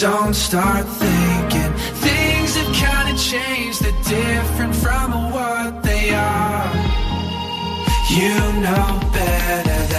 Don't start thinking things have kind of changed. They're different from what they are. You know better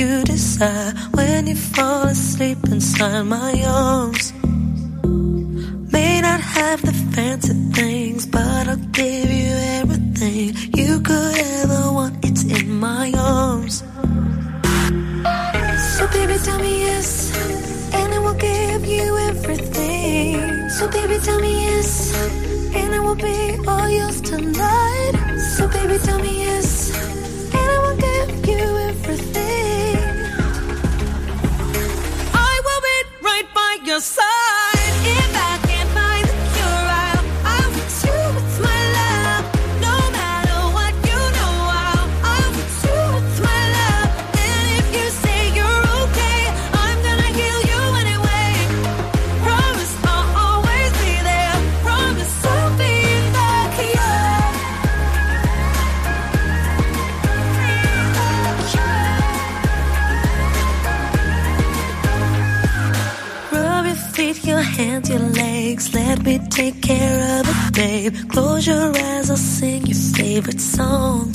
you desire when you fall asleep inside my arms. May not have the fancy things, but I'll give you everything you could ever want. It's in my arms. So, baby, tell me yes, and I will give you everything. So, baby, tell me yes, and I will be take care of it, babe. Close your eyes, I'll sing your favorite song.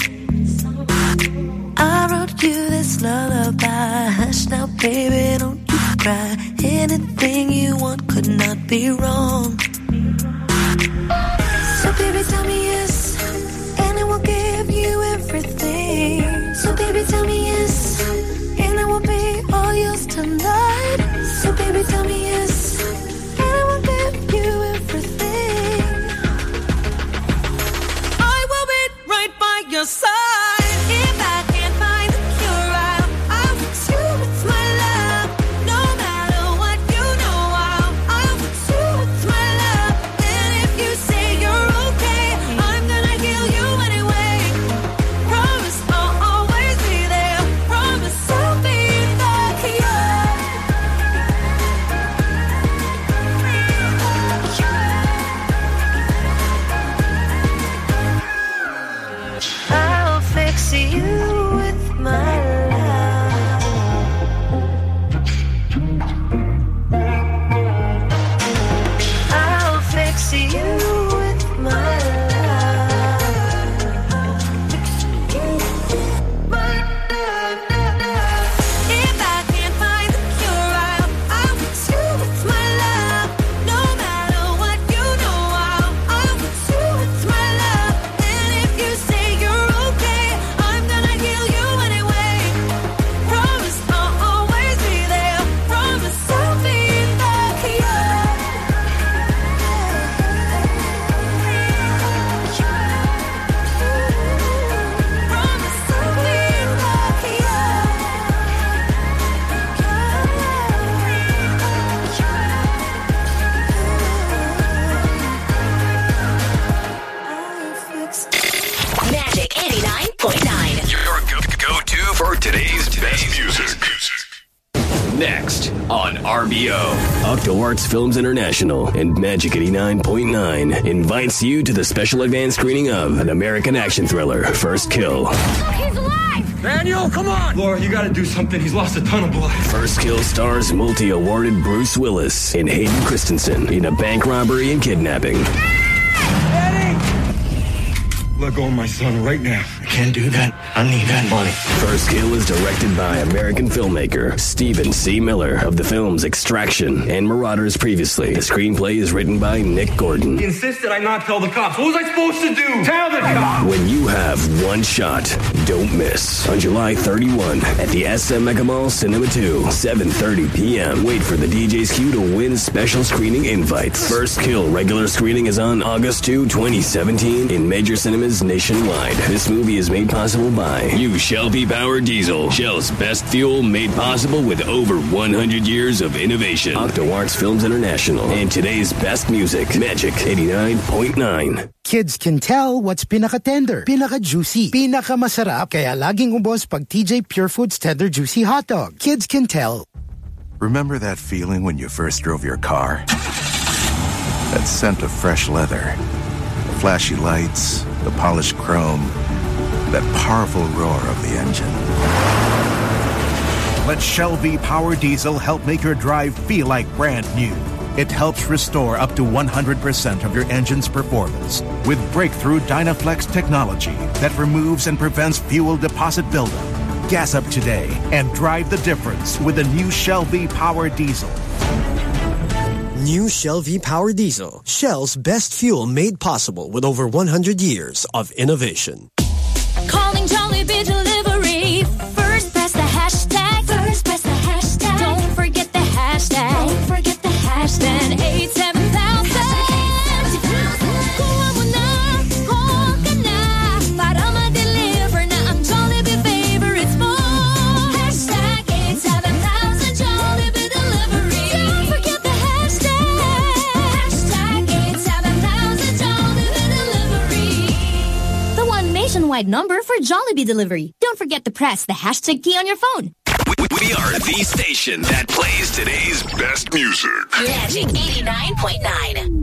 Arts Films International and Magic 89.9 invites you to the special advance screening of an American action thriller, First Kill. He's alive! Daniel, come on! Laura, you gotta do something. He's lost a ton of blood. First Kill stars multi awarded Bruce Willis and Hayden Christensen in a bank robbery and kidnapping. Ah! Eddie! Let go of my son right now. I can't do that. I need that money. First Kill is directed by American filmmaker Stephen C. Miller of the films Extraction and Marauders previously. The screenplay is written by Nick Gordon. He insisted I not tell the cops. What was I supposed to do? Tell the cops! When you have one shot, don't miss. On July 31 at the SM Mega Mall Cinema 2, 7.30 p.m. Wait for the DJ's cue to win special screening invites. First Kill regular screening is on August 2, 2017 in major cinemas nationwide. This movie is made possible by You Shell V-Power Diesel. Shell's best fuel made possible with over 100 years of innovation. Octo Films International. And today's best music, Magic 89.9. Kids can tell what's pinaka-tender, pinaka-juicy, pinaka-masarap, kaya laging ubos pag TJ Pure Foods Tender Juicy Hot Dog. Kids can tell. Remember that feeling when you first drove your car? That scent of fresh leather, the flashy lights, the polished chrome, that powerful roar of the engine. Let Shell V Power Diesel help make your drive feel like brand new. It helps restore up to 100% of your engine's performance with breakthrough Dynaflex technology that removes and prevents fuel deposit buildup. Gas up today and drive the difference with the new Shell V Power Diesel. New Shell V Power Diesel. Shell's best fuel made possible with over 100 years of innovation. Calling Jollibee nationwide number for Jollibee delivery. Don't forget to press the hashtag key on your phone. We are the station that plays today's best music. Magic 89.9.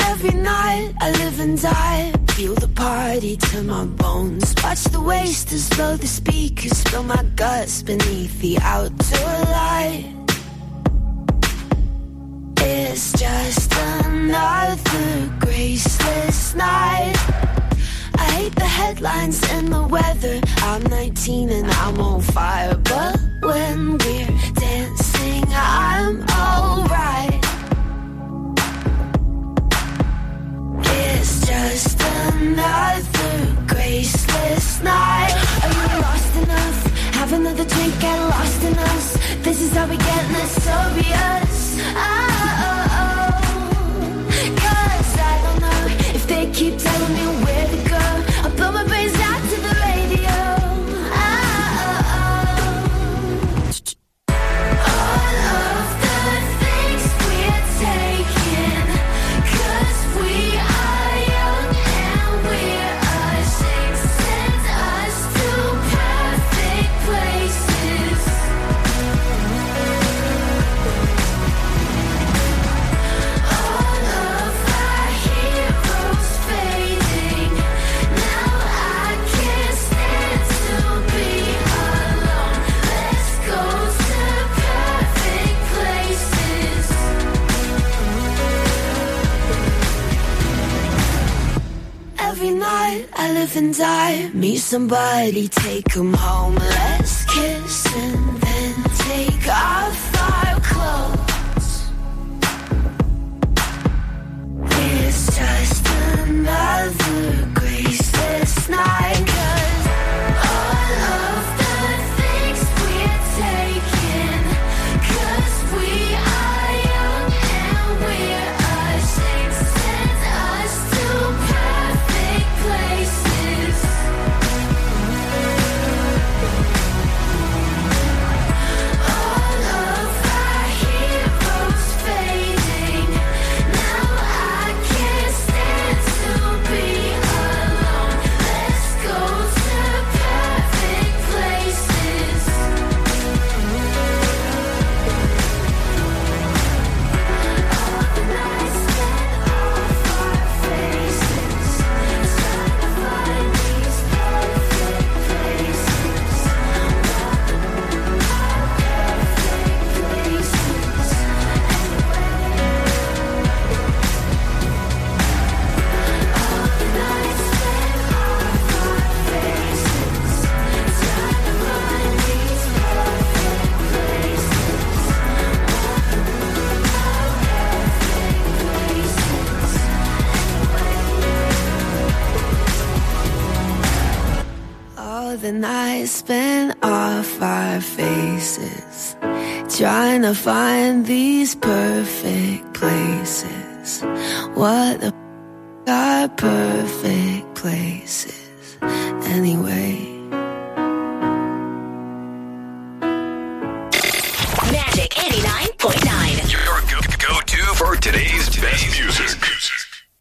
Every night I live and die. Feel the party to my bones. Watch the wasters blow the speakers. Feel my guts beneath the outdoor light. It's just another graceless night. I hate the headlines and the weather. I'm 19 and I'm on fire. But when we're dancing, I'm alright. It's just another graceless night. Are you lost? Have another drink, get lost in us. This is how we get notorious. Oh, oh, oh, cause I don't know if they keep telling me Live and die. Meet somebody, take 'em home. Let's kiss and then take off our clothes. It's just another graceless night. The night spin off our faces, trying to find these perfect places. What the f- are perfect places anyway? Magic 89.9. Your go- go-to for today's best music.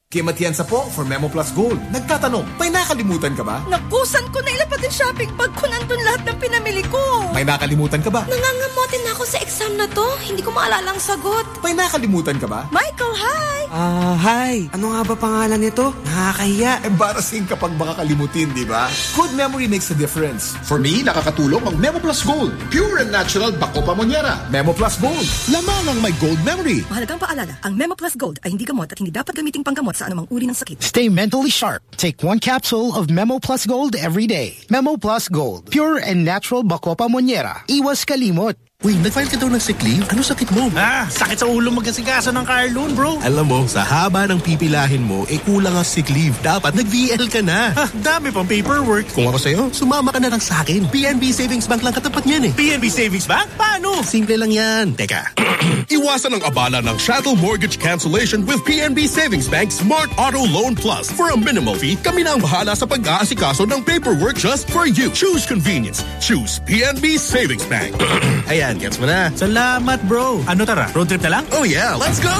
Kim Atienza po for Memo Plus Gold. Nagtatanong, may nakalimutan ka ba? Nakusan ko na ilapat yung shopping bag ko nandun lahat ng pinamili ko. May nakalimutan ka ba? Nangangamotin na ako sa exam na to. Hindi ko maalala ang sagot. May nakalimutan ka ba? Michael, hi! Ah, hi. Ano nga ba pangalan nito? Nakakahiya. Embarrassing kapag makakalimutin, di ba? Good memory makes a difference. For me, nakakatulong ang Memo Plus Gold. Pure and natural bako pamonyera. Memo Plus Gold. Lamang ang may gold memory. Mahalagang paalala, ang Memo Plus Gold ay hindi gamot at hindi dapat gamiting panggamot sa anumang uri ng sakit. Stay mentally sharp. Take one capsule of Memo Plus Gold every day. Memo Plus Gold. Pure and natural Bacopa Monniera. Iwas kalimot. Uy, nag-file ka daw ng sick leave? Ano sakit mo? Ah, sakit sa ulo magkasikaso ng car loan, bro. Alam mo, sa haba ng pipilahin mo, eh kulang ang sick leave. Dapat nag-VL ka na. Ha, dami pang paperwork. Kung ako sa'yo, sumama ka na lang sa akin. PNB Savings Bank lang katapat niyan eh. PNB Savings Bank? Paano? Simple lang yan. Teka. Iwasan ang abala ng chattel mortgage cancellation with PNB Savings Bank Smart Auto Loan Plus. For a minimal fee, kami na ang bahala sa pag-aasikaso ng paperwork just for you. Choose convenience. Choose PNB Savings Bank. Ayan, gets mo na. Salamat, bro. Ano tara? Road trip na lang? Oh yeah, let's go!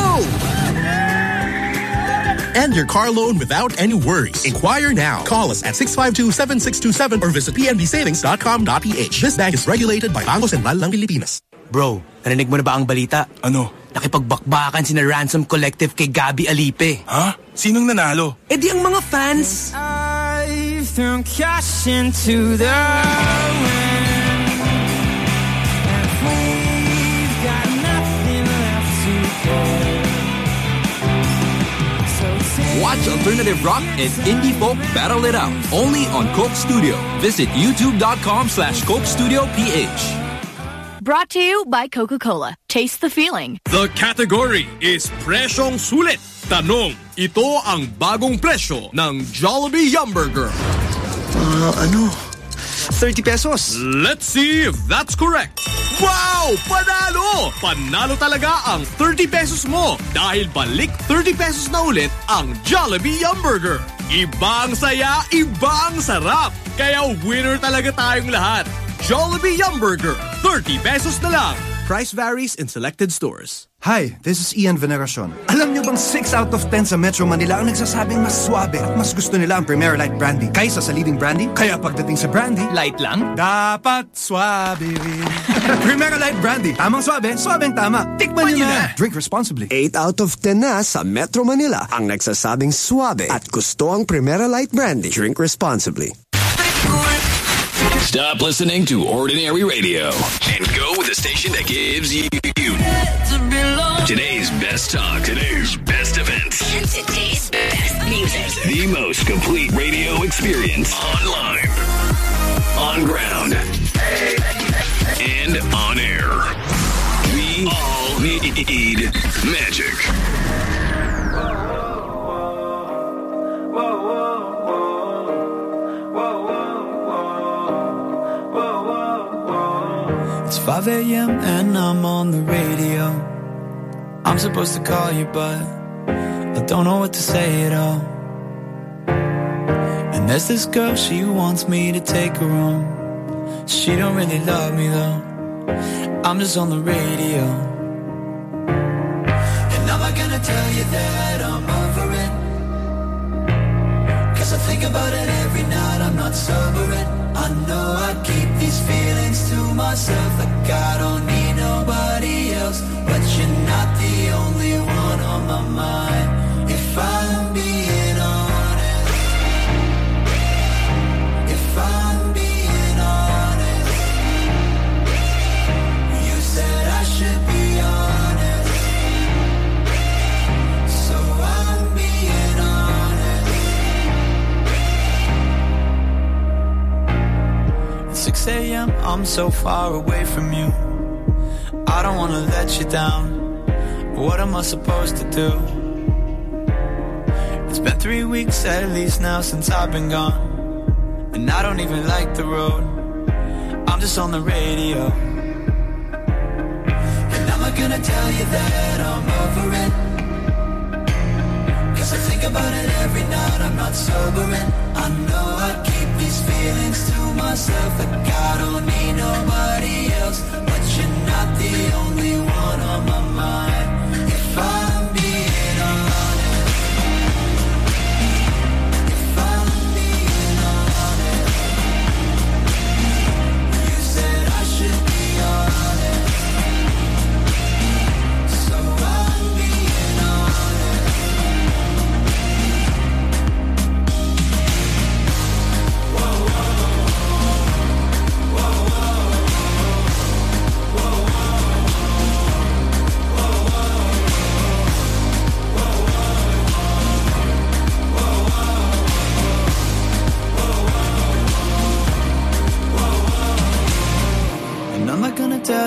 End your car loan without any worries. Inquire now. Call us at 652-7627 or visit pnbsavings.com.ph. This bank is regulated by Bangko Sentral ng Pilipinas. Bro, narinig mo na ba ang balita? Ano? Nakipagbakbakan si na Ransom Collective kay Gabby Alipe. Ha? Sinong nanalo? Eh di ang mga fans. I've thrown cash into the wind. Watch alternative rock and indie folk battle it out. Only on Coke Studio. Visit youtube.com slash Coke Studio PH. Brought to you by Coca-Cola. Taste the feeling. The category is Presyong Sulit. Tanong, ito ang bagong presyo ng Jollibee Yumburger. Uh, ano? 30 pesos. Let's see if that's correct. Wow! Panalo! Panalo talaga ang 30 pesos mo dahil balik 30 pesos na ulit ang Jollibee Yum Yumburger. Ibang saya, ibang sarap. Kaya winner talaga tayong lahat. Jollibee Yumburger, 30 pesos na lang. Price varies in selected stores. Hi, this is Ian Veneracion. Alam niyo bang 6 out of 10 sa Metro Manila ang nagsasabing mas swabe at mas gusto nila ang Primera Light Brandy kaysa sa leading brandy? Kaya pagdating sa brandy, Light lang? dapat swabe rin. Primera Light Brandy, tamang swabe, swabeng tama. Tikman niyo na. Drink responsibly. 8 out of 10 na sa Metro Manila ang nagsasabing suabe at gusto ang Primera Light Brandy. Drink responsibly. Stop listening to Ordinary Radio and go with the station that gives you today's best talk, today's best events, And today's best music. the most complete radio experience online, on ground, and on air. We all need magic. 5 a.m. and I'm on the radio. I'm supposed to call you, but I don't know what to say at all. And there's this girl, she wants me to take her home. She don't really love me though. I'm just on the radio. And am I gonna tell you that I'm over it? Cause I think about it every night, I'm not sobering. I know I keep these feelings to myself, like I don't need nobody else. But you're not the only one on my mind. 6 a.m., I'm so far away from you. I don't wanna let you down. What am I supposed to do? It's been three weeks at least now since I've been gone. And I don't even like the road. I'm just on the radio. And I'm not gonna tell you that I'm over it. Cause I think about it every night, I'm not sobering. I know I keep these feelings to myself. Like I don't need nobody else. But you're not the only one on my mind.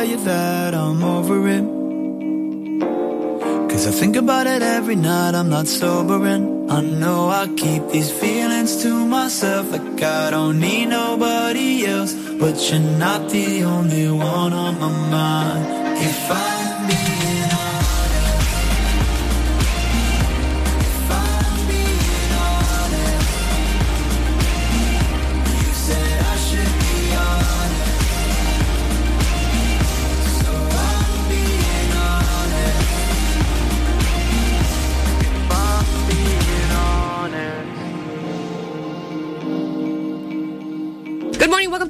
Tell you that I'm over it. Cause I think about it every night, I'm not sobering. I know I keep these feelings to myself, like I don't need nobody else. But you're not the only one on my mind. If I'm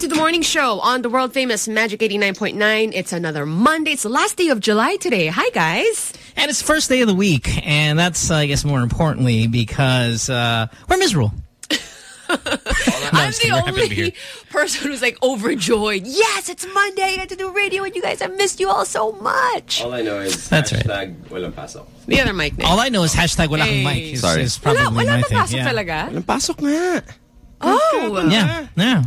to the morning show on the world famous Magic 89.9. It's another Monday. It's the last day of July today. Hi, guys. And it's first day of the week, and that's, I guess, more importantly because uh, we're miserable. I'm just kidding. the We're happy to be here. only person who's like overjoyed. Yes, it's Monday. I get to do radio and you guys. I missed you all so much. All I know is That's right. walang pasok. The other mic name. All I know is hashtag wala kang Hey. mic is, Sorry. is probably Wala, wala my ba thing. pasok yeah. talaga? Walang pasok nga. Oh. Yeah, yeah.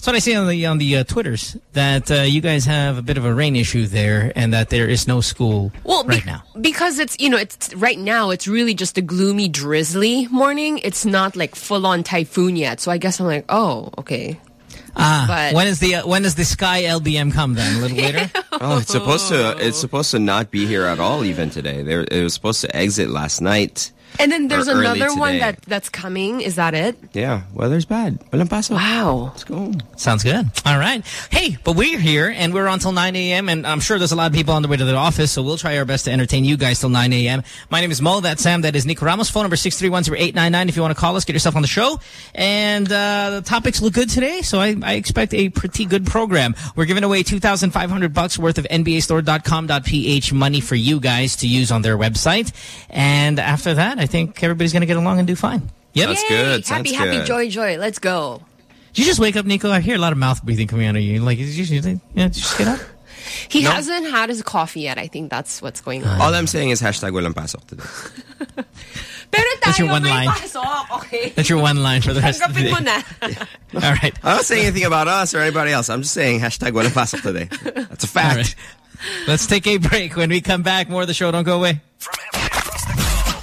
That's what I see on the on the uh, Twitters that uh, you guys have a bit of a rain issue there, and that there is no school Well, right be- now. because it's, you know, it's right now, it's really just a gloomy, drizzly morning. It's not like full on typhoon yet. So I guess I'm like, oh, okay. Ah, But- when is the uh, when does the Sky LBM come then? A little later. Oh, it's supposed to. It's supposed to not be here at all. Even today, there it was supposed to exit last night. And then there's another one that that's coming. Is that it? Yeah, weather's bad. Walang pasok. Wow. Let's go. Sounds good. All right. Hey, but we're here and we're on till 9 a.m. And I'm sure there's a lot of people on the way to the office, so we'll try our best to entertain you guys till 9 a.m. My name is Mo. That's Sam. That is Nico Ramos. Phone number 631-0899 if you want to call us. Get yourself on the show. And uh, the topics look good today, so I, I expect a pretty good program. We're giving away 2,500 bucks worth of NBAstore.com.ph money for you guys to use on their website. And after that, I think everybody's going to get along and do fine. Yep. That's Yay. good. Happy, Sounds happy, good. joy, joy. Let's go. Did you just wake up, Nico? I hear a lot of mouth breathing coming out of you. Like, did you, did you, did you just get up? He No. hasn't had his coffee yet. I think that's what's going on. All I'm saying is hashtag walang pasok today. Pero That's your one line. pasok, okay? That's your one line for the rest of the Tanggapin day. mo na. All right. I'm not saying anything about us or anybody else. I'm just saying hashtag walang pasok today. That's a fact. right. Let's take a break. When we come back, more of the show. Don't go away.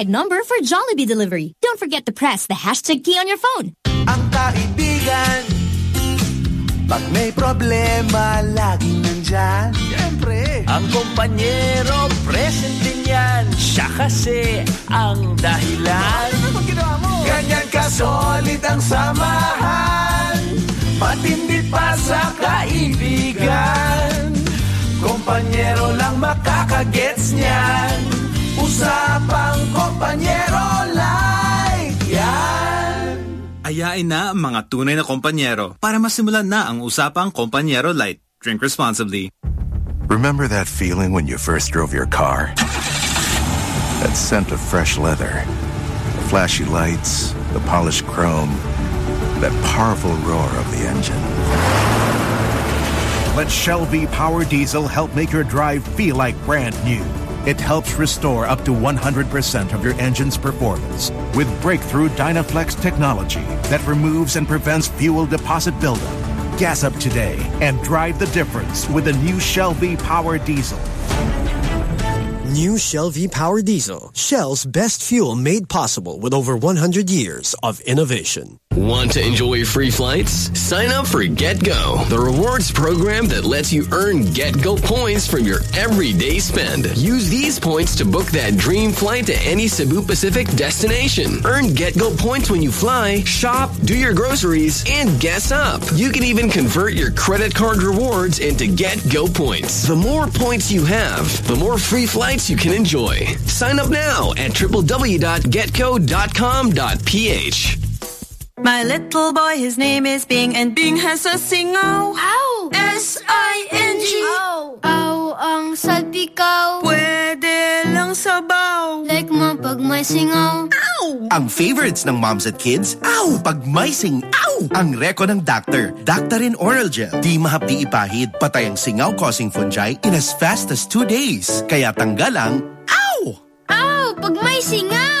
Nationwide number for Jollibee delivery. Don't forget to press the hashtag key on your phone. Ang kaibigan Pag may problema, laging nandyan. Siyempre. Ang kompanyero, present din yan. Siya kasi ang dahilan. Ganyan ka solid ang samahan Matindi pa sa kaibigan. Kompanyero lang makakagets niyan Usapang kompanyero like yan Ayain na ang mga tunay na kompanyero para masimulan na ang usapang kompanyero light. Drink responsibly. Remember that feeling when you first drove your car? That scent of fresh leather, the flashy lights, the polished chrome, that powerful roar of the engine. Let Shell V Power Diesel help make your drive feel like brand new. It helps restore up to 100% of your engine's performance with breakthrough Dynaflex technology that removes and prevents fuel deposit buildup. Gas up today and drive the difference with the new Shell V Power Diesel. New Shell V Power Diesel. Shell's best fuel made possible with over 100 years of innovation. Want to enjoy free flights? Sign up for GetGo, the rewards program that lets you earn GetGo points from your everyday spend. Use these points to book that dream flight to any Cebu Pacific destination. Earn GetGo points when you fly, shop, do your groceries, and guess up. You can even convert your credit card rewards into GetGo points. The more points you have, the more free flights you can enjoy. Sign up now at www.getgo.com.ph. My little boy, his name is Bing, and Bing has a singaw. Ow! S-I-N-G. Ow! Ow ang salpikaw. Pwede lang sabaw. Like mo pag may singaw. Ow! Ang favorites ng moms at kids, ow! Pag may sing, ow! Ang reko ng doctor, Daktarin Oral Gel. Di mahapdi ipahid, patay ang singaw-causing fungi in as fast as two days. Kaya tanggal ang, ow! Ow! Pag may singaw.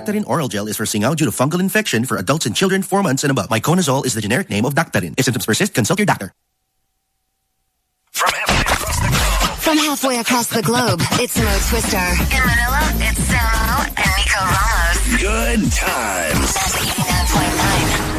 Wow! Pag Oral Gel is for singaw due to fungal infection for adults and children 4 months and above. Miconazole is the generic name of Daktarin. If symptoms persist, consult your doctor. From halfway across the globe, From halfway across the globe, it's Mo Twister. In Manila, it's Samo and Nico Ramos. Good times. Magic 89.9.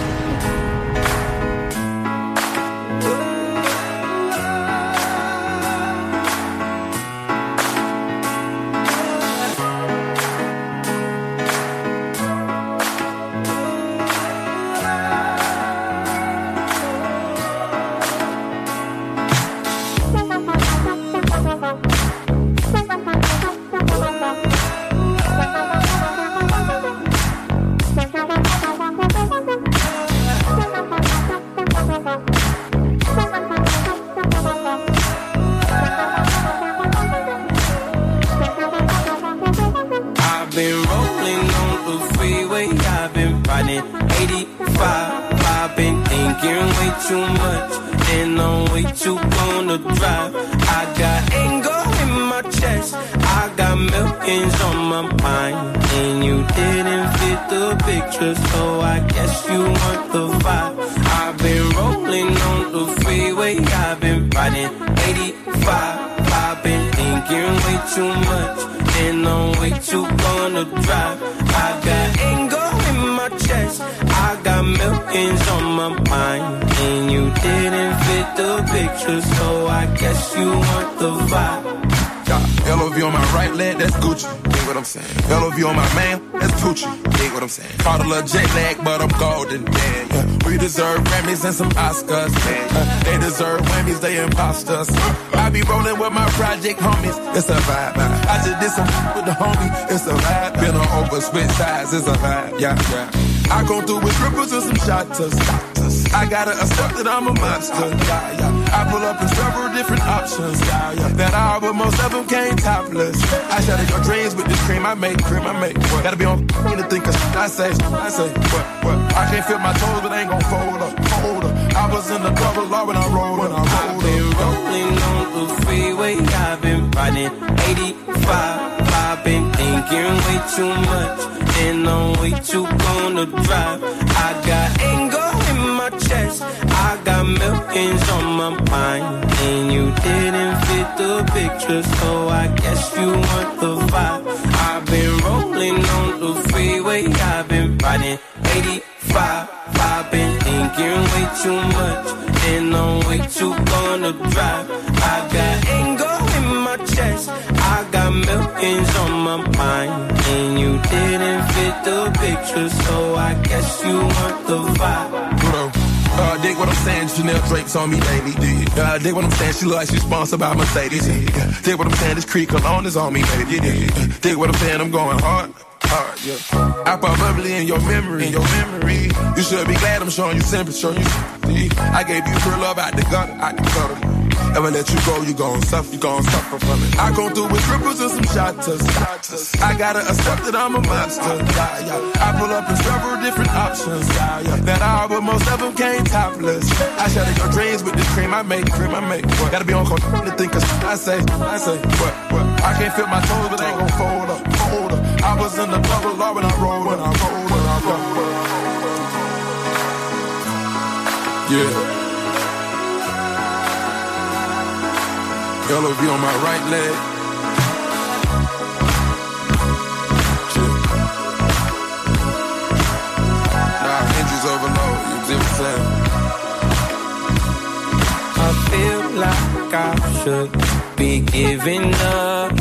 didn't fit the picture, so I guess you want the vibe. Yeah, LOV on my right leg, that's Gucci. Dig what I'm saying. LOV on my man, that's Gucci. Dig what I'm saying. Caught a little jet lag, but I'm golden. Yeah, yeah. We deserve Grammys and some Oscars. They deserve Whammies, they imposters. I be rolling with my project homies. It's a vibe. I just did some with the homie. It's a vibe. Been on over switch sides. It's a vibe. Yeah, yeah. I go through with strippers and some shotters. I gotta accept that I'm a monster. I pull up in several different options. That all, but most of them came topless. I shatter your dreams with this cream I make, cream I make. What? Gotta be on of shit I say, I say. What, what? I can't feel my toes, but ain't gon' fold up, fold up. I was in the double law when I rolled when I rolled I've been rolling on the freeway. I've been riding 85. I've been thinking way too much, and I'm way too gonna drive. I got got millions on my mind, and you didn't fit the picture, so I guess you want the vibe. I've been rolling on the freeway. I've been riding 85. I've been thinking way too much, and I'm way too gonna drive. I got anger in my chest. I got millions on my mind, and you didn't fit the picture, so I guess you want the vibe. Uh, dig what I'm saying, Chanel drapes on me daily. Dig. Uh, dig what I'm saying, she look like she's sponsored by Mercedes. Dig. Dig what I'm saying, this creek cologne is on me, baby. Dig. Dig what I'm saying, I'm going hard. Hard, yeah. I pop bubbly in your memory, in your memory. You should be glad I'm showing you sympathy, you. I gave you real love out the gutter, out the gutter. Ever let you go, you gon' suffer, you gon' suffer from it. I go through with triples and some shotters. I gotta accept that I'm a monster. I pull up in several different options. That I, but most of them came topless. I shatter your dreams with this cream I make, cream I make. What? Gotta be on call to think, cause I say, I say, what, what? I can't feel my toes, but ain't gon' fold up, fold up. I was in the double law when I rolled, when I rolled, when I rolled. Yeah. LOV on my right leg. Nah, overload, you saying? I feel like I should be giving up.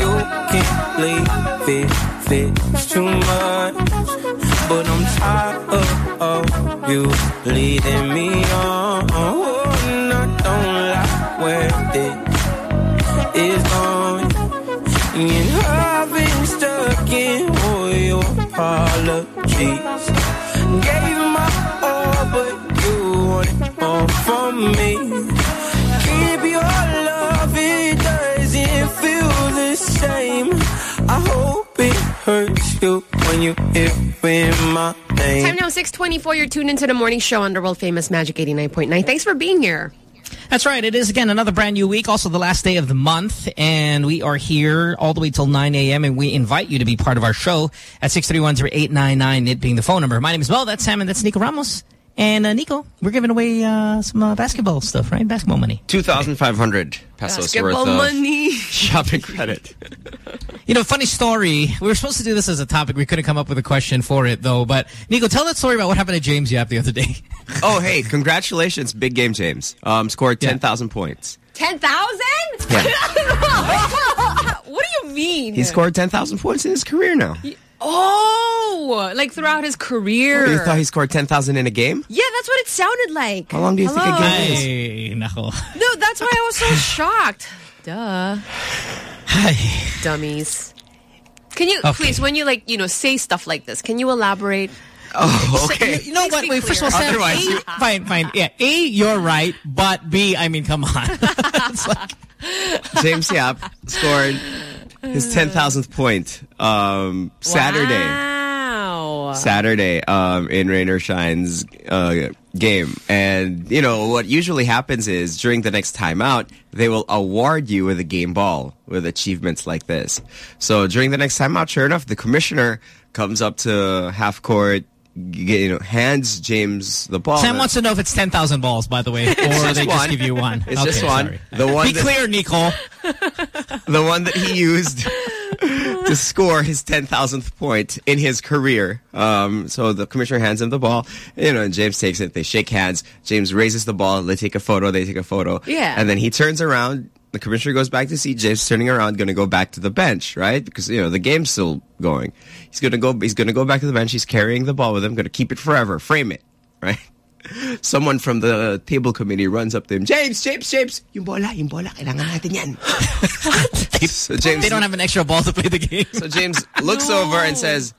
You can't leave it, it's too much. But I'm tired of you leading me on. And I don't like where it is going. And I've been stuck in all your apologies. Gave my all, but you want from me. Keep your love, it doesn't feel the same. I hope it hurts you when you hear my. Time now 624. You're tuned into the morning show on the world famous Magic 89.9. Thanks for being here. That's right. It is, again, another brand new week, also the last day of the month. And we are here all the way till 9 a.m. And we invite you to be part of our show at 631-0899, it being the phone number. My name is Mo. That's Sam, and that's Nico Ramos. And uh, Nico, we're giving away uh, some uh, basketball stuff, right? Basketball money. 2,500 pesos Basketball worth of money. shopping credit. You know, funny story. We were supposed to do this as a topic. We couldn't come up with a question for it, though. But, Nico, tell that story about what happened to James Yap the other day. oh, hey, congratulations. Big game, James. Um, scored 10,000 points. 10,000? Yeah. what do you mean? He scored 10,000 points in his career now. Oh, like throughout his career. You thought he scored 10,000 in a game? yeah, that's what it sounded like. How long do you think a Hello? game is? Hey, nako. No, that's why I was so shocked. Duh. Hi. Dummies. Can you, Okay. please, when you like, you know, say stuff like this, can you elaborate? Oh, So, you, you know what? Wait, first of all, Sam, Otherwise A, fine, fine. Yeah, A, you're right. But B, I mean, come on. it's like, James Yap scored his 10,000th point um, Saturday. Wow. Saturday um, in Rain or Shine's uh, game. And, you know, what usually happens is during the next timeout, they will award you with a game ball with achievements like this. So during the next timeout, sure enough, the commissioner comes up to half court, you know, hands James the ball. Sam wants to know if it's 10,000 balls, by the way, or just they just give you one. It's Okay, just one. sorry. The one Be that- clear, Nicole. the one that he used to score his 10,000th point in his career. Um, so the commissioner hands him the ball, you know, and James takes it. They shake hands. James raises the ball. They take a photo. They take a photo. Yeah. And then he turns around. The commissioner goes back to see James turning around, going to go back to the bench, right? Because, you know, the game's still going. He's going to go, he's going to go back to the bench. He's carrying the ball with him, going to keep it forever, frame it, right? Someone from the table committee runs up to him. James, James, James, yung bola, yung bola, kailangan natin yan. so James, They don't have an extra ball to play the game. so James looks over and says,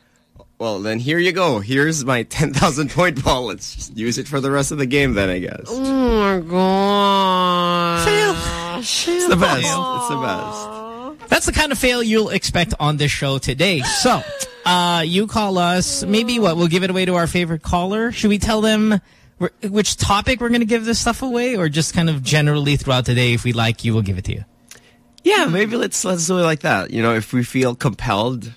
well, then here you go. Here's my 10,000 point ball. Let's just use it for the rest of the game then, I guess. Oh my god. It's the best. It's the best. That's the kind of fail you'll expect on this show today. So, uh, you call us. Maybe what? We'll give it away to our favorite caller. Should we tell them which topic we're going to give this stuff away, or just kind of generally throughout the day? If we like you, we'll give it to you. Yeah, maybe let's let's do it like that. You know, if we feel compelled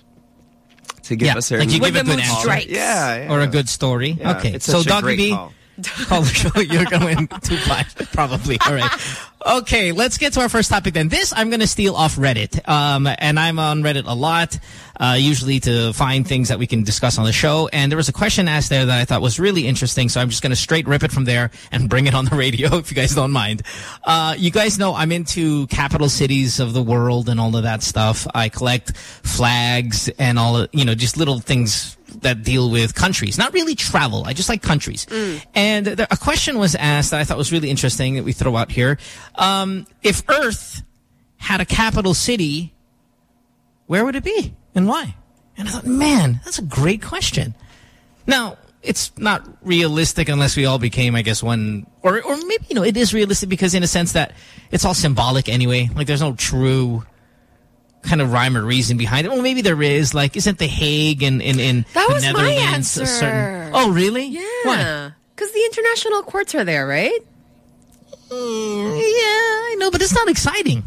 to give Yeah, a certain like you give a When the good mood answer. Yeah, yeah. or a good story. Yeah, okay, so a Doggy B, call. call. You're going to five, probably. All right. Okay, let's get to our first topic then. This I'm going to steal off Reddit, um, and I'm on Reddit a lot, uh, usually to find things that we can discuss on the show. And there was a question asked there that I thought was really interesting, so I'm just going to straight rip it from there and bring it on the radio if you guys don't mind. Uh, you guys know I'm into capital cities of the world and all of that stuff. I collect flags and all, you know, just little things that deal with countries, not really travel. I just like countries. And there, a question was asked that I thought was really interesting that we throw out here. Um, if Earth had a capital city, where would it be and why? And I thought, man, that's a great question. Now, it's not realistic unless we all became, I guess, one or or maybe you know it is realistic because in a sense that it's all symbolic anyway. Like there's no true kind of rhyme or reason behind it. Well, maybe there is. Like, isn't the Hague in in, in That the was my Netherlands a answer. certain? Oh, really? Yeah. Because the international courts are there, right? Mm, yeah, I know, but it's not exciting.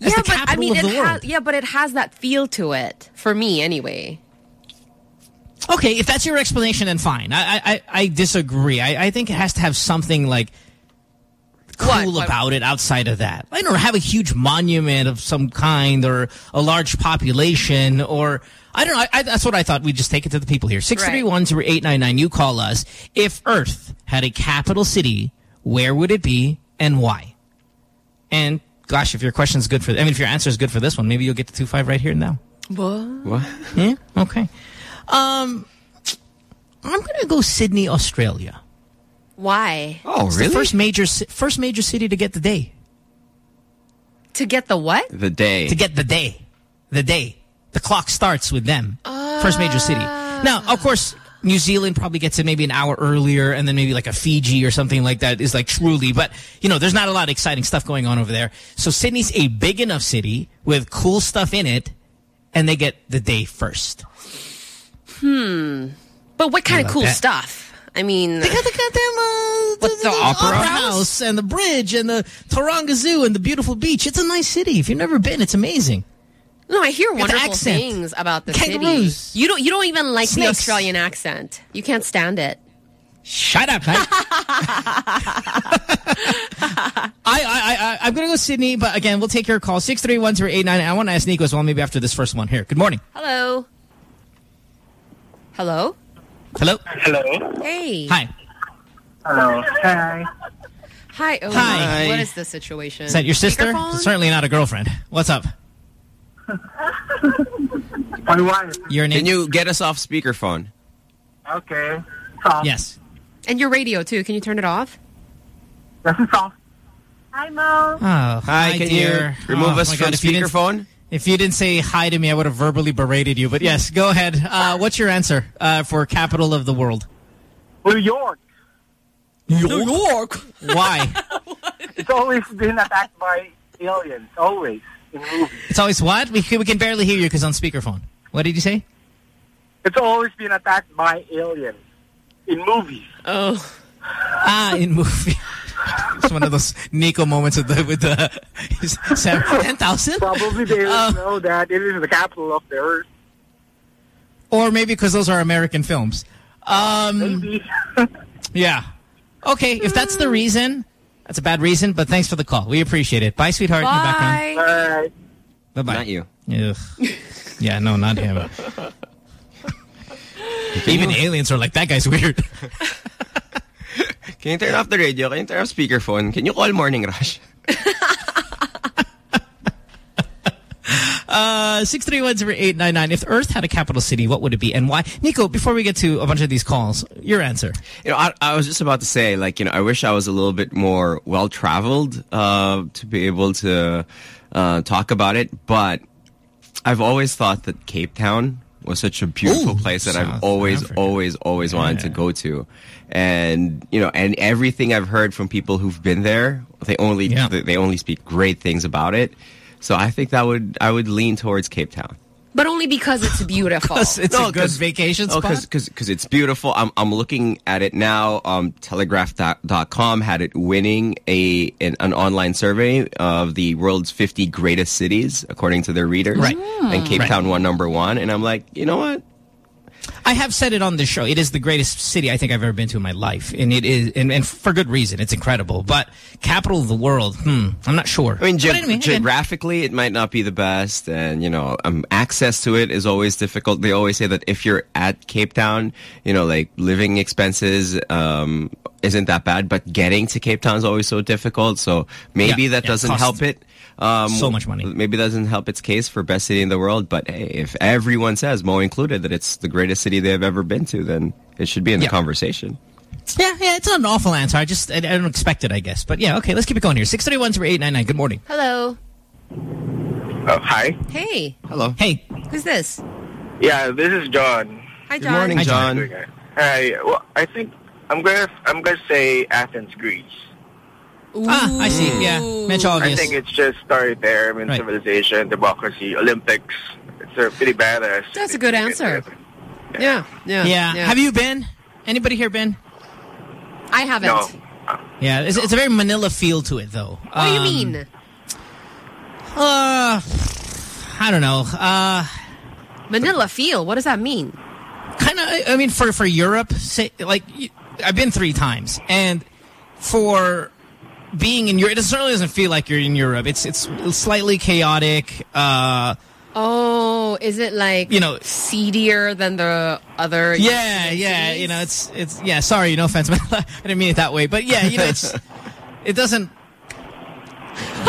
That's yeah, but I mean, it has. Yeah, but it has that feel to it for me, anyway. Okay, if that's your explanation, then fine. I I, I- I disagree. I, I think it has to have something like cool about it outside of that. I don't know, have a huge monument of some kind or a large population or I don't know. I, I, that's what I thought. We'd just take it to the people here. Six three one zero eight nine nine. You call us. If Earth had a capital city, where would it be and why? And gosh, if your question's good for, I mean, if your answer is good for this one, maybe you'll get to two five right here and now. What? What? Yeah. Okay. Um, I'm gonna go Sydney, Australia. Why? Oh, It's the first major first major city to get the day. To get the what? The day. To get the day. The day. The clock starts with them. First major city. Now, of course, New Zealand probably gets it maybe an hour earlier and then maybe like a Fiji or something like that is like truly. But, you know, there's not a lot of exciting stuff going on over there. So Sydney's a big enough city with cool stuff in it and they get the day first. Hmm. But what kind of cool that? stuff? I mean, They got the goddamn uh, What's the opera, opera house and the bridge and the Taronga Zoo and the beautiful beach. It's a nice city. If you've never been, it's amazing. No, I hear the wonderful things about the Kangaroos. city. You don't. You don't even like the Australian accent. You can't stand it. Shut up. I, I, I, I'm going to go Sydney, but again, we'll take your call. 631-0899. I want to ask Nico as well, maybe after this first one. Here, good morning. Hello. Hello. Hello. Hello. Hey. Hi. Hello. Hi. Hi. Oh, Hi. What is the situation? Is that your sister? Certainly not a girlfriend. What's up? My wife. Your name? Can you get us off speakerphone? Okay. Soft. Yes. And your radio too. Can you turn it off? This is off. Hi, Mo. Oh, hi, can dear. you remove Oh, us from God, if you didn't- speakerphone? If you didn't say hi to me, I would have verbally berated you. But yes, go ahead. Uh, what's your answer uh, for capital of the world? New York. New York. Why? It's always been attacked by aliens. Always. In movies. It's always what? We can, we can barely hear you because on speakerphone. What did you say? It's always been attacked by aliens. In movies. Oh. Ah, in movie. it's one of those Nico moments with the with the ten thousand. Probably they Uh, know that it is the capital of the earth. or maybe because those are American films. Um, Maybe. yeah. Okay, if that's the reason, that's a bad reason. But thanks for the call. We appreciate it. Bye, sweetheart. In the background. Bye. Bye bye. Not you. Ugh. Yeah, no, not him. Even aliens are like that guy's weird. Can you turn off the radio? Can you turn off speakerphone? Can you call Morning Rush? Uh, six three one zero eight nine nine. If Earth had a capital city, what would it be and why? Nico, before we get to a bunch of these calls, your answer. You know, I, I was just about to say, like, you know, I wish I was a little bit more well-traveled uh, to be able to uh, talk about it. But I've always thought that Cape Town was such a beautiful place that I've always, Africa. always, always wanted to go to. And, you know, and everything I've heard from people who've been there, they only, they, they only speak great things about it. So I think that would, I would lean towards Cape Town. But only because it's beautiful. it's a good vacation spot. because it's beautiful. I'm I'm looking at it now. Um, Telegraph.com had it winning a an, an online survey of the world's 50 greatest cities according to their readers. Right. And Cape Right. Town won number one. And I'm like, you know what? I have said it on the show. It is the greatest city I think I've ever been to in my life, and it is, and, and for good reason. It's incredible. But capital of the world, hmm, I'm not sure. I mean, ge- anyway, geographically, it might not be the best, and you know, um, access to it is always difficult. They always say that if you're at Cape Town, you know, like living expenses um, isn't that bad, but getting to Cape Town is always so difficult. So maybe Yeah, that yeah, doesn't help it. Um, so much money. Maybe that doesn't help its case for best city in the world. But hey, if everyone says, Mo included, that it's the greatest city they've ever been to, then it should be in the Yeah. conversation. yeah, yeah, it's not an awful answer. I just I, I don't expect it, I guess. But yeah, okay, let's keep it going here. Six thirty one zero eight nine nine. Good morning. Hello. Uh, hi. Hey. Hello. Hey. Who's this? Yeah, this is John. Hi, John. Good morning, Hi, John. John. Hi. Well, I think I'm gonna I'm gonna say Athens, Greece. Ah, I see. Yeah, medyo I think it's just started there. I mean, Right. civilization, democracy, Olympics. It's a pretty badass. That's a good answer. Yeah, yeah, yeah. yeah. Have you been? Anybody here been? I haven't. No. Yeah, it's, it's a very Manila feel to it, though. What do you Um, mean? Uh, I don't know. Uh, Manila feel. What does that mean? kind of. I mean, for for Europe, say like I've been three times, and for being in Europe, it certainly doesn't feel like you're in Europe. It's it's slightly chaotic. Uh, Oh, is it like You know- seedier than the other? yeah, yeah. You know, it's it's yeah. Sorry, no offense, but I didn't mean it that way. But yeah, you know, it's it doesn't.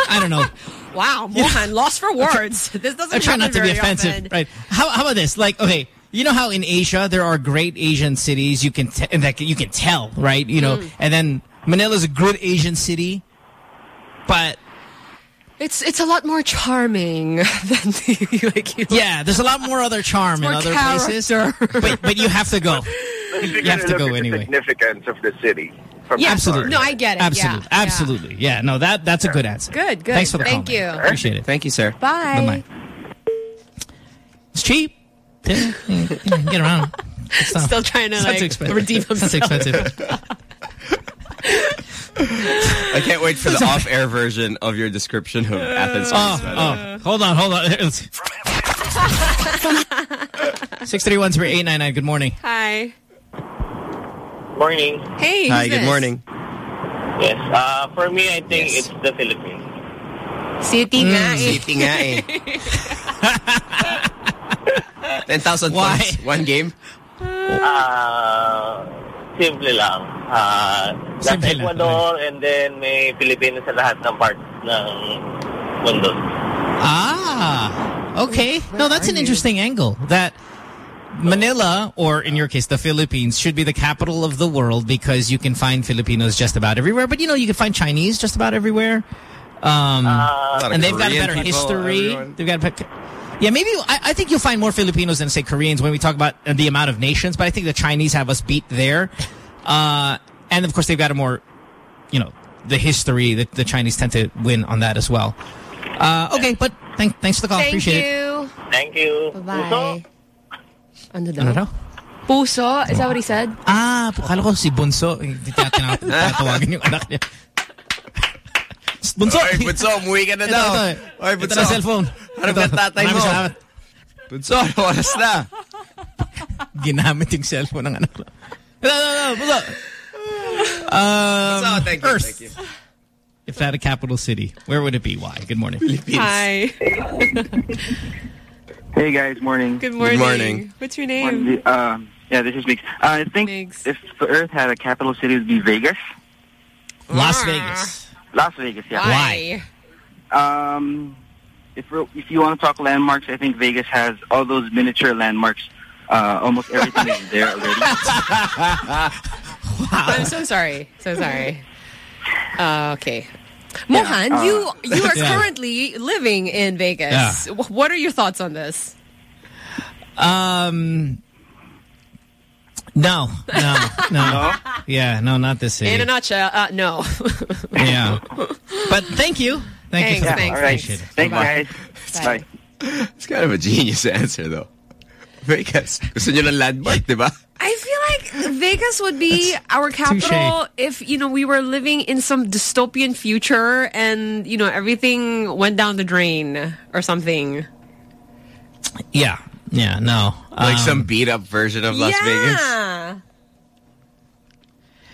I don't know. Wow, Mohan, lost for words. This doesn't I try not to be offensive, often. right? How, how about this? Like, okay, you know how in Asia there are great Asian cities you can that you can tell, right? You know, Mm. and then Manila's a good Asian city, but It's it's a lot more charming than the, like you yeah, there's a lot more other charm in more other places, but but you have to go. But you're You have gonna go at anyway. The significance of the city. From Yeah, Absolutely. No, I get it. Absolutely, Yeah, absolutely. Yeah. no, that that's a good answer. Good, good. Thanks for the Thank call, you. man. Appreciate it. Thank you, sir. Bye. Bye. It's cheap. Get around. It's not- Still trying to it's not like too expensive. redeem It's too expensive. I can't wait for the off-air version of your description of Athens. Oh, Greece, by the way. oh, hold on, hold on. Six three one three eight nine nine. Good morning. Hi. Morning. Hey. Hi, good this? morning. Yes. Uh, for me, I think it's the Philippines. City nga eh. City nga eh. 10,000 points. One game. Ah, simple lang. Ah, nasa Simple lang, Ecuador and then may Pilipinas sa lahat ng part ng mundo. Ah, okay. No, that's an interesting angle. That Manila, or in your case, the Philippines, should be the capital of the world because you can find Filipinos just about everywhere. But you know, you can find Chinese just about everywhere. Um, lot of and they've got a better history. everyone. They've got. a- Yeah, maybe I, I think you'll find more Filipinos than say Koreans when we talk about uh, the amount of nations. But I think the Chinese have us beat there, uh, and of course they've got a more, you know, the history that the Chinese tend to win on that as well. Uh, okay, but thank, thanks for the call. Thank Appreciate it. you. Thank you. Bye-bye. Ano daw? Ano daw? Puso? Is that what he said? Ah, kala ko si Bunso. Hindi tinatawagin yung anak niya. Bunso! Oy, Bunso, umuwi ka na Ito, daw. ito. Oy, Ito Bunso. na cellphone. Hanap ka tatay Maraming mo. salamat. Bunso, ano oras na? Ginamit yung cellphone ng anak ko. No, no, no. Bunso. Um, Bunso, thank you, Earth. thank you. If that a capital city, where would it be? Why? Good morning. Hi. Hey guys, morning. Good morning. morning. What's your name? One- uh, yeah, this is Mix. Uh, I think Migs. if the Earth had a capital city, it would be Vegas. Las Ah. Vegas. Las Vegas, yeah. Why? Um, if if you want to talk landmarks, I think Vegas has all those miniature landmarks. Uh, almost everything is there already. wow. I'm so sorry. So sorry. Uh, okay. Mohan, uh, you you are Yeah. currently living in Vegas. Yeah. What are your thoughts on this? Um, no, no, no. Yeah, no, not this city. In a nutshell, uh, no. Yeah. But thank you. Thank you Thanks, for the thanks, call. all right. Appreciate it. Thank you Bye. guys. Bye. It's kind of a genius answer, though. Vegas. Gusto nyo ng landmark, di ba? I feel like Vegas would be our capital if, you know, we were living in some dystopian future and, you know, everything went down the drain or something. Yeah. Yeah, no. Like Um, some beat-up version of Las Vegas. yeah.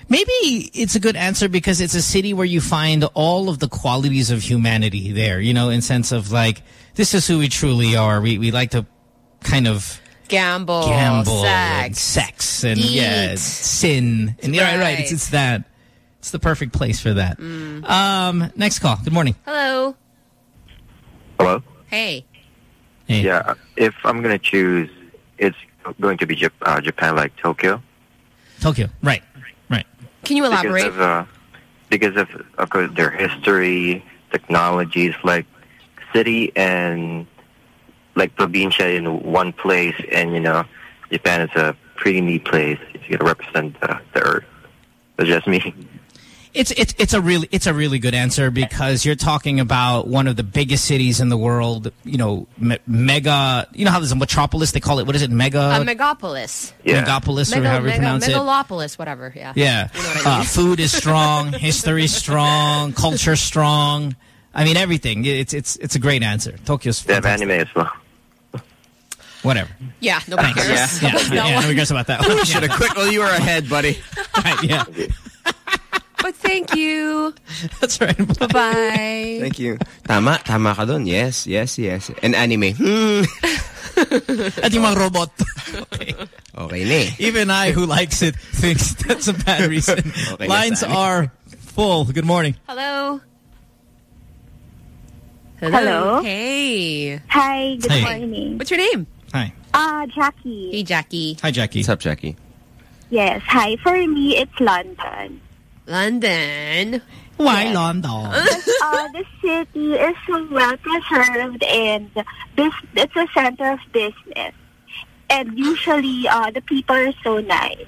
Maybe it's a good answer because it's a city where you find all of the qualities of humanity there, you know, in sense of like, this is who we truly are. We, we like to kind of Gamble, gamble and sex. sex and eat. yeah, sin. And yeah, right, right. It's, it's that. It's the perfect place for that. Mm. Um, next call. Good morning. Hello. Hello? Hey. Hey. Yeah, if I'm going to choose, it's going to be Jap- uh, Japan, like Tokyo. Tokyo. Right. Right. Can you elaborate? Because of, uh, because of, of course, their history, technologies, like city and like provincia in one place, and you know, Japan is a pretty neat place. if You got to represent uh, the Earth. That's just me. It's it's it's a really it's a really good answer because you're talking about one of the biggest cities in the world. You know, me mega. You know how there's a metropolis they call it. What is it? Mega. A megapolis. Megapolis or Mega, however you mega, pronounce it. megalopolis, whatever. Yeah. Yeah. You know what I uh, food is strong, history strong, culture strong. I mean everything. It's it's it's a great answer. Tokyo's They have anime as well. whatever. Yeah, nobody cares. Yeah, That yeah, one. nobody cares about that one. You should have quit while you were ahead, buddy. Right, yeah. But thank you. That's right. Bye-bye. Thank you. Tama, tama ka dun. Yes, yes, yes. And anime. Hmm. At yung mga robot. Okay na eh. Even I, who likes it, thinks that's a bad reason. Okay, Lines tayo. are full. Good morning. Hello. Hello. Hey. Hi, good Hey. morning. What's your name? Hi. Uh, Jackie. Hey, Jackie. Hi, Jackie. What's up, Jackie? Yes, hi. For me, it's London. London. Why London? uh, the city is so well preserved and this it's a center of business. And usually, uh, the people are so nice.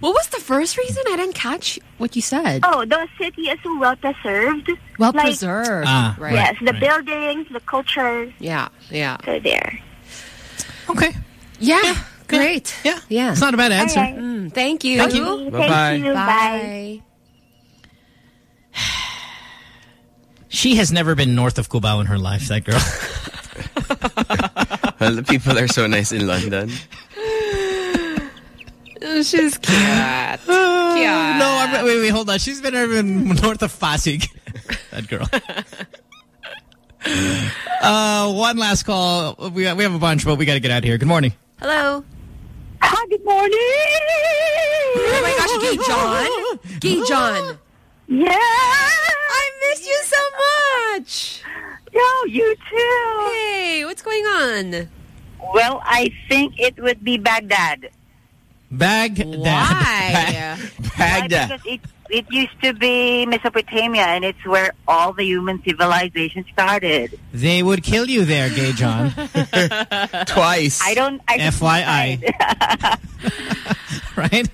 What was the first reason? I didn't catch what you said. Oh, the city is so well preserved. Well Like- preserved. Ah, right. yes, the right. buildings, the culture, Yeah. Yeah. so there. Okay. Yeah. Great. Yeah. Yeah. It's not a bad answer. Alright. Mm, thank you. Thank you. Bye-bye. Thank you. Bye. Bye. She has never been north of Cubao in her life, that girl. Well, the people are so nice in London. She's cute. cute. no, I'm, wait, wait, hold on. She's been even north of Pasig. that girl. uh, one last call. We, we have a bunch, but we got to get out of here. Good morning. Hello. Hi, good morning. Oh my gosh, Gay John. Gay John. Yeah. I miss you so much. Yo, you too. Hey, what's going on? Well, I think it would be Baghdad. Baghdad. Why? Why? Because it, it used to be Mesopotamia, and it's where all the human civilization started. They would kill you there, Gay John. Twice. I don't... I FYI. right?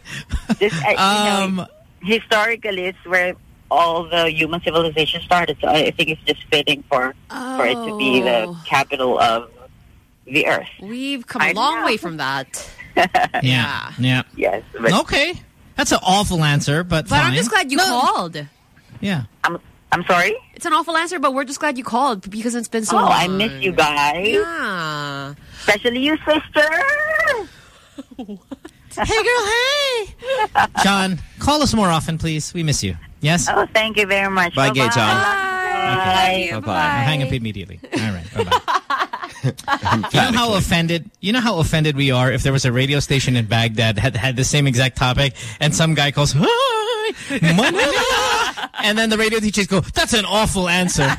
Just, uh, you Um, know, historically, it's where all the human civilization started. So I think it's just fitting for for it to be the Oh. capital of the earth. We've come I a long know. way from that. Yeah. Yeah. Yes. But Okay. That's an awful answer, but But fine. I'm just glad you called. Yeah. I'm I'm sorry. It's an awful answer, but we're just glad you called because it's been so oh, long. I miss you guys. Yeah. Especially you, sister. Hey, girl, hey. John, call us more often, please. We miss you. Yes? Oh, thank you very much. Bye, Gay John. Bye. Bye-bye. bye Hang up immediately. All right. Bye-bye. you know how offended, you know how offended we are if there was a radio station in Baghdad that had, had the same exact topic and some guy calls, Hi, and then the radio teachers go, that's an awful answer.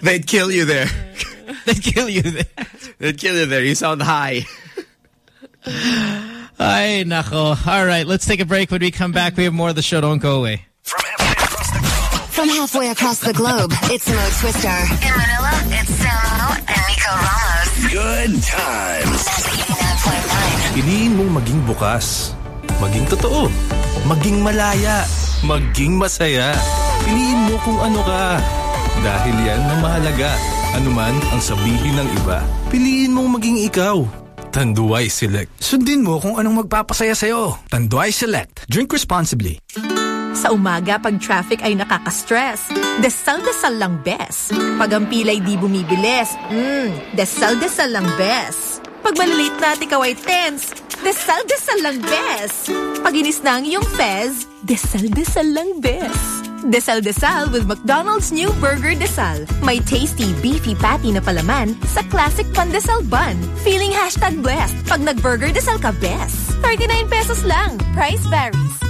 They'd kill you there. They'd kill you there. They'd kill you there. You sound high. Ay, nako. All right, let's take a break. When we come back, we have more of the show. Don't go away. From halfway across the globe, it's Mo Twister. In Manila, it's Samo and Nico Ramos. Good times. Piliin mong maging bukas, maging totoo, maging malaya, maging masaya. Piliin mo kung ano ka. Dahil yan ang mahalaga. Anuman ang sabihin ng iba, piliin mong maging ikaw. Tanduay Select. Sundin mo kung anong magpapasaya sa'yo. Tanduay Select. Drink responsibly. Sa umaga, pag traffic ay nakaka-stress, desal-desal lang best. Pag ang pilay di bumibilis, mm, desal-desal lang best. Pag malilate na at ikaw ay tense, desal-desal lang best. Pag inis na ang iyong fez, desal-desal lang best. Desal-desal with McDonald's new Burger Desal. May tasty, beefy patty na palaman sa classic pandesal bun. Feeling hashtag blessed pag nag-Burger Desal ka best. 39 pesos lang. Price varies.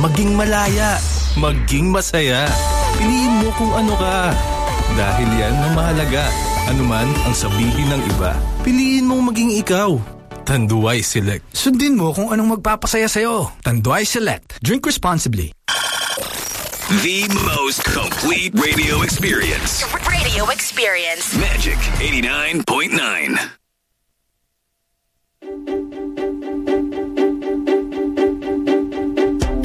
maging malaya, maging masaya. Piliin mo kung ano ka. Dahil yan ang mahalaga. Anuman ang sabihin ng iba, piliin mong maging ikaw. Tanduay Select. Sundin mo kung anong magpapasaya sa'yo. Tanduay Select. Drink responsibly. The most complete radio experience. Radio experience. Magic 89.9.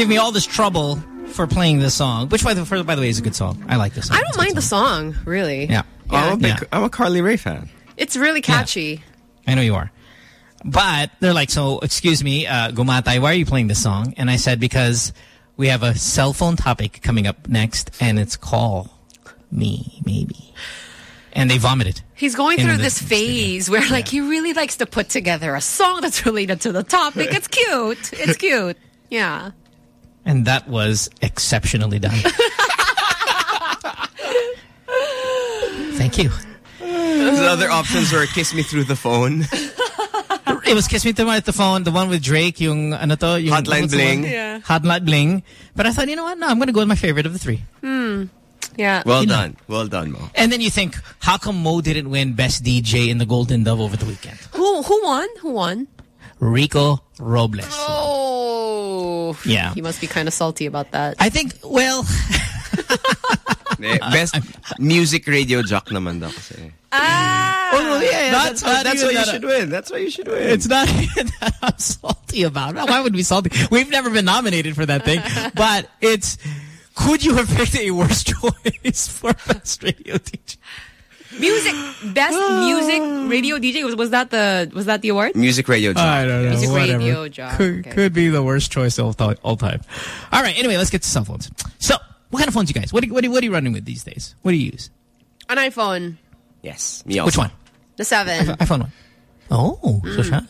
give me all this trouble for playing this song, which by the, for, by the way is a good song. I like this song. I don't mind the song, really. Yeah. I'm, a big, Yeah. I'm a Carly Rae fan. It's really catchy. I know you are. But they're like, so excuse me, uh, Gumatay, why are you playing this song? And I said, because we have a cell phone topic coming up next and it's call me, maybe. And they vomited. He's going through this phase where like he really likes to put together a song that's related to the topic. It's cute. It's cute. Yeah. And that was exceptionally done. Thank you. The other options were Kiss Me Through the Phone. It was Kiss Me Through the phone, the one with Drake, yung ano to, yung Hotline what's the one? Bling. Yeah. Hotline Bling. But I thought, you know what? No, I'm going to go with my favorite of the three. Hmm. Yeah. Well You know. done. Well done, Mo. And then you think, how come Mo didn't win Best DJ in the Golden Dove over the weekend? Who who won? Who won? Rico Robles. Oh. Yeah. He must be kind of salty about that. I think, well, Best music radio jock naman daw kasi. Ah! Oh, yeah, yeah. Not- that's not that's even why you should win. That's why you should win. It's not even that I'm salty about it. Why would we be salty? We've never been nominated for that thing. But it's, could you have picked a worse choice for best radio DJ? Music, best music radio DJ was was that the was that the award? music radio jock. I don't know. Music whatever. radio job. Could, Okay. could be the worst choice all, th all time. All right. Anyway, let's get to cell phones. So, what kind of phones you guys? What, do- what, do- what are you running with these days? What do you use? An iPhone, Yes. Me Which one? the seven. iPhone one. Oh, so mm. siya-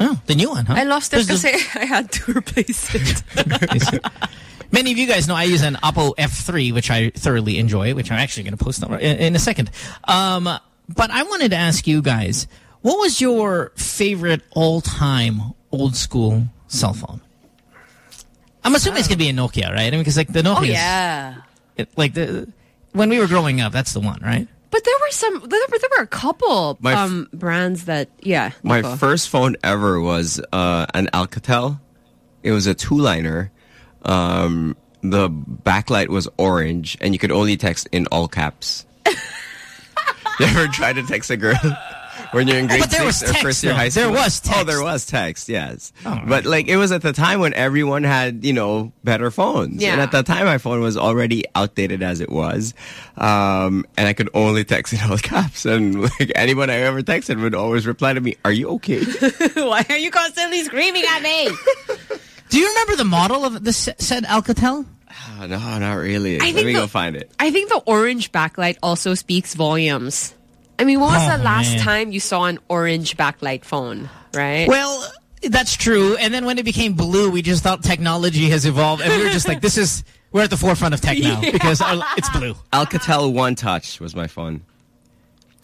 Oh, the new one, huh? I lost it There's because I had to replace it. Many of you guys know I use an Oppo F3, which I thoroughly enjoy, which I'm actually going to post in, in a second. Um, but I wanted to ask you guys, what was your favorite all-time old school cell phone? I'm assuming it's going to be a Nokia, right? I mean, because like the Nokia, oh yeah. like the when we were growing up, that's the one, right? But there were some. There were, there were a couple My um brands that yeah. My Nico. first phone ever was uh, an Alcatel. It was a two-liner. Um, the backlight was orange, and you could only text in all caps. you ever tried to text a girl when you're in grade there six was or text, first year though. high There school? was Oh, there was text. Yes, Oh, but like it was at the time when everyone had you know better phones, Yeah. and at that time my phone was already outdated as it was, um, and I could only text in all caps. And like anyone I ever texted would always reply to me, "Are you okay?" Why are you constantly screaming at me? Do you remember the model of the s- said Alcatel? Oh, no, not really. I Let me the- go find it. I think the orange backlight also speaks volumes. I mean, when was Oh, the last man. time you saw an orange backlight phone? Right. Well, that's true. And then when it became blue, we just thought technology has evolved, and we were just like, "This is we're at the forefront of tech now because our, it's blue." Alcatel One Touch was my phone.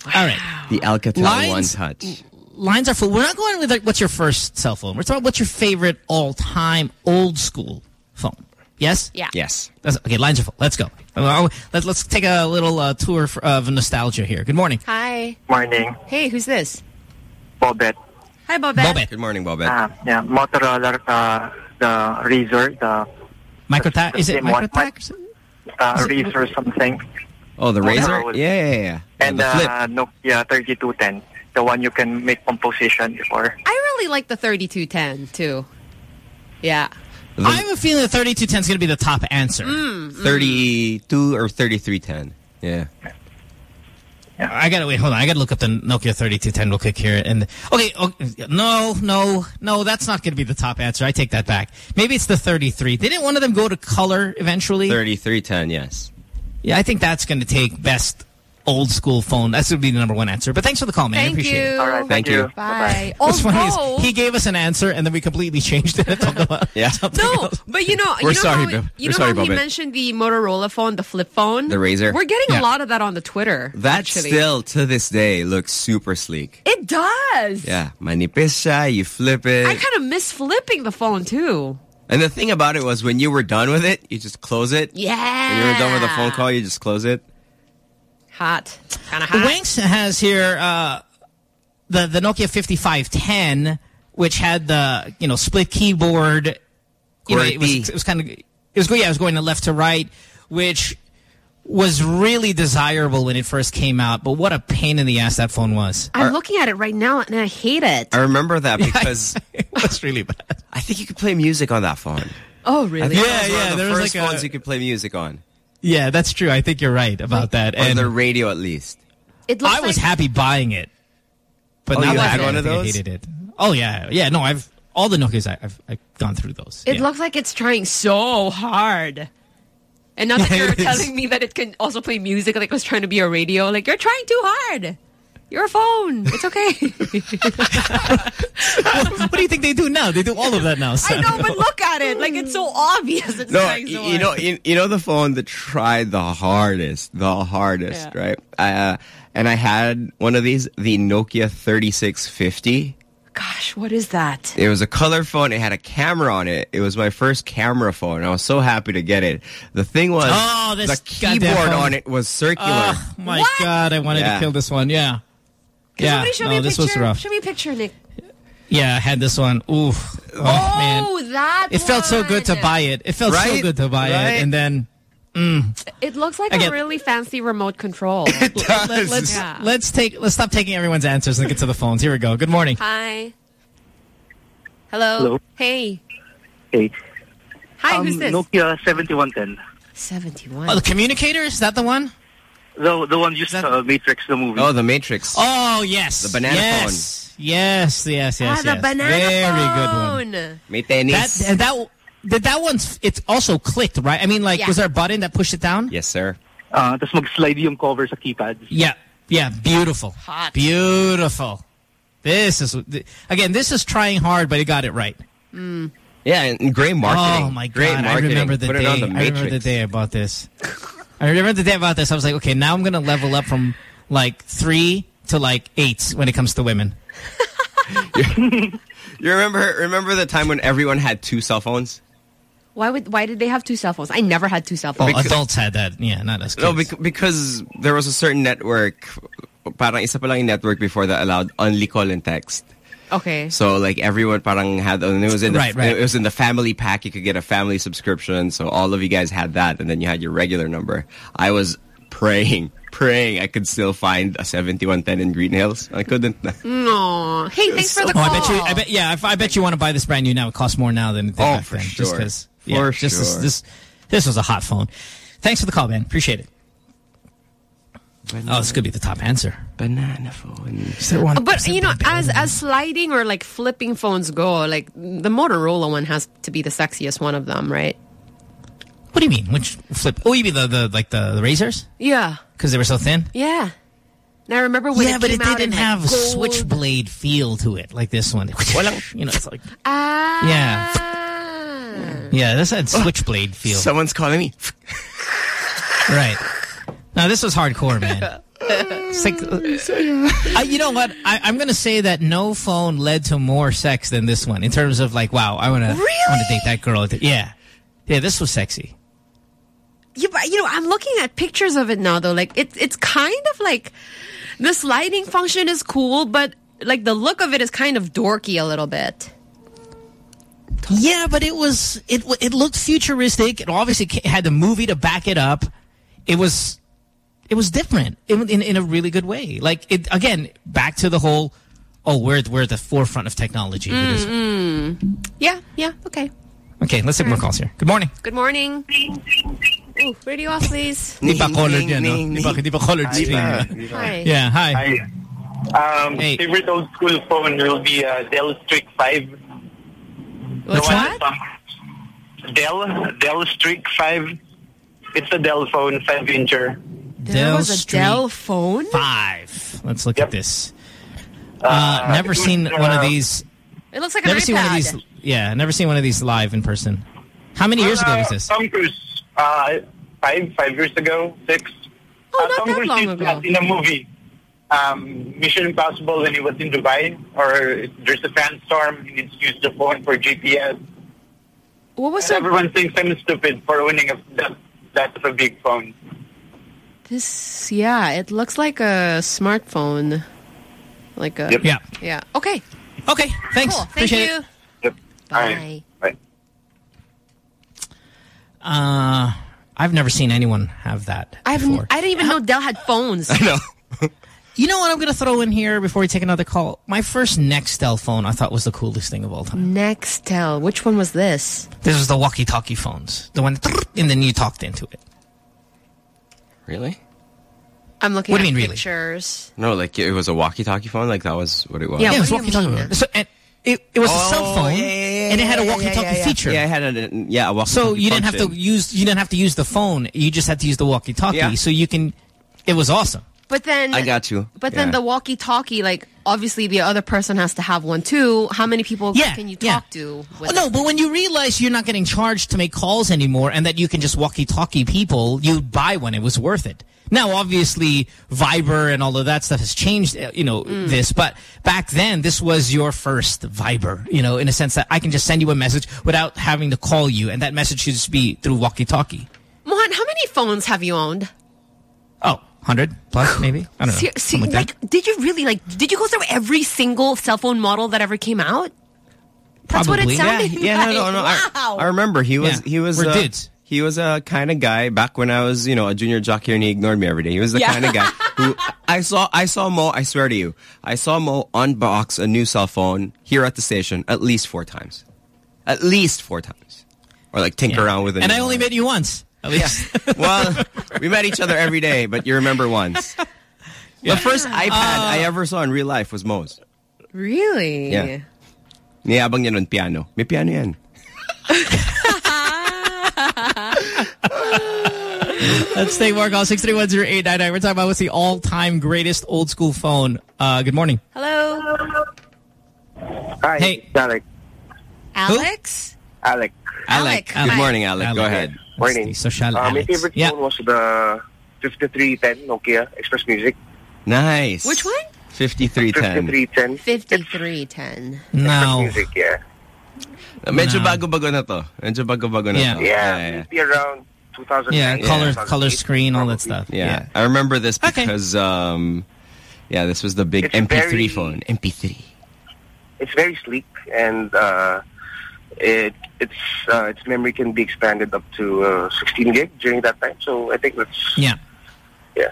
All right, The Alcatel Lines- One Touch. Lines are full. We're not going with like, what's your first cell phone. We're talking about what's your favorite all-time old school phone. Yes. yeah. Yes. That's, okay, lines are full. Let's go. Uh, Let's let's take a little uh, tour f- of nostalgia here. Good morning. Hi. Morning, Hey, who's this? Bobet. Hi, Bobette. Bobet. Good morning, Bobette. Ah, yeah, Motorola, uh, the Razr, the Microtac. Is it Same. Microtac? uh, Razr something, oh, the Razr? no. Yeah, yeah, yeah. and the flip. uh, Nokia 3210, the one you can make composition before. I really like the 3210 too. Yeah. I have a feeling the 3210 is going to be the top answer. Mm. 32 or 3310. Yeah. I gotta wait. Hold on. I gotta look up the Nokia 3210 real quick here. And okay, okay, no, no, no. That's not gonna be the top answer. I take that back. Maybe it's the 33. Didn't one of them go to color eventually? 3310, yes. Yeah, I think that's gonna take best old school phone. That's gonna be the number one answer. But thanks for the call, man. I Thank appreciate you. it. All right, Thank you. Bye. What's funny is he gave us an answer and then we completely changed it and talked about Yeah. something no, else. but you know, We're you know sorry, how, you We're know sorry, how he Bobette. mentioned the Motorola phone, the flip phone, The Razr? We're getting Yeah. a lot of that on the Twitter. That actually. still, to this day, looks super sleek. it does. Yeah. Manipis siya, you flip it. I kind of miss flipping the phone too. and the thing about it was when you were done with it, you just close it. Yeah. When you were done with the phone call, you just close it. Hot. Kind of hot. Wanks has here uh, the the Nokia 5510, which had the you know split keyboard. You know, it was it was kind of it was yeah, it was going to left to right, which was really desirable when it first came out. But what a pain in the ass that phone was. I'm looking at it right now and I hate it. I remember that because it was really bad. I think you could play music on that phone. Oh, really? think Yeah, one yeah, of the there was first like a- phones you could play music on. Yeah, that's true. I think you're right about that. On And the radio, at least. It looks I was like, happy buying it, but Oh, now you that had I one of think I hated it. Oh yeah, yeah. No, I've all the Nokias. I, I've I've gone through those. It yeah. looks like it's trying so hard. And now that Yeah, you're telling me that it can also play music, like it was trying to be a radio, like you're trying too hard. You're phone. It's okay. what do you think they do now? They do all of that now. I Sam. know, but look at it. Like it's so obvious. It's No, trying so you know, you, you know the phone that tried the hardest, the hardest, Yeah. right? Uh, and I had one of these, the Nokia 3650. Gosh, what is that? It was a color phone. It had a camera on it. It was my first camera phone. I was so happy to get it. The thing was, Oh, this the keyboard on it was circular. Oh my What? god, I wanted Yeah. to kill this one. Yeah. Can Yeah. somebody show no, me a this picture? was rough. Show me a picture, Nick. Yeah, I had this one. Ooh. Oh, man. Oh, that It felt so good to buy it. It felt so good to buy Right? it. And then, mm, It looks like Again- a really fancy remote control. let, us Yeah. let's take let's stop taking everyone's answers and get to the phones. Here we go. Good morning. Hi. Hello. Hello. Hey. Hey. Hi, um, who's this? Nokia 7110. 71. Oh, the communicator is that the one? The the one used uh, Matrix the movie. Oh, the Matrix. Oh yes, The banana yes. Yes, yes, yes, ah, the yes. banana Very good one. May tennis. That and that that that one's it's also clicked, right? I mean, like, Yeah. was there a button that pushed it down? yes, sir. Uh, tapos mag-slide yung cover sa keypad. Yeah, yeah, beautiful, Hot. beautiful. This is again, this is trying hard, but it got it right. Yeah, and great marketing. Oh my great god! I remember the Put day. it on the I remember the day I bought this. I remember the day about this. I was like, okay, now I'm gonna level up from like three to like eight when it comes to women. You remember remember the time when everyone had two cell phones? Why would why did they have two cell phones? I never had two cell phones. adults had that. Yeah, not us kids. No, bec because there was a certain network, parang isa pa lang yung network before that allowed only call and text. Okay. So like everyone parang had, and it was in the, Right, right. it was in the family pack. You could get a family subscription. So all of you guys had that, and then you had your regular number. I was praying, praying I could still find a 7110 in Greenhills. I couldn't. No. Hey, thanks for the Oh, call. I bet you. I bet. Yeah, if, I bet you want to buy this brand new now. It costs more now than it did Oh, back for then. Just sure. 'cause- For yeah, just this, this. This was a hot phone. Thanks for the call, man. Appreciate it. Oh, this could be the top answer. Banana phone. Is there one? But you know, as as sliding or like flipping phones go, like the Motorola one has to be the sexiest one of them, right? What do you mean? Which flip? Oh, you mean the the like the, the razors? Yeah. Because they were so thin. Yeah. Now I remember when yeah, it but it didn't in, like, have a switchblade feel to it like this one. you know, it's like Ah. yeah, yeah. This had switchblade feel. Someone's calling me. Right. Now this was hardcore, man. Like, uh, you know what? I, I'm going to say that no phone led to more sex than this one in terms of like, wow, I want to, I want to date that girl. Yeah, yeah. This was sexy. Yeah, you know, I'm looking at pictures of it now though. Like it's it's kind of like the sliding function is cool, but like the look of it is kind of dorky a little bit. Yeah, but it was it it looked futuristic. It obviously had the movie to back it up. It was it was different in in, in a really good way. Like it again, back to the whole. Oh, we're we're at the forefront of technology. with this. Mm. Yeah, yeah, okay. Okay, let's take more calls here. Good morning. Good morning. Ooh, radio off, please. Di pa colored yan, no? Di pa, di pa colored screen. Hi. Yeah, hi. Um, Favorite old school phone will be uh, Dell Streak 5. What's that? Dell, Dell Streak 5. It's a Dell phone, 5-incher. There was a Street Dell phone? Five. Let's look at this. Uh, never it was, seen one of uh, these. It looks like an Never seen one of iPad. these. Yeah, never seen one of these live in person. How many years ago Uh, was this? Tom Cruise, uh, five, five years ago, six. Oh, uh, not Tom that Cruise long used ago. that in a movie. Um, Mission Impossible when he was in Dubai, or there's a sandstorm, he needs to use the phone for GPS. What was And it? everyone thinks I'm stupid for winning a, that, that of a big phone. This, yeah, it looks like a smartphone. Like a. Yep. Yeah. Yeah. Okay. Okay. Thanks. Cool. Thank Appreciate you. it. Yep. Bye. Bye. Uh, I've never seen anyone have that I've, before. I didn't even know Dell had phones. I know. You know what I'm going to throw in here before we take another call? My first Nextel phone I thought was the coolest thing of all time. Nextel. Which one was this? This was the walkie-talkie phones. The one that, and then you talked into it. Really? I'm looking What at do you mean, really? pictures. No, like it was a walkie-talkie phone. Like that was what it was. Yeah, it was what do you walkie-talkie. So, and it, it was a cell Oh, phone, yeah, yeah, yeah, and it had a yeah, yeah, walkie-talkie yeah, yeah. feature. Yeah, I had a yeah a walkie-talkie. So you didn't have to use you didn't have to use the phone. You just had to use the walkie-talkie. Yeah. So you can. It was awesome. But then I got you. But then the walkie-talkie, like obviously the other person has to have one too. How many people Yeah, can you yeah. talk to? With Well, no, but when you realize you're not getting charged to make calls anymore and that you can just walkie-talkie people, you buy one. It was worth it. Now, obviously, Viber and all of that stuff has changed, uh, you know, Mm. this. But back then, this was your first Viber, you know, in a sense that I can just send you a message without having to call you. And that message should just be through walkie-talkie. Mohan, how many phones have you owned? Oh, 100 plus maybe. I don't know. See, see, like like, did you really like? Did you go through every single cell phone model that ever came out? That's what it Probably. sounded Yeah, like. no, no, no. I, Wow. I remember he was Yeah, he was we're uh, dudes. He was a kind of guy back when I was, you know, a junior jockey and he ignored me every day. He was the Yeah. kind of guy who I saw I saw Mo, I swear to you, I saw Mo unbox a new cell phone here at the station at least four times. At least four times. Or like tinker around with it. And I only met you once. At least. well, we met each other every day, but you remember once. The first iPad Uh, I ever saw in real life was Mo's. Really? Yeah. Niyabang niya nun piano. May piano yan. Let's take more call 6310899. We're talking about what's the all-time greatest old school phone. Uh, good morning. Hello, Hi, Hey. Alec. Alex. Alec. Alec. Good morning, Alec. Go ahead. Morning. Social Uh, my Alex. favorite Yeah. phone was the 5310 Nokia XpressMusic. Nice. Which one? 5310. 5310 Fifty-three ten. No. Music, yeah. Medyo No. bago-bago na to. Medyo bago-bago na Yeah. to. Yeah, maybe around 2009. Yeah, color, 2008, color screen, all that stuff. Yeah. I remember this because, um, yeah, this was the big It's MP3 very- phone. MP3. It's very sleek and uh, it its uh, its memory can be expanded up to uh, 16 gig during that time. So I think that's Yeah. yeah,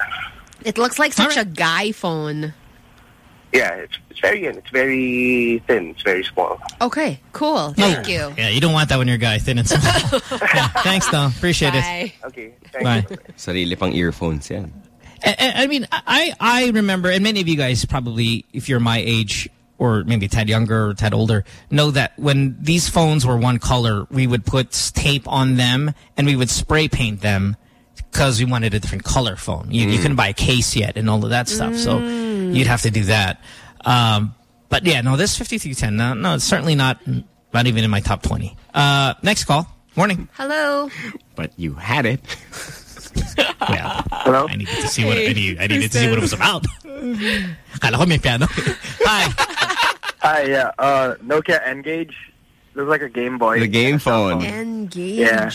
It looks like such a guy phone. yeah. It's it's very it's very thin. It's very small. Okay, cool. Thank you. Yeah, you don't want that when you're a guy, thin and small. yeah, thanks, though. Appreciate it. Bye. Okay. Bye. Sarili pang earphones yan. I, I- I mean, I, I remember, and many of you guys probably, if you're my age or maybe a tad younger or a tad older, know that when these phones were one color, we would put tape on them and we would spray paint them because we wanted a different color phone. You, you Mm. couldn't buy a case yet and all of that stuff. So you'd have to do that. Um, but yeah, no, this 5310, no, no, it's certainly not, not even in my top 20. Uh, next call. Morning. Hello. But you had it. Yeah. Hello? I needed to see what, I, need, I needed to see what it was about. Kala ko may piano. Hi. Hi, yeah. Uh, Nokia N-Gage. Looks like a Game Boy. The game phone. N-Gage. Yeah.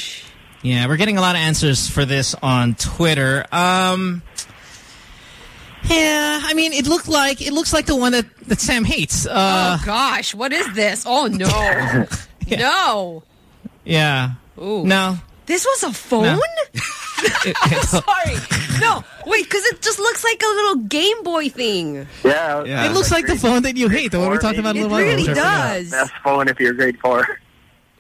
Yeah, we're getting a lot of answers for this on Twitter. Um, yeah, I mean, it looked like it looks like the one that, that Sam hates. Uh, oh gosh, what is this? Oh no, no. yeah. Ooh. No. This was a phone? No. Sorry. No, wait, because it just looks like a little Game Boy thing. Yeah. Yeah. It looks like the phone that you hate, the one we talked about a little while ago. It really does. Best phone if you're grade four.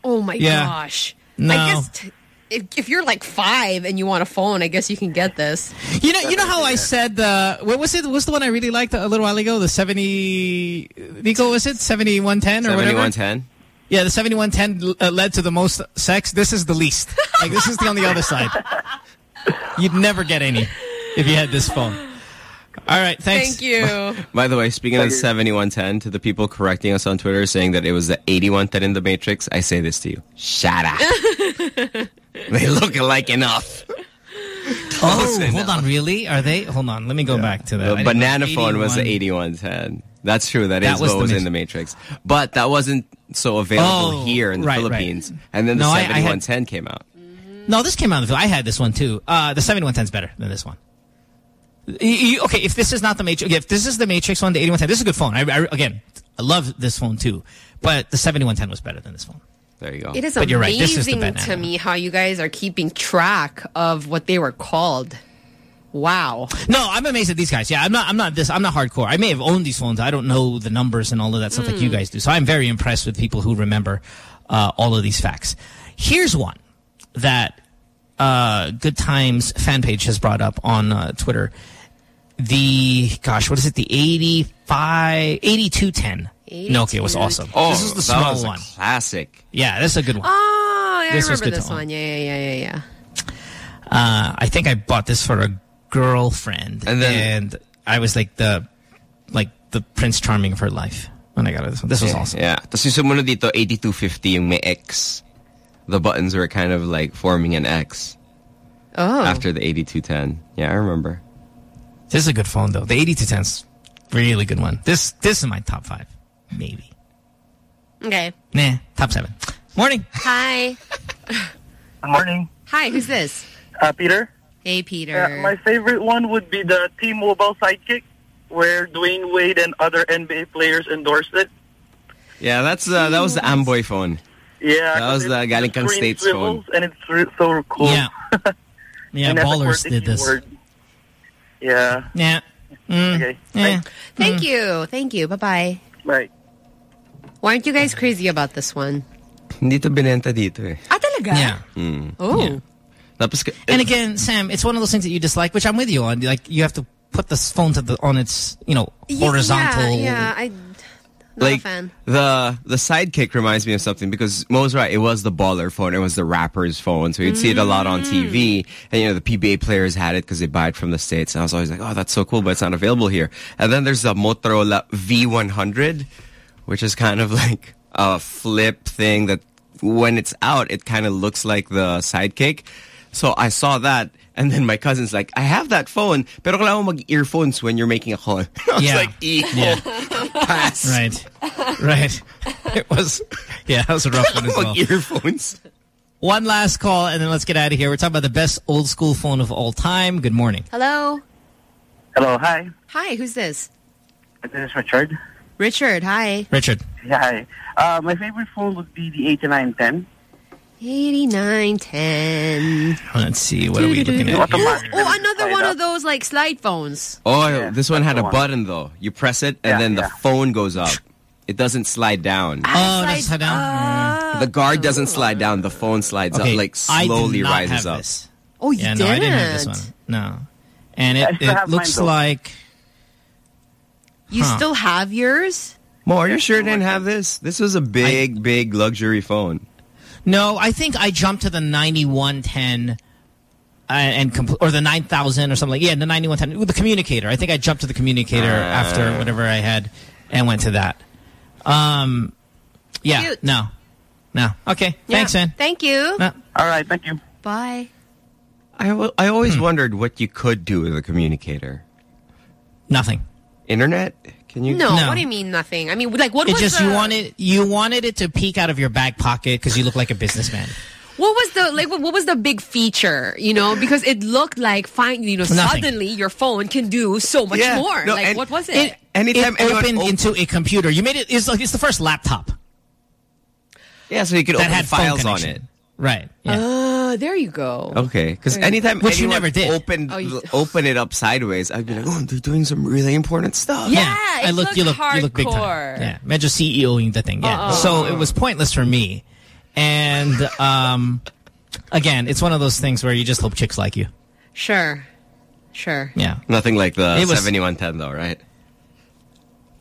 Oh my Yeah. gosh. No. I guess t- if, if you're like five and you want a phone, I guess you can get this. You know, you know how I said the what was it? What's the one I really liked a little while ago? The seventy, Nico, was it seventy one ten or whatever? 7110. Yeah, seventy one ten uh, led to the most sex. This is the least. Like this is the on the other side. You'd never get any if you had this phone. All right, thanks. Thank you. By the way, speaking of the 7110, to the people correcting us on Twitter saying that it was the 8110 in the Matrix, I say this to you. Shut up. they look alike enough. Oh, hold on, really? Are they? Hold on, let me go back to that. The banana phone was the 81. 8110. That's true. That That is was what was in the Matrix. But that wasn't so available Oh, here in the right, right. Philippines. And then the No, I- I had- 7110 came out. No, this came out. I had this one too. Uh, the seventy one ten is better than this one. You- you- okay, if this is not the Matrix, if this is the Matrix one, the 8110, this is a good phone. I, I, again, I love this phone too. But the 7110 was better than this phone. There you go. It is But you're right, this is the amazing to me how you guys are keeping track of what they were called. Wow. No, I'm amazed at these guys. Yeah, I'm not. I'm not this. I'm not hardcore. I may have owned these phones. I don't know the numbers and all of that stuff like you Mm. guys do. So I'm very impressed with people who remember uh, all of these facts. Here's one that uh, Good Times fan page has brought up on uh, Twitter. The gosh, what is it? The 85, 8210 Nokia was awesome. Oh, this is the that small was a one. classic. Yeah, this is a good one. Oh, yeah, This I remember this one. Yeah, yeah, yeah, yeah, yeah. Uh, I think I bought this for a girlfriend, And then- and I was like the like the Prince Charming of her life when I got this one. This was yeah, awesome. Yeah. Tapos yung sumunod dito, 8250 yung may X. The buttons were kind of like forming an X Oh. after the 8210. Yeah, I remember. This is a good phone though. The 8210's really good one. This this is my top five, maybe. Okay. Nah, top seven. Morning. Hi. Good morning. Hi, who's this? Uh, Peter? Hey, Peter. Yeah, my favorite one would be the T-Mobile Sidekick, where Dwyane Wade and other NBA players endorsed it. Yeah, that's uh, that was the Amboy phone. Yeah, That was the Galing Kang States phone. and it's so cool. Yeah. Yeah, And that's a ballers did this. keyword. Yeah. Yeah. Mm. Okay. Yeah. Thank you. Thank you. Bye-bye. Bye. Why aren't you guys crazy about this one? Hindi to binenta dito eh. Ah, talaga? Yeah. Mm. Oh. Tapos, ka- And again, Sam, it's one of those things that you dislike, which I'm with you on. Like, you have to put this phone to the on its, you know, horizontal. Yeah, yeah. I, not like a fan. the the sidekick reminds me of something because Mo's right. It was the baller phone. It was the rapper's phone. So you'd see it a lot on Mm. TV. And you know the PBA players had it because they buy it from the states. And I was always like, oh, that's so cool, but it's not available here. And then there's the Motorola V100, which is kind of like a flip thing that when it's out, it kind of looks like the sidekick. So I saw that. And then my cousin's like, I have that phone, pero kailangan mo mag-earphones when you're making a call. I was Yeah. like, e Yeah. pass. Right. Right. It was, yeah, that was a rough one as well. Mag-earphones. One last call, and then let's get out of here. We're talking about the best old school phone of all time. Good morning. Hello? Hello, hi. Hi, who's this? This is Richard. Richard, hi. Richard. Yeah, hi. Uh, my favorite phone would be the 8910. 8910. Let's see. What are we looking at here? Oh, another one of those like slide phones. Oh, this one had a one. button though. You press it and Yeah, then the yeah. phone goes up. It doesn't slide down. Ah, oh, that's slide down. The guard doesn't slide down. The oh. phone slides Okay, up, like I did slowly not rises have up. this. Oh, you yeah, no, I didn't have this one. No. And it, it looks mine, though. like... You Huh. still have yours? Mo, are you sure you didn't have this? This was a big, big luxury phone. No, I think I jumped to the 9110 uh, and or the 9000 or something like yeah the 9110 with the communicator i think i jumped to the communicator Ah. after whatever i had and went to that um yeah Cute. no no okay Yeah. thanks man Thank you. No. All right, thank you. Bye. I, I always Hmm. wondered what you could do with a communicator. nothing Internet? Can you? No, No. what do you mean nothing? I mean, like, what it was just the, you wanted you wanted it to peek out of your back pocket because you look like a businessman What was the like? What, what was the big feature? You know, because it looked like fine. You know, Nothing. suddenly your phone can do so much Yeah. more. No, like, what was it? it, Anytime it anyone opened op- into a computer you made it it's like it's the first laptop Yeah, so you could that open had files on it. right yeah. Ah. Oh, there you go. Okay, because anytime Which you anyone never did. opened Oh, you- open it up sideways, I'd be like, oh, they're doing some really important stuff. Yeah, I it look, you look, looked you look big time. Yeah, medyo CEO yung dating. Yeah. Uh-oh. So it was pointless for me. And um, again, it's one of those things where you just hope chicks like you. Sure, sure. Yeah. Nothing like the It was- 7110 though, right?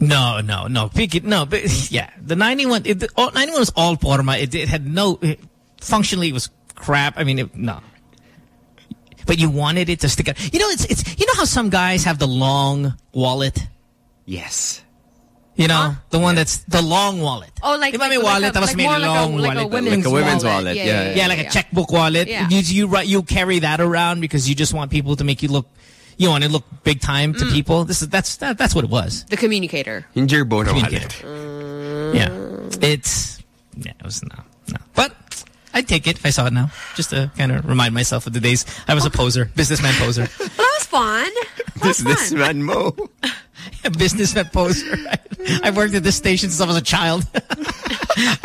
No, no, no. Pick it. No, but yeah, the 91, it, the, all, 91 was all forma. It, it had no, it, functionally it was crap. I mean, it, no. But you wanted it to stick out. You know, it's, it's, you know how some guys have the long wallet? Yes. You know, the one that's the long wallet. Oh, like, Di ba like, may like wallet a, tapos like may more like a, long like a wallet? women's, Like a women's wallet, Yeah, yeah, yeah, Yeah, like a checkbook wallet. Yeah. You you you carry that around because you just want people to make you look, you want to look big time Mm. to people. This is that's that, that's what it was. The communicator. In your na Communicator. wallet. Yeah, it's yeah, it was no, no. But I'd take it if I saw it now, just to kind of remind myself of the days I was a poser, businessman poser, Well, that was fun. That was This, this fun. man Mo. a businessman poser. I've worked at this station since I was a child. All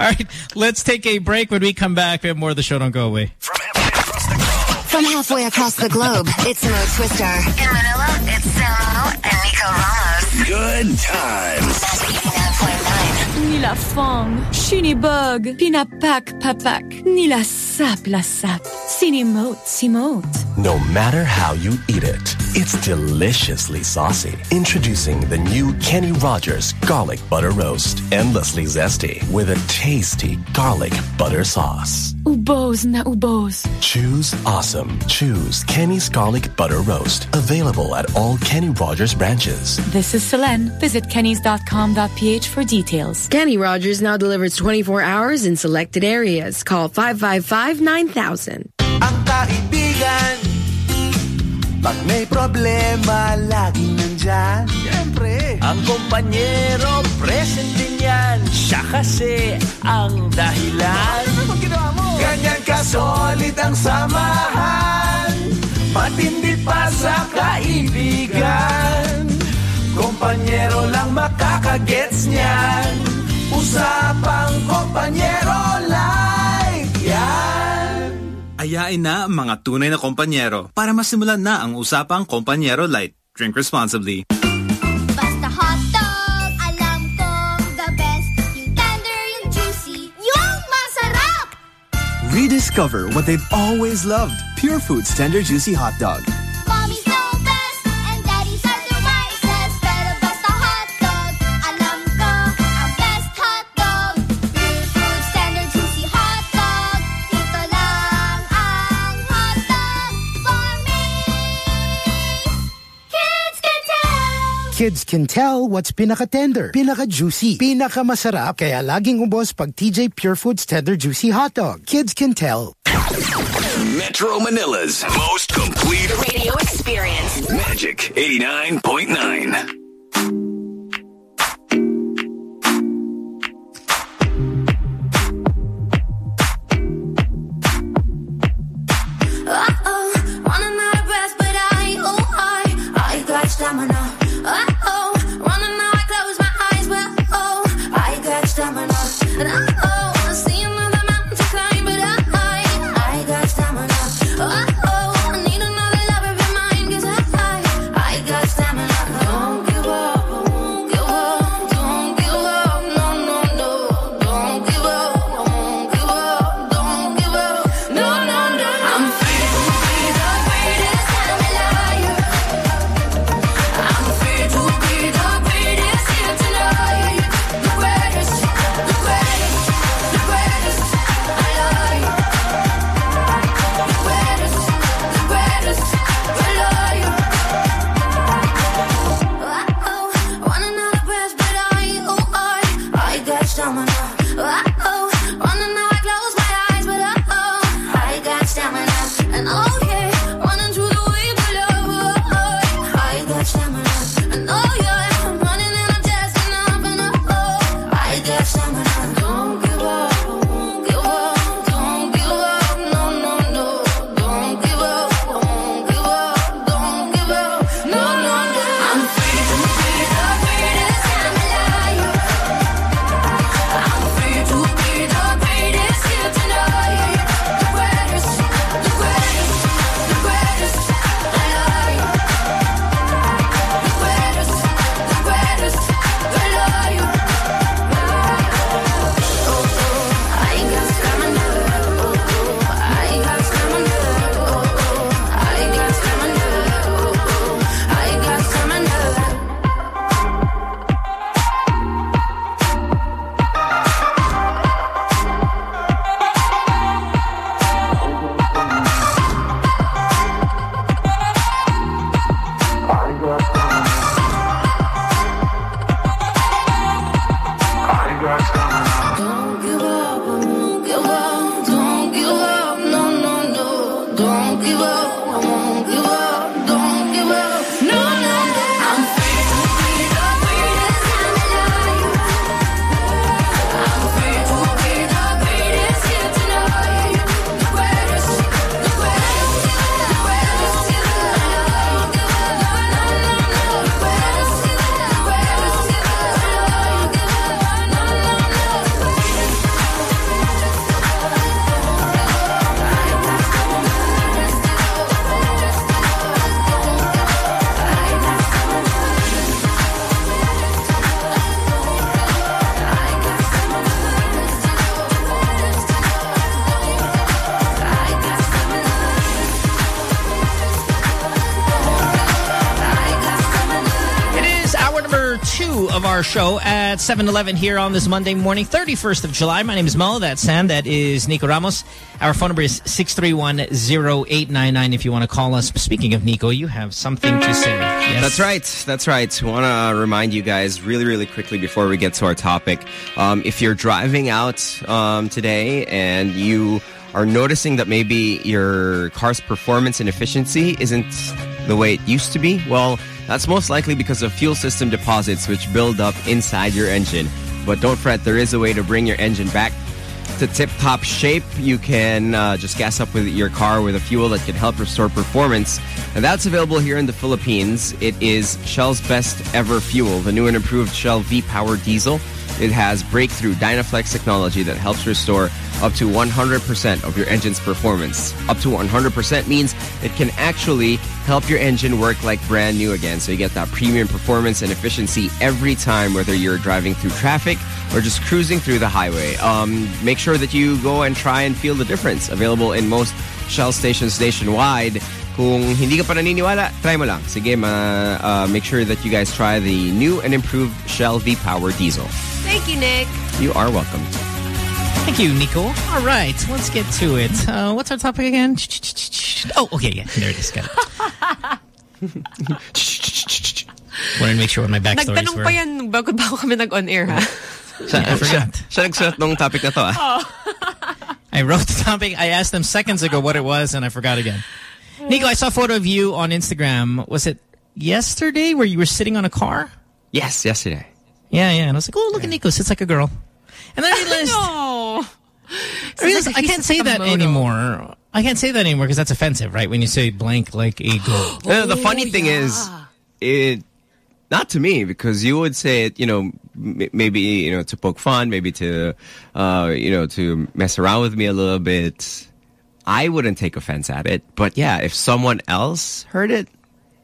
right, let's take a break. When we come back, we have more of the show. Don't go away. From halfway across the globe, it's Mo Twister. In Manila, it's Samo and Nico Ramos. Good times. Nila fong, shinibug, pinapak papak, nila sap la sap, sinimote simote. No matter how you eat it, it's deliciously saucy. Introducing the new Kenny Rogers Garlic Butter Roast. Endlessly zesty with a tasty garlic butter sauce. Ubos na ubos. Choose awesome. Choose Kenny's Garlic Butter Roast. Available at all Kenny Rogers branches. This is Selene. Visit kennys.com.ph for details. Kenny Rogers now delivers 24 hours in selected areas. Call 555-9000. Ang kaibigan, pag may problema, lagi nandyan. Siyempre. Ang kumpanyero, present din yan. Siya kasi ang dahilan. Ganyan ka solid ang samahan. Matindi pa sa kaibigan. Kumpanyero lang makakagets niyan. Usapang Kompanyero Live! Yan! Ayain na mga tunay na kompanyero para masimulan na ang Usapang Kompanyero Light. Drink responsibly. Rediscover what they've always loved. Pure Foods Tender Juicy Hot Dog. Kids can tell what's pinaka-tender, pinaka-juicy, pinaka-masarap, kaya laging ubos pag TJ Pure Foods Tender Juicy Hot Dog. Kids can tell. Metro Manila's most complete radio experience. Magic 89.9. And I give up. our show at 7-Eleven here on this Monday morning, 31st of July. My name is Mo. That's Sam. That is Nico Ramos. Our phone number is 631-0899 if you want to call us. Speaking of Nico, you have something to say. Yes? That's right. That's right. We want to remind you guys really, really quickly before we get to our topic. Um, if you're driving out um, today and you are noticing that maybe your car's performance and efficiency isn't the way it used to be, well – that's most likely because of fuel system deposits which build up inside your engine. But don't fret, there is a way to bring your engine back to tip-top shape. You can uh, just gas up with your car with a fuel that can help restore performance. And that's available here in the Philippines. It is Shell's best ever fuel, the new and improved Shell V-Power diesel. It has breakthrough Dynaflex technology that helps restore up to 100% of your engine's performance. Up to 100% means it can actually help your engine work like brand new again. So you get that premium performance and efficiency every time, whether you're driving through traffic or just cruising through the highway. Um, make sure that you go and try and feel the difference. Available in most Shell stations nationwide. Kung hindi ka pa naniniwala, try mo lang. Sige, ma, uh, make sure that you guys try the new and improved Shell V-Power Diesel. Thank you, Nick. You are welcome. Thank you, Nico. All right, let's get to it. Uh, what's our topic again? Oh, okay, yeah, there it is. Got it. Wanted to make sure what my backstories Nagtanong were. pa yan bago ba kami nag-on air, ha? I forgot. Siya nagsulat ng topic na to, ah. I wrote the topic. I asked them seconds ago what it was, and I forgot again. Nico, I saw a photo of you on Instagram. Was it yesterday where you were sitting on a car? Yes, yesterday. Yeah, yeah. And I was like, oh, look at Nico. Sits like a girl. And then I realized... no. I realized like I can't say like that moto. anymore. I can't say that anymore because that's offensive, right? When you say blank like a girl. No, the funny thing is, it not to me because you would say it, you know, m- maybe you know to poke fun, maybe to, uh, you know, to mess around with me a little bit. I wouldn't take offense at it, but yeah, if someone else heard it,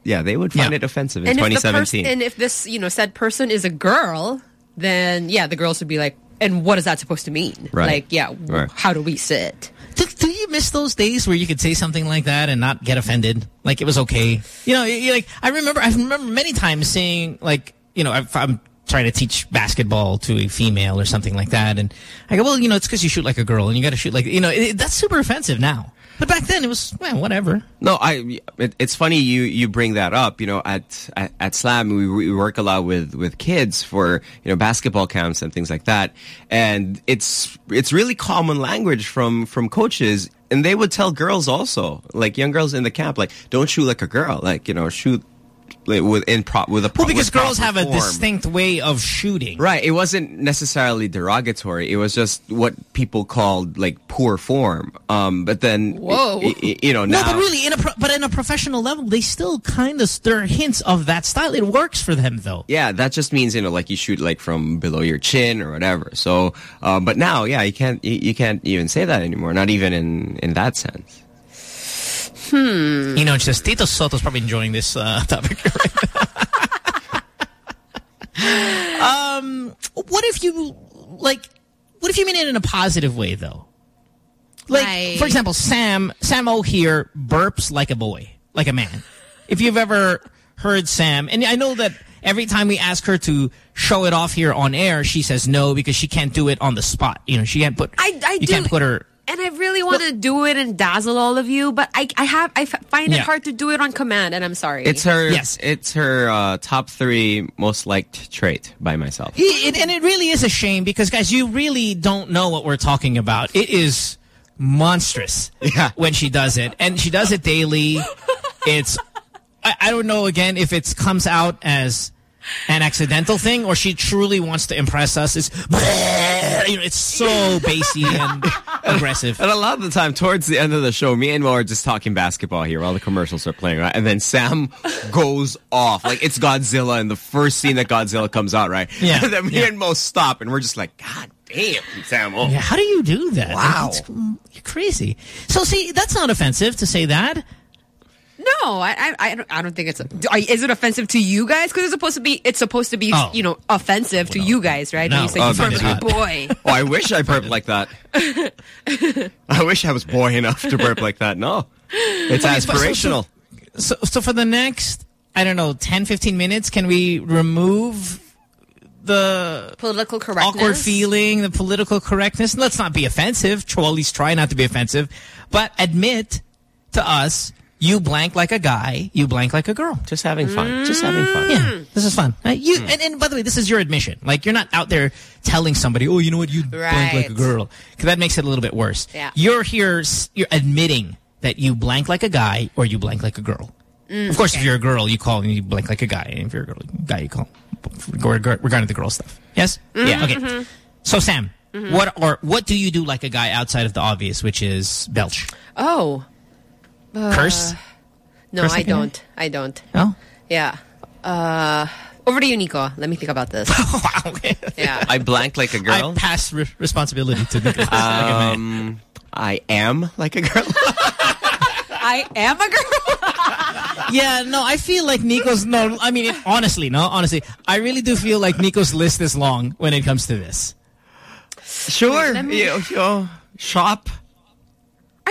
yeah, they would find it offensive in and if 2017. and if this, you know, said person is a girl, then yeah, the girls would be like, and what is that supposed to mean? Right. Like, yeah, Right. how do we sit? Do, do you miss those days where you could say something like that and not get offended? Like it was okay. You know, like I remember. I remember many times saying like, you know, if I'm trying to teach basketball to a female or something like that, and I go, well, you know, it's because you shoot like a girl and you got to shoot like, you know, it, that's super offensive now. But back then it was, well, whatever. No, I. It, it's funny you you bring that up. You know, at at, at Slam, we, we work a lot with with kids for you know basketball camps and things like that, and it's it's really common language from from coaches, and they would tell girls also, like young girls in the camp, like don't shoot like a girl, like you know shoot. Like, with in pro, with a pro, Well, because girls have a distinct way of shooting. Right. It wasn't necessarily derogatory. It was just what people called like poor form. Um, but then, Whoa. y- y- you know, now no, but really, in a pro but in a professional level, they still kind of there are hints of that style. It works for them though. Yeah, that just means you know, like you shoot like from below your chin or whatever. So, uh, but now, yeah, you can't you, you can't even say that anymore. Not even in in that sense. Hmm. You know, just Tito Sotto's probably enjoying this uh, topic right now. um, what if you like? What if you mean it in a positive way though? Like, for example, Sam Sam O here burps like a boy, like a man. If you've ever heard Sam, and I know that every time we ask her to show it off here on air, she says no because she can't do it on the spot. You know, she can't put. I, I you do, can't put her. And I really want to do it and dazzle all of you, but I, I have, I f- find it Yeah. hard to do it on command, and I'm sorry. It's her. Yes, It's her uh, top three most liked trait by myself. It, and it really is a shame because, guys, you really don't know what we're talking about. It is monstrous when she does it. And she does it daily. It's, I, I don't know, again, if it comes out as an accidental thing or she truly wants to impress us. It's, you know, it's so bassy and aggressive. And a lot of the time, towards the end of the show, me and Mo are just talking basketball here while the commercials are playing, right? And then Sam goes off. Like, it's Godzilla and the first scene that Godzilla comes out, right? Yeah, And then me and Mo stop and we're just like, God damn, Sam. Oh. Yeah, how do you do that? Wow. It's- you're crazy. So, see, that's not offensive to say that. No, I, I, I don't, I don't think it's. Is it offensive to you guys? Because it's supposed to be. It's supposed to be, Oh. you know, offensive to you guys, right? When No. you say Oh, you then burp like a boy. Oh, I wish I burped like that. I wish I was boy enough to burp like that. No. It's Okay, but so- aspirational. So, so for the next, I don't know, 10, 15 minutes, can we remove the political correctness, awkward feeling, the political correctness? Let's not be offensive. Tr- At least try not to be offensive, but admit to us you blank like a guy, you blank like a girl. Just having fun. Just having fun. Yeah, this is fun. Uh, you and, and by the way, this is your admission. Like you're not out there telling somebody, "Oh, you know what, you blank like a girl," because that makes it a little bit worse. Yeah. You're here. You're admitting that you blank like a guy or you blank like a girl. Mm, of course, okay. if you're a girl, you call and you blank like a guy. And if you're a girl, guy, you call regard- regarding the girl stuff. Yes. Mhm, Yeah. Okay. mhm. So Sam, Mhm. What or what do you do like a guy outside of the obvious, which is belch? Oh. Uh, Curse? No, Curse I like a guy? don't. I don't. No? Yeah. Uh, over to you, Nico. Let me think about this. Yeah. I blank like a girl. I pass re responsibility to Nico. um, I am like a girl. I am a girl. yeah, no, I feel like Nico's no. I mean, honestly, no, honestly, I really do feel like Nico's list is long when it comes to this. Sure. let me- You- you- shop.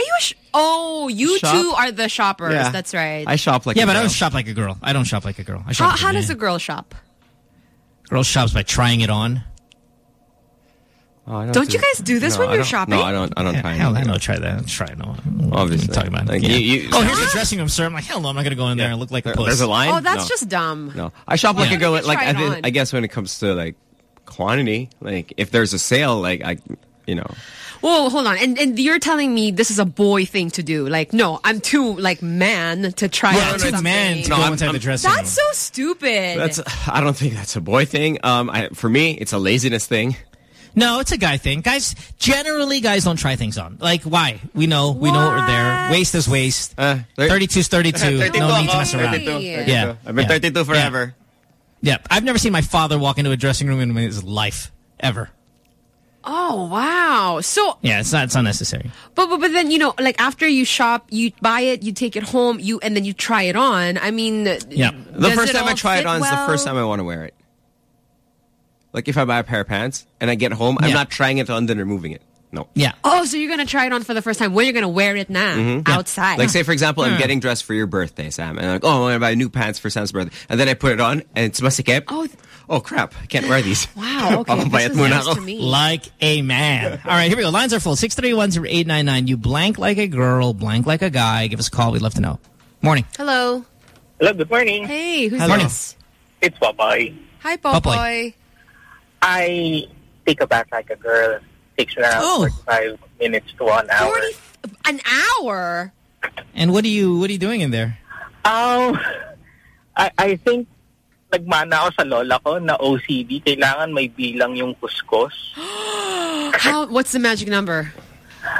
Are you a sh Oh, you Shop? two are the shoppers. Yeah. That's right. I shop like yeah, a but I girl. don't shop like a girl. I don't shop like a girl. I how shop like how a does a girl shop? girl shops by trying it on? Oh, I Don't you guys do this No, when you're shopping? No, I don't. I don't Yeah, try. hell, I anything. don't try that. Try it on. Obviously. talking about. Like, yeah. you- you- oh, here's the dressing room, sir. I'm like, hell no, I'm not gonna go in there and look like a There- puss. There's a line. Oh, that's No. just dumb. No, I shop like Yeah. a girl. You Like I, it thi- on. I guess when it comes to like quantity, like if there's a sale, like I, you know, Whoa, hold on. And and you're telling me this is a boy thing to do? Like, no, I'm too like man to try Yeah, out it's a something. man to No, go I'm- inside I'm- the dressing That's so stupid. that's. I don't think that's a boy thing. Um, I, for me, it's a laziness thing. No, it's a guy thing. Guys, generally, guys don't try things on. Like, why? We know. We know we're there. Waist is waist. Uh, 32 is 32. 32 no need to mess around. 32, 32. Yeah. I've been Yeah. 32 forever. Yeah. I've never seen my father walk into a dressing room in his life. Ever. Oh wow. So, Yeah, it's not, it's unnecessary. but, but but then you know, like after you shop, you buy it, you take it home, you and then you try it on. I mean, Yeah. The first time I try it on is the first time I want to wear it. Like if I buy a pair of pants and I get home, I'm not trying it on then removing it. No. Yeah. Oh, so you're gonna try it on for the first time when you're gonna wear it now Mhm. outside. Like say for example, I'm getting dressed for your birthday, Sam, and I'm like, oh, I'm gonna buy new pants for Sam's birthday, and then I put it on and it's masikip. Oh, oh crap, I can't wear these. wow. Okay, this is muna news ako. to me. Like a man. All right, here we go. Lines are full. 631-0899. You blank like a girl, blank like a guy. Give us a call. We'd love to know. Morning. Hello. Hello, good morning. Hey, who's Morning. this? It's Popeye. Hi, Popoy. Popoy. I take a bath like a girl. Takes around Oh. 45 minutes to one hour. Forty, an hour. And what are you what are you doing in there? Um, I, I think nagmana ako sa lola ko na OCD. Kailangan may bilang yung kuskus. How? What's the magic number?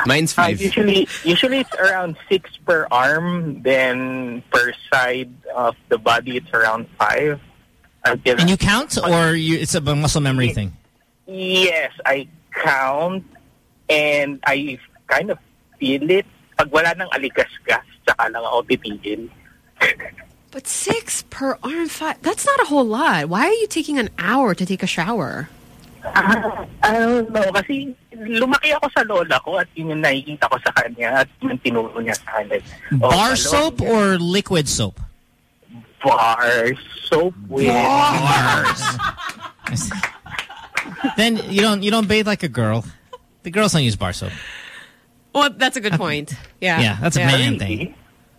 Mine's Uh, five. usually, usually it's around six per arm. Then per side of the body, it's around five. Until And you count or you it's a muscle memory thing? Yes, I count and I kind of feel it. Pag wala nang aligasgas, saka lang ako titigil. But six per arm, five. That's not a whole lot. Why are you taking an hour to take a shower? Ah, I don't know. Kasi lumaki ako sa lola ko at yun yung nakikita ko sa kanya at yung tinuro niya sa akin. Oh, Bar sa soap loob, or liquid soap? Bar soap with... Bars. then you don't you don't bathe like a girl. The girls don't use bar soap. Well, that's a good point. Yeah. Yeah, that's a man thing.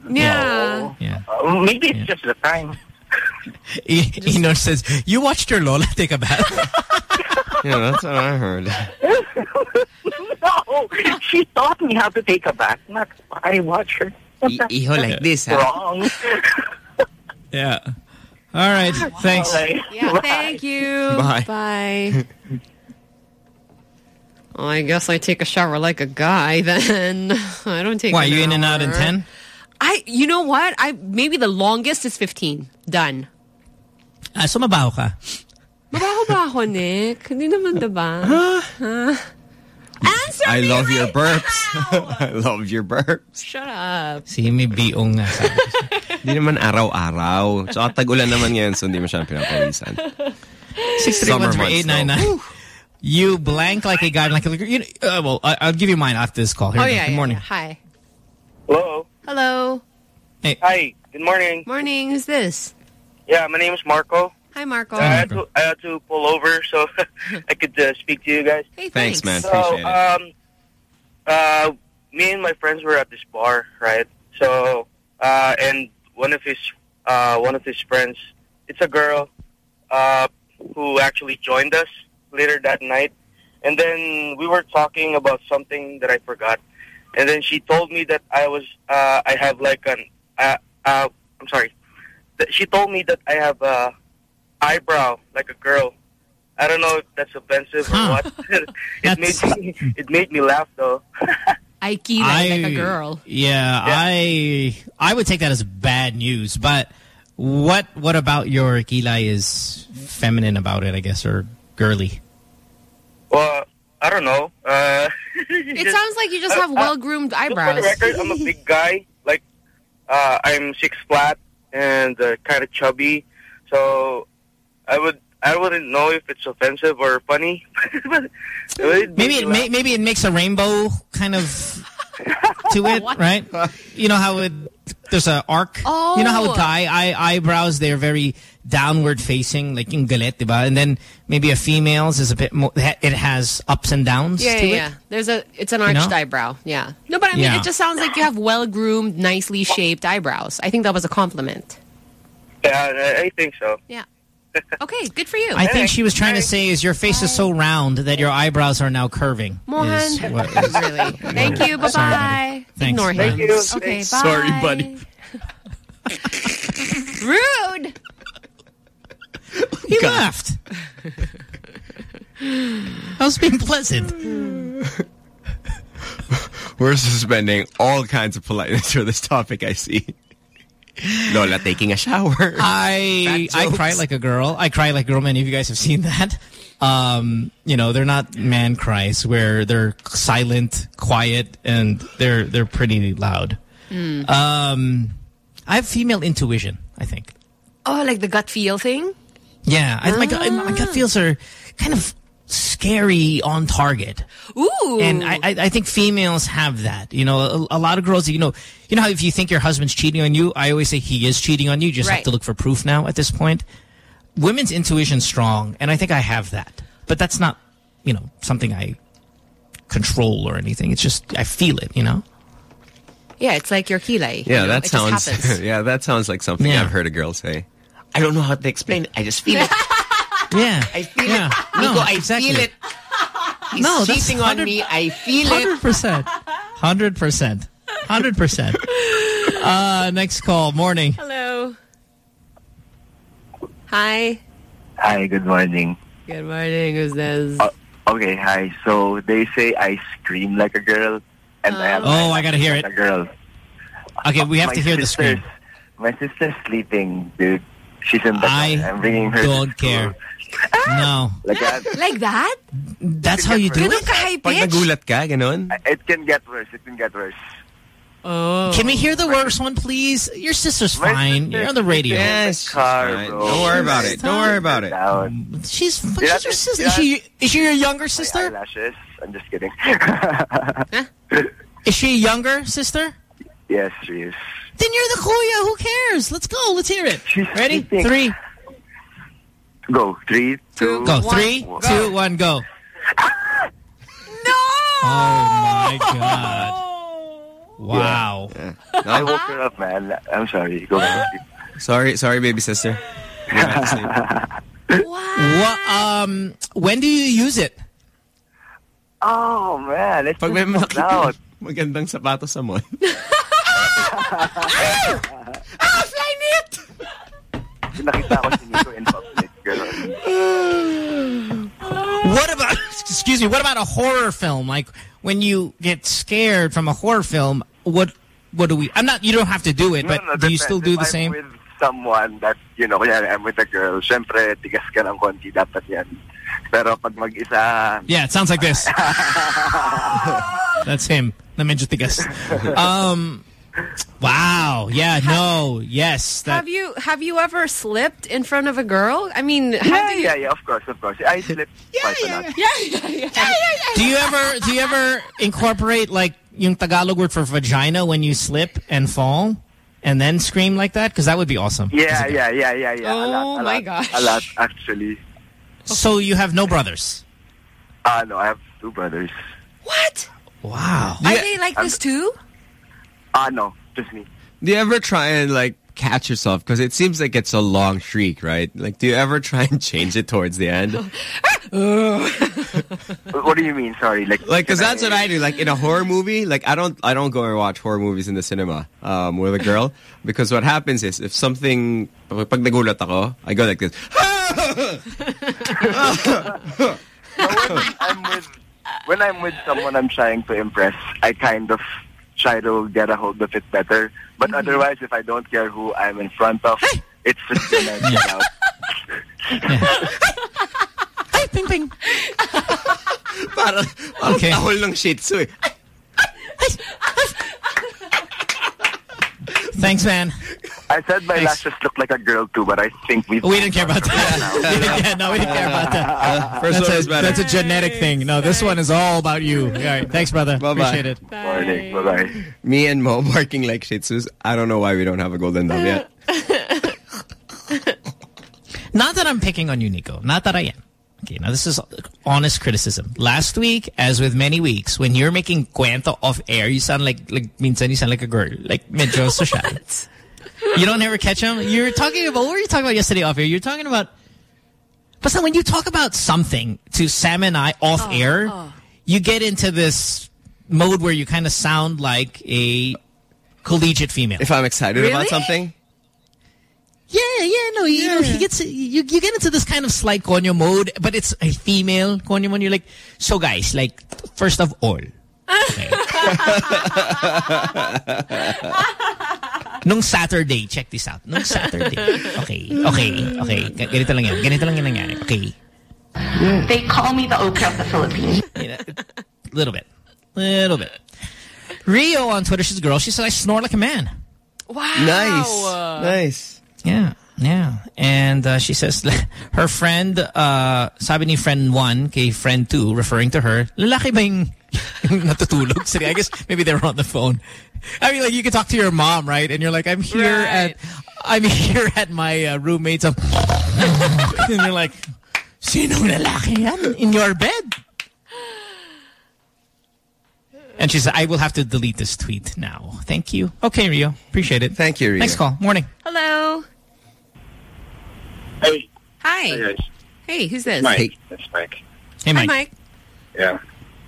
Yeah. Yeah. Uh, maybe it's just the time. E- Eno says, "You watched your Lola take a bath." yeah, that's what I heard. no, she taught me how to take a bath. Not I watch her. Iho like this, huh? Wrong. yeah. All right. Thanks. Yeah, thank you. Bye. Bye. well, I guess I take a shower like a guy then. I don't take Why an you in and out in ten? I, you know what? I Maybe the longest is 15. Done. Ah, so mabaho ka. Mabaho ba ako, Nick? Hindi naman, diba? Huh? Answer I me love your right burps. I love your burps. Shut up. Si may biong nga sa Hindi naman araw-araw. Tsaka tag-ulan naman yan, so hindi masyadong pinapawisan. Summer months, 631-3899. You blank like a guy, like a you know, uh, well, I, I'll give you mine after this call. Here oh, yeah, Good yeah, morning. yeah. Hi. Hello. Hello. Hey. Hi. Good morning. Morning. Who's this? Yeah, my name is Marco. Hi, Marco. I, had to, I had to pull over so I could uh, speak to you guys. Hey, Thanks, man. So, Appreciate it. um, uh, me and my friends were at this bar, right? So, uh, and one of his, uh, one of his friends, it's a girl, uh, who actually joined us later that night, and then we were talking about something that I forgot, and then she told me that I was, uh, I have like an, uh, uh, I'm sorry, she told me that I have a eyebrow like a girl I don't know if that's offensive or what. it made me it made me laugh though. I key like a girl. Yeah, I I would take that as bad news. But what what about your kilay is feminine about it, I guess, or girly? Well, I don't know. Uh, It sounds like you just have well-groomed For eyebrows. the record, I'm a big guy. Like, uh, I'm six flat and uh, kind of chubby. So, I would I wouldn't know if it's offensive or funny. It Maybe it may, maybe it makes a rainbow kind of to it, right? You know how it there's an arc. You know how with Oh. guy eye, eyebrows they're very downward facing, like in galit, diba? And then maybe a female's is a bit more. It has ups and downs Yeah, to yeah, it. yeah. There's a, it's an You arched know? eyebrow. Yeah. No, but I mean, Yeah. it just sounds like you have well-groomed, nicely shaped eyebrows. I think that was a compliment. Yeah, I I think so. Yeah. Okay, good for you. I think she was trying to say is your face is so round that your eyebrows are now curving. Mohan. is what is- really. Thank you. Bye-bye. buddy. Thanks. Ignore Thank you. Okay, bye. Sorry, buddy. Rude. He laughed. I was being pleasant. We're suspending all kinds of politeness for this topic, I see. Lola taking a shower. I I cry like a girl. I cry like a girl. Many of you guys have seen that. Um, you know, they're not man cries where they're silent, quiet, and they're they're pretty loud. Mm. Um, I have female intuition. I think. Oh, like the gut feel thing? Yeah, I, my, gut, my gut feels are kind of scary on target. Ooh. And I, I, I think females have that. You know, a, a lot of girls, you know, you know how if you think your husband's cheating on you, I always say he is cheating on you. You just have to look for proof now at this point. Women's intuition's strong, and I think I have that. But that's not, you know, something I control or anything. It's just, I feel it, you know? Yeah, it's like your kilay. Yeah, you know, that it sounds. yeah, that sounds like something Yeah. I've heard a girl say. I don't know how to explain it. I just feel it. Yeah. I feel Yeah. it. No, Nico, I exactly. feel it. He's No, that's cheating on me. I feel it. 100%. 100%. 100%. Uh, next call. Morning. Hello. Hi. Hi, good morning. Good morning. Who's this? Uh, okay, hi. So they say I scream like a girl, and I have Oh, I gotta hear like it. A girl. Okay, we have My to hear the scream. My sister's sleeping, dude. She's in the I I'm bringing her. to don't school. Care. No. Like that. Like that? That's how you do it? ka high Pag nagulat ka, ganon? Uh, it can get worse. It can get worse. Oh. Can we hear the worst one, please? Your sister's fine. You're on the radio. Yes. Car, fine. bro. Don't worry about it. Don't worry about it. Down. She's, Yeah, she's your sister. yeah. Is she, is she your younger My sister? eyelashes. I'm just kidding. Is she a younger sister? yes, she is. Then you're the kuya. Who cares? Let's go. Let's hear it. She's Ready? sleeping. Three. Go. Three, two, Go. One. Three, Go. two, one, go. No! Oh, my God. Wow. Yeah. I No? woke her up, man. I'm sorry. Go back. Sorry, sorry, baby sister. Go back to sleep. What, um, when do you use it? Oh, man. It's Pag may just makita out. magandang sapatos sa mall. Ah, fly net! Nakita ko si Nico in public. What about, excuse me, what about a horror film? Like, when you get scared from a horror film, what, what do we, I'm not, you don't have to do it, but No, no, do you still do If the I'm same? with someone that, you know, kunyari, I'm with a girl, syempre, tigas ka ng konti, dapat yan. Pero pag mag-isa, Yeah, it sounds like this. That's him. Na medyo tigas. Um, wow. Yeah, no, yes. That, Have you have you ever slipped in front of a girl? I mean, have yeah, you? yeah, yeah, of course, of course. I slipped quite a lot. Yeah, yeah, yeah. yeah, yeah, do you ever, do you ever incorporate like yung Tagalog word for vagina when you slip and fall and then scream like that? Because that would be awesome. Yeah, yeah, yeah, yeah, yeah. a Oh, lot, a my lot, gosh. A lot, actually. So you have no brothers? Ah, no, I have two brothers. What? Wow. Are they like this too? Ah, no, just me. Do you ever try and like catch yourself? Because it seems like it's a long shriek, right? Like, do you ever try and change it towards the end? What do you mean? Sorry, like, Like, because that's what I do. Like in a horror movie, like I don't, I don't go and watch horror movies in the cinema um, with a girl because what happens is if something, pag nagulat ako, I go like this. "Ah!" I'm with when I'm with someone I'm trying to impress, I kind of try to get a hold of it better. But otherwise, if I don't care who I'm in front of, it's just gonna get out. Ay, ping ping. Parang, parang Okay. tahol ng Shih Tzu eh. Thanks, man. I said my lashes look like a girl too, but I think we We didn't care about that. we didn't, yeah, no, we didn't care about that. First that's, one a, that's a genetic thing. No, this one is all about you. All right, thanks, brother. Bye-bye. Appreciate it. Morning. Bye bye. Me and Mo barking like Shih Tzus. I don't know why we don't have a golden dove yet. Not that I'm picking on you, Nico. Not that I am. Okay, now this is honest criticism. Last week, as with many weeks, when you're making cuento off air, you sound like, like minsan you sound like a girl. Like medyo social. you don't ever catch them? You're talking about, what were you talking about yesterday off air? You're talking about, but when you talk about something to Sam and I off oh, air, oh. you get into this mode where you kind of sound like a collegiate female. If I'm excited Really? about something, Yeah, yeah, no, you know, he gets you you get into this kind of slight konyo mode, but it's a female konyo mode. You're like, so guys, like first of all, okay. nung Saturday, check this out. Nung Saturday, okay, okay, okay, G- ganito lang yan, ganito lang yan nangyari. Okay, They call me the Oprah of the Philippines. You know, little bit, little bit. Rio on Twitter, she's a girl. She said I snore like a man. Wow. nice, nice. Yeah, yeah. And uh, she says her friend, uh, sabi ni friend one kay friend two, referring to her, lalaki ba yung yung natutulog? Sorry, I guess maybe they were on the phone. I mean, like you can talk to your mom, right? And you're like, I'm here Right. at, I'm here at my uh, roommate's. um, and you're like, sinong lalaki yan in your bed? And she said, I will have to delete this tweet now. Thank you. Okay, Rio. Appreciate it. Thank you, Rio. Next call. Morning. Hello. Hey. Hi. Hey, guys. Hey, who's this? Mike. That's Mike. Hey, Hi, Mike. Yeah.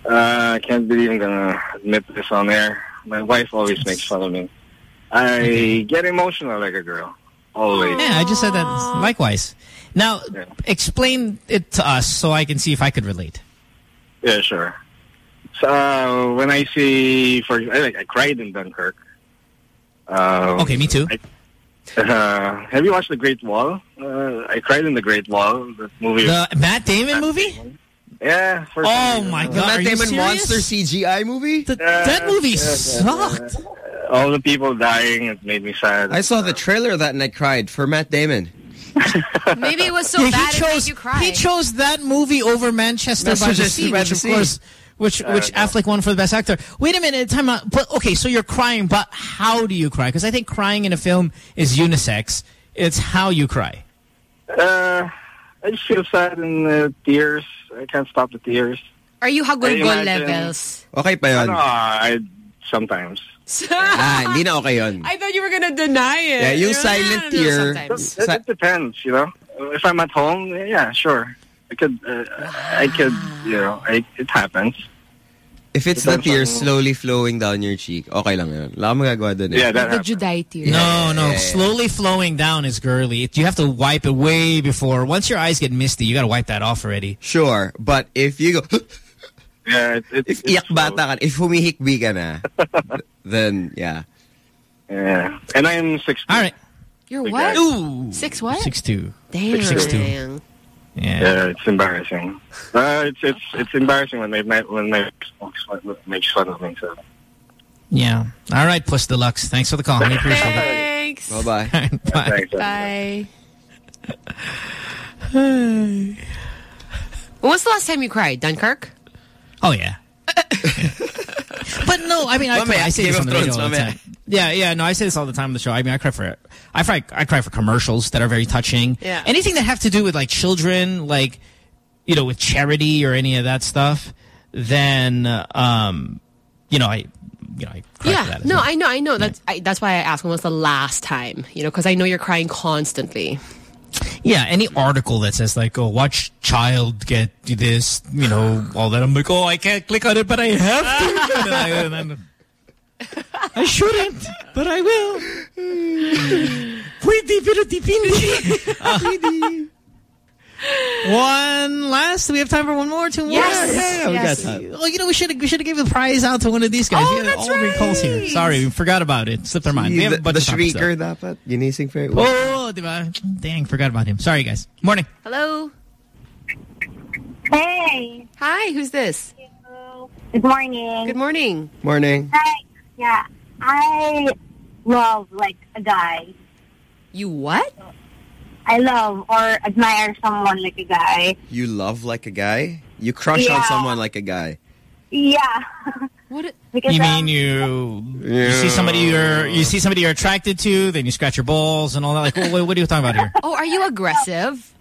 Uh, I can't believe I'm gonna admit this on air. My wife always makes fun of me. I get emotional like a girl. Always. Yeah, I just said that. Likewise. Now, Yeah. explain it to us so I can see if I could relate. Yeah, sure. So uh, when I see, for I, like, I cried in Dunkirk. Um, Okay, me too. I, uh, have you watched The Great Wall? Uh, I cried in The Great Wall. The movie. The Matt Damon movie? yeah. first Oh time, my god, The Matt Damon serious? monster CGI movie? Th- that movie yeah, yeah, sucked. All the people dying, it made me sad. I saw the trailer of that and I cried for Matt Damon. Maybe it was so Yeah, bad he it made chose you cry. he chose that movie over Manchester by the Sea, by which the of course which which Affleck won for the best actor. Wait a minute, time out. But okay, so you're crying, but how do you cry? Because I think crying in a film is unisex. It's how you cry. Uh, I just feel sad and uh, tears. I can't stop the tears. Are you I hagulgol imagine- levels? Okay pa yun. Ano, I sometimes. Ah, hindi na okay yun. I thought you were gonna deny it. Yeah, yung You're like, silent "Ah, tear- It, it depends, you know. If I'm at home, yeah, sure. I could, uh, I could, you know, I, it happens. If it's the Depends tears on- slowly flowing down your cheek, okay lang yun. Wala kang magagawa dun eh. Yeah, that The happens. Juday tear. No, no, yeah, yeah. slowly flowing down is girly. You have to wipe it way before. Once your eyes get misty, you got to wipe that off already. Sure, but if you go, Yeah, it, it, if it's iyak slow. bata ka, if humihikbi ka na, then yeah. Yeah, and I'm six. All right. You're Big what? guy. Ooh. Six what? Six two. Damn. Six two. Yeah. Yeah, it's embarrassing. Uh, it's it's it's embarrassing when they my when my makes fun of me. So Yeah. All right, Puss Deluxe. Thanks for the call. honey. appreciate it. Thanks. Bye-bye. Bye. thanks. Bye. when was the last time you cried? Dunkirk? Oh yeah. but no, I mean, I, Mamaya, I say Game this of on the radio Thrones, all the mamaya. time. Yeah, yeah, no, I say this all the time on the show. I mean, I cry for I cry, I cry for commercials that are very touching. Yeah. Anything that have to do with like children, like you know, with charity or any of that stuff, then um, you know, I, you know, I Yeah. No, well. I know, I know. That's I, that's why I asked when was the last time, you know, because I know you're crying constantly. Yeah, any article that says like, "Oh, watch child get this," you know, all that. I'm like, "Oh, I can't click on it, but I have to." And I, and then- I shouldn't, but I will. Pwede, pero di pindi. last? Do we have time for one more? Two more? Yes. Yeah, we Yes. got time. Oh, you know, we should we should have given the prize out to one of these guys. Oh, We had that's all great calls here. right. Sorry, we forgot about it. Slipped our mind. We have the, a bunch the of topics, shrieker dapat. Ginising fair. though. Oh, diba? Dang, forgot about him. Sorry, guys. Morning. Hello. Hey. Hi, who's this? Good morning. Good morning. Morning. Hi. Yeah. I love like a guy. You what? I love or admire someone like a guy. You love like a guy? You crush on someone like a guy. Yeah. What? because You um, mean you you see somebody you're you see somebody you're attracted to, then you scratch your balls and all that? Like, what, what are you talking about here? Oh, are you aggressive?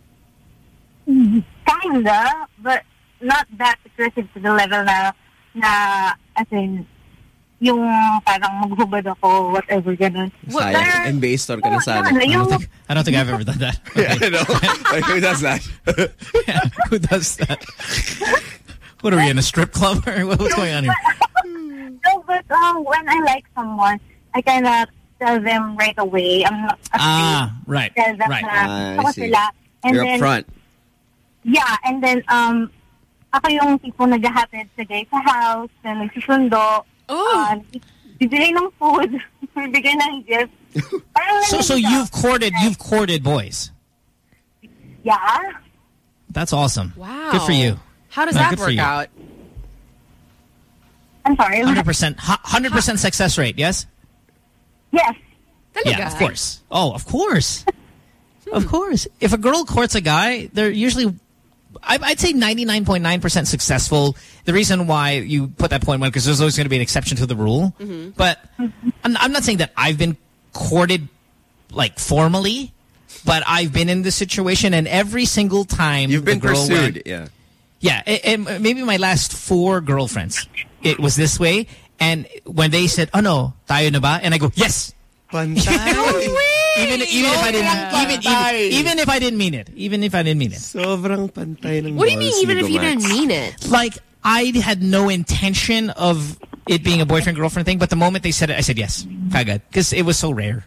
kinda, but not that aggressive to the level na na as in yung parang maghubad ako, whatever, ganun. Sayang. NBA store ka na sana. Ano, I yung, don't think I don't think I've ever done that. Yeah, I know. like, who does that? Who does that? What are we in a strip club or what- what's going on here? no, but um, when I like someone, I kind of tell them right away. I'm not afraid Ah, right, to tell them right. na Ah, I see. sila. And You're then, upfront. Yeah, and then um, ako yung tipo naghahatid sa guy sa house, na nagsusundo, Oh. uh, bibili ng food, bibigay ng gift. Parang So so you've courted you've courted boys. Yeah. That's awesome. Wow. Good for you. How does No, that good for work you. out? I'm sorry. Hundred percent, hundred percent success rate. Yes. Yes. Yeah, of course. Oh, of course. of course. If a girl courts a guy, they're usually, I- I'd say 99.9% successful. The reason why you put that point one, because there's always going to be an exception to the rule. Mm-hmm. But I'm, I'm not saying that I've been courted, like, formally, but I've been in this situation, and every single time You've been the girl pursued. went- yeah. yeah, and and maybe my last four girlfriends, it was this way. And when they said, "Oh no, tayo na ba?" and I go, "Yes." even even if I didn't even, even even if I didn't mean it, even if I didn't mean it. Sobrang pantay ng What do you mean, even if you Gomax? didn't mean it? Like I had no intention of it being a boyfriend girlfriend thing, but the moment they said it, I said yes, kagad, because it was so rare.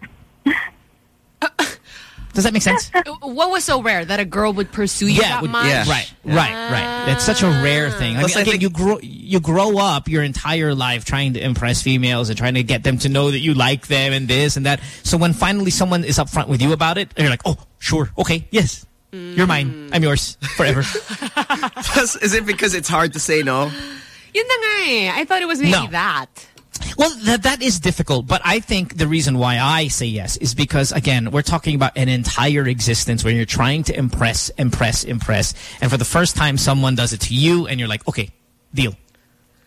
Does that make sense? What was so rare that a girl would pursue you that would- much? Right, right, right. That's such a rare thing. I Plus, mean, I again, think- you grow you grow up your entire life trying to impress females and trying to get them to know that you like them and this and that. So when finally someone is upfront with you about it, you're like, oh, sure, okay, yes, you're mine, I'm yours forever. Plus, is it because it's hard to say no? Yun na nga eh. I thought it was maybe No. that. Well, that that is difficult, but I think the reason why I say yes is because again, we're talking about an entire existence where you're trying to impress, impress, impress, and for the first time, someone does it to you, and you're like, okay, deal,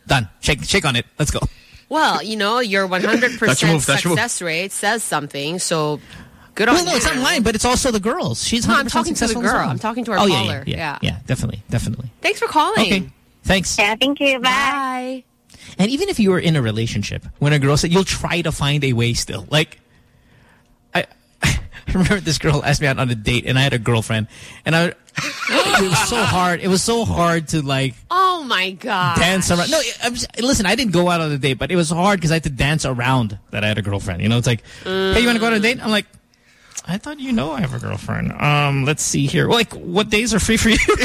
done, shake, shake on it, let's go. Well, you know, your 100% That's your move, that's your move. success rate says something, so good on Well, no, you. it's not mine, but it's also the girls. She's No, 100% I'm talking to the girl. well. I'm talking to our oh, caller. Yeah, yeah, yeah, yeah, definitely, definitely. Thanks for calling. Okay, thanks. Yeah, thank you. Bye. And even if you were in a relationship, when a girl said, you'll try to find a way still. Like, I, I remember this girl asked me out on a date, and I had a girlfriend, and I, it was so hard. It was so hard to like Oh my god. dance around. No, just, listen, I didn't go out on a date, but it was hard because I had to dance around that I had a girlfriend. You know, it's like, hey, you want to go on a date? I'm like, I thought you know I have a girlfriend. Um, let's see here. Like, what days are free for you?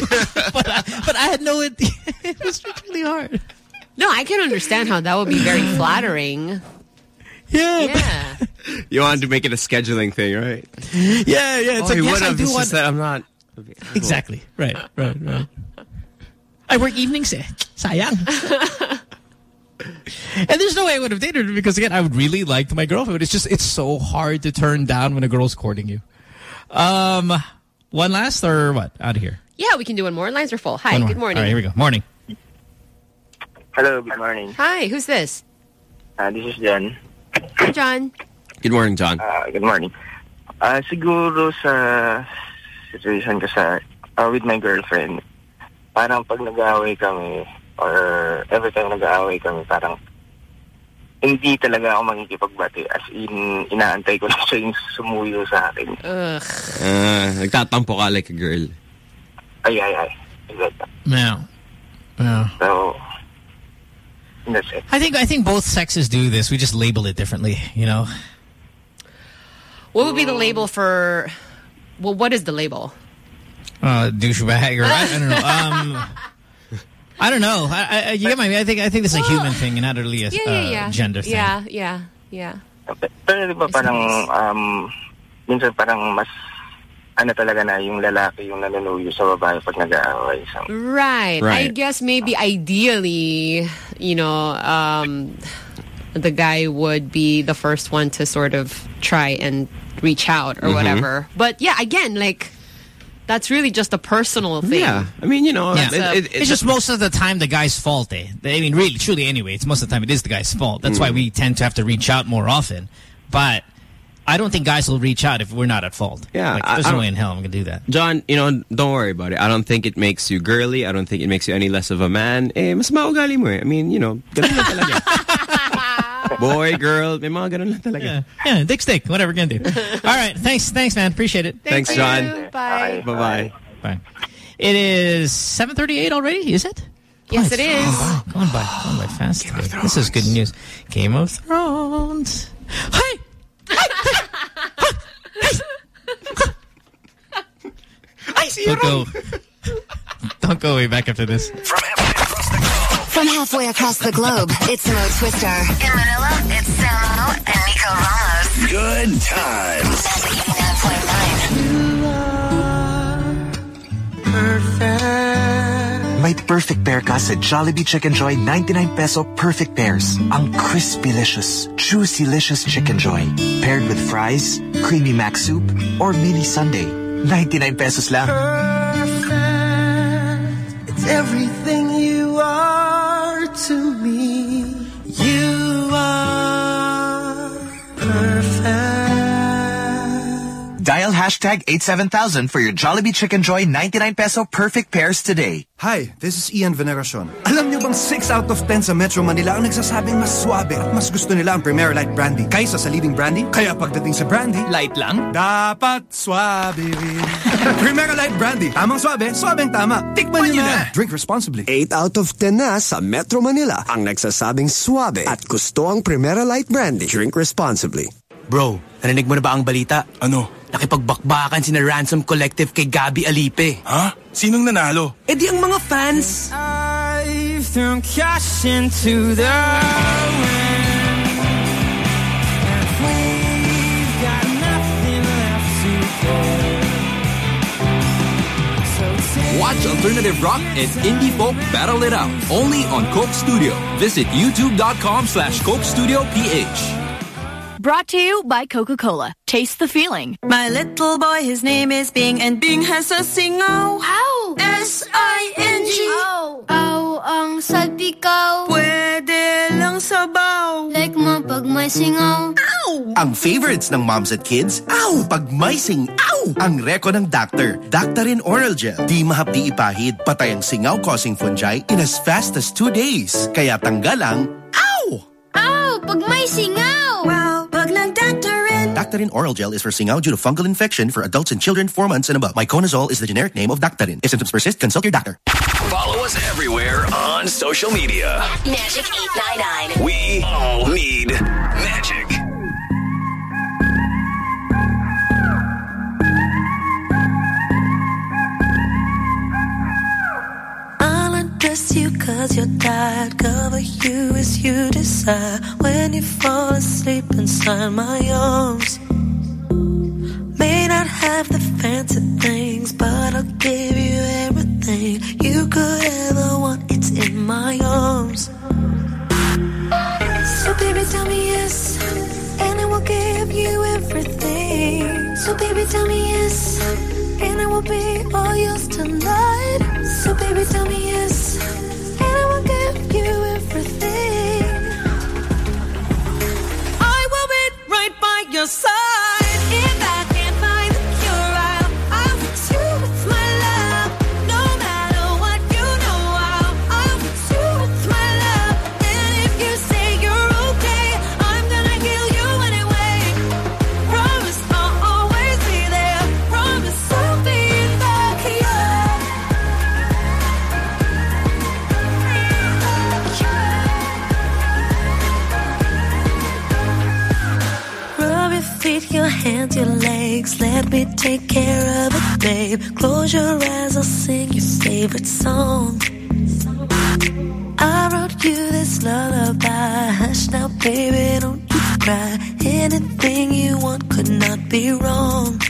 but, I, but I had no idea. it was really hard. No, I can understand how that would be very flattering. Yeah. Yeah. You wanted to make it a scheduling thing, right? Yeah, yeah. It's oh, like, you yes, would I have. do It's want... just that I'm not. Exactly. Right, right, right. I work evenings eh. Sayang. and there's no way I would have dated her because, again, I would really like my girlfriend. But it's just, it's so hard to turn down when a girl's courting you. Um, one last or what? Out of here. Yeah, we can do one more. Lines are full. Hi, good morning. All right, here we go. Morning. Hello, good morning. Hi, who's this? Uh, this is John. Hi, John. Good morning, John. Uh, good morning. Uh, siguro sa situation ko sa uh, with my girlfriend, parang pag nag-aaway kami or every time nag-aaway kami, parang hindi talaga ako makikipagbati. As in, inaantay ko lang siya yung sumuyo sa akin. Ugh. Uh, nagtatampo ka like a girl. Ay, ay, ay. Exactly. Yeah. Yeah. So, that's it. I think I think both sexes do this. We just label it differently, you know. What would be the label for... Well, what is the label? uh, douchebag or I, I don't know. Um, I don't know. I, I, you get my. I think I think this is a human thing and not really a Yeah, yeah, yeah. uh, gender thing. Yeah, yeah, yeah. Pero di ba parang, um, minsan parang mas, ano talaga na yung lalaki yung nanunuyo sa babae pag nag-aaway. So, Right. I guess maybe ideally, you know, um, the guy would be the first one to sort of try and reach out or Mhm. whatever. But yeah, again, like that's really just a personal thing. Yeah, I mean, you know, Yeah. it- it- it's just most of the time the guy's fault. Eh? I mean, really, truly, anyway, it's most of the time it is the guy's fault. That's why Mm. we tend to have to reach out more often. But I don't think guys will reach out if we're not at fault. Yeah, like, there's I no don't- way in hell I'm gonna do that. John, you know, don't worry about it. I don't think it makes you girly. I don't think it makes you any less of a man. Eh, mas maugali mo eh. I mean, you know, ganun lang talaga. Boy, girl, may mga ganun lang talaga. Yeah, yeah, dick stick, whatever we're gonna do. All right, thanks, thanks, man, appreciate it. Thanks, Thank John. you. Bye. Bye-bye. Bye. It is 7:38 already. Is it? Yes, it is. Oh, wow, going by, going by fast. This is good news. Game of Thrones. Hey. I see Don't go. Don't go way back after this. From halfway across the globe, it's Mo Twister. In Manila, it's Samo and Nico Ramos. Good times. May perfect pair ka sa Jollibee Chicken Joy 99 peso perfect pairs. Ang crispy-licious, juicy-licious Chicken Joy. Paired with fries, creamy mac soup, or mini sundae. 99 pesos lang. It's everything you hashtag 87000 for your Jollibee Chicken Joy 99 peso perfect pairs today. Hi, this is Ian Veneracion. Alam niyo bang 6 out of 10 sa Metro Manila ang nagsasabing mas suabe at mas gusto nila ang Primera Light Brandy kaysa sa leading brandy? Kaya pagdating sa brandy, light lang? Dapat suabe rin. Primera Light Brandy. Tamang suabe, suabeng tama. Tikman niyo na. Drink responsibly. 8 out of 10 na sa Metro Manila ang nagsasabing suabe at gusto ang Primera Light Brandy. Drink responsibly. Bro, narinig mo na ba ang balita? Ano? Nakipagbakbakan si na Ransom Collective kay Gabby Alipe. Ha? Sinong nanalo? Eh di ang mga fans. I've thrown cash into the wind. And we've got nothing left to give. So take Watch alternative rock and indie folk battle it out. Only on Coke Studio. Visit youtube.com slash Coke Studio PH. Brought to you by Coca-Cola. Taste the feeling. My little boy, his name is Bing, and Bing has a singaw. How? S-I-N-G. Ow! Ow ang salpikaw. Pwede lang sabaw. Like mo pag may singaw. Ow! Ang favorites ng moms at kids, ow! Pag may sing, ow! Ang reko ng doctor, Daktarin Oral Gel. Di mahapdi ipahid, patay ang singaw-causing fungi in as fast as two days. Kaya tanggal ang, ow! Ow! Pag may singaw. Wow, pag Oral Gel is for singaw due to fungal infection for adults and children 4 months and above. Miconazole is the generic name of Daktarin. If symptoms persist, consult your doctor. Follow us everywhere on social media. Magic 899. We all need magic. I'll undress you cause you're tired. Cover you as you desire. When you fall asleep inside my arms. Not have the fancy things, but I'll give you everything you could ever want. It's in my arms. So baby, tell me yes, and I will give you everything. So baby, tell me yes, and I will be all yours tonight. So baby, tell me yes, and I will give you everything. I will be right by your side. take care of it, babe. Close your eyes, I'll sing your favorite song. I wrote you this lullaby. Hush now, baby, don't you cry. Anything you want could not be wrong.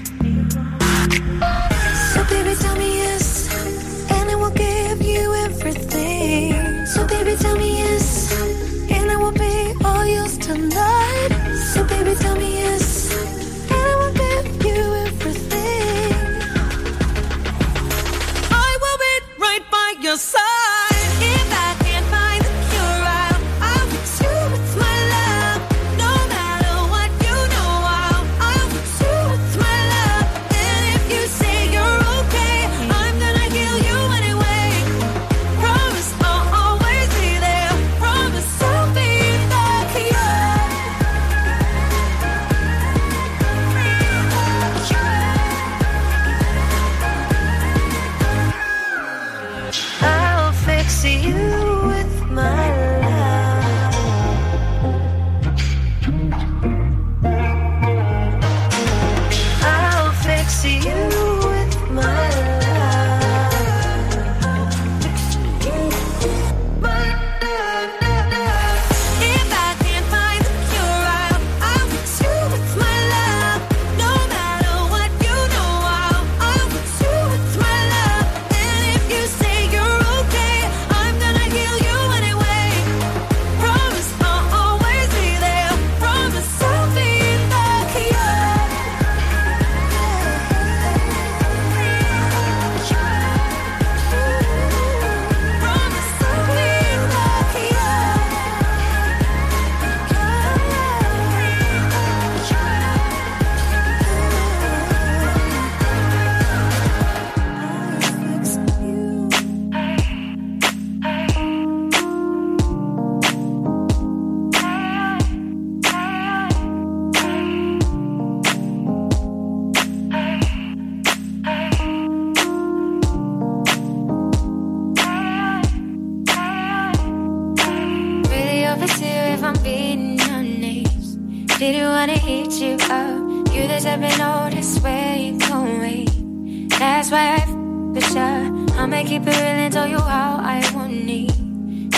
Didn't wanna hit you up. You deserve an notice where you're going. That's why I for sure. I'ma keep it real and tell you how I want it.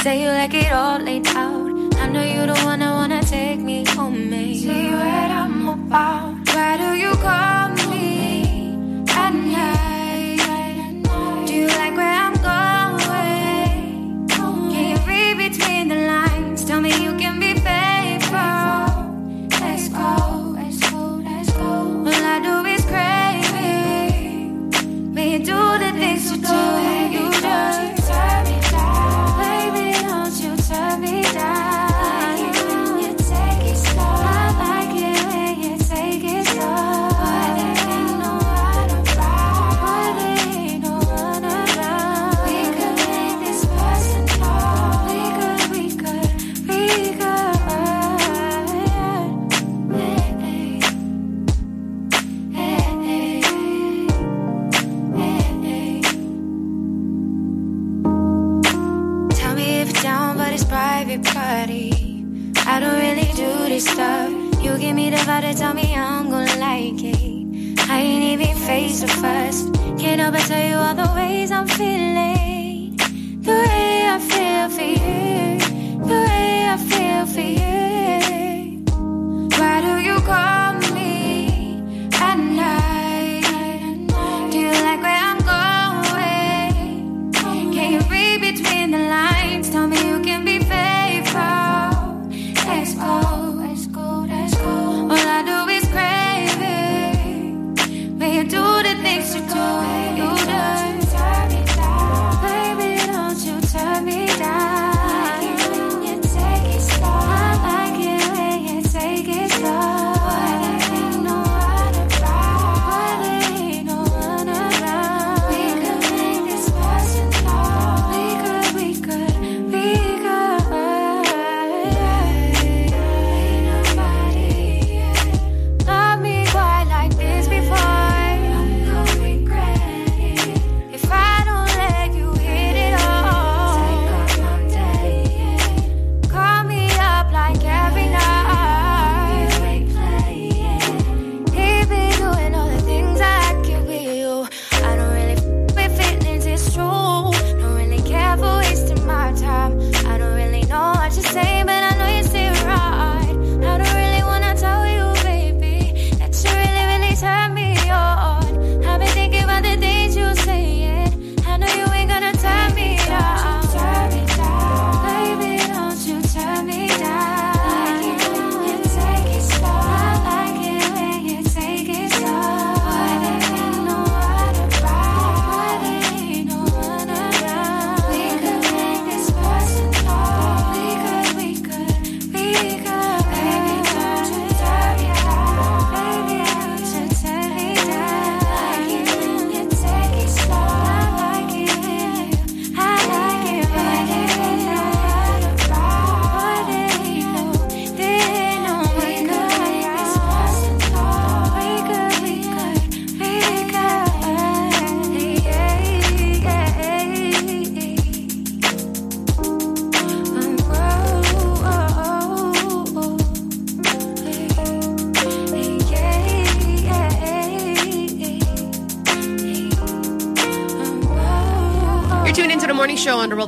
Say you like it all laid out. I know you don't wanna wanna take me home, mate. See what I'm about. Why do you call me at night? try to tell me I'm gonna like it. I ain't even face the first. Can't help but tell you all the ways I'm feeling. The way I feel for you. The way I feel for you.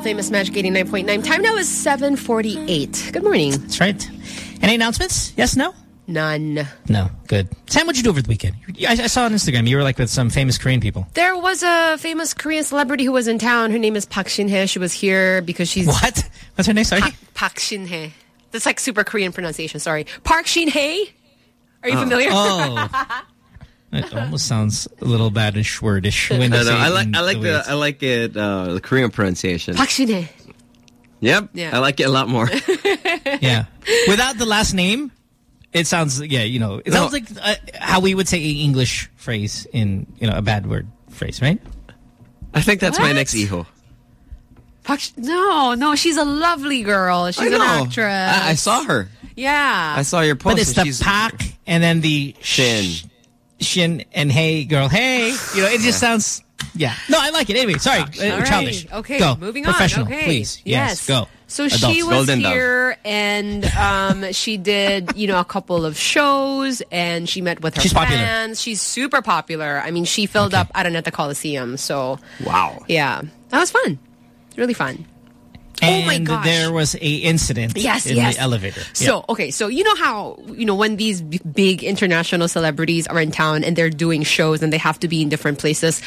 Famous Magic 89.9. Time now is 7.48. Good morning. That's right. Any announcements? Yes, no? None. No. Good. Sam, what'd you do over the weekend? I, I saw on Instagram you were like with some famous Korean people. There was a famous Korean celebrity who was in town. Her name is Park Shin-hye. She was here because she's... What? What's her name? Sorry? Pa Park Shin-hye. That's like super Korean pronunciation. Sorry. Park Shin-hye? Are you Oh. familiar? Oh. It almost sounds a little bad and Schwordish when No, you no, say I like in I like way the I like it uh, the Korean pronunciation. Park Shin-hye. Yep. Yeah. I like it a lot more. yeah. Without the last name, it sounds, yeah, you know, it No. sounds like uh, how we would say an English phrase in, you know, a bad word phrase, right? I think that's my next Iho. No, no, she's a lovely girl. She's an actress. I, I saw her. Yeah. I saw your post. But it's the she's pack and then the Shin. Shin and hey, girl, hey. You know, it just sounds, yeah. No, I like it. Anyway, sorry. uh, All right. childish. Okay, Go. moving on. Professional, Okay. please. Yes, go. So Adults. she was Golden Dove. here and um, she did, you know, a couple of shows and she met with her She's popular. fans. She's super popular. I mean, she filled up I don't know, at the Coliseum. So, Wow. yeah, that was fun. Really fun. Oh and oh my gosh. there was a incident Yes, in yes. the elevator. So, okay, so you know how, you know, when these big international celebrities are in town and they're doing shows and they have to be in different places,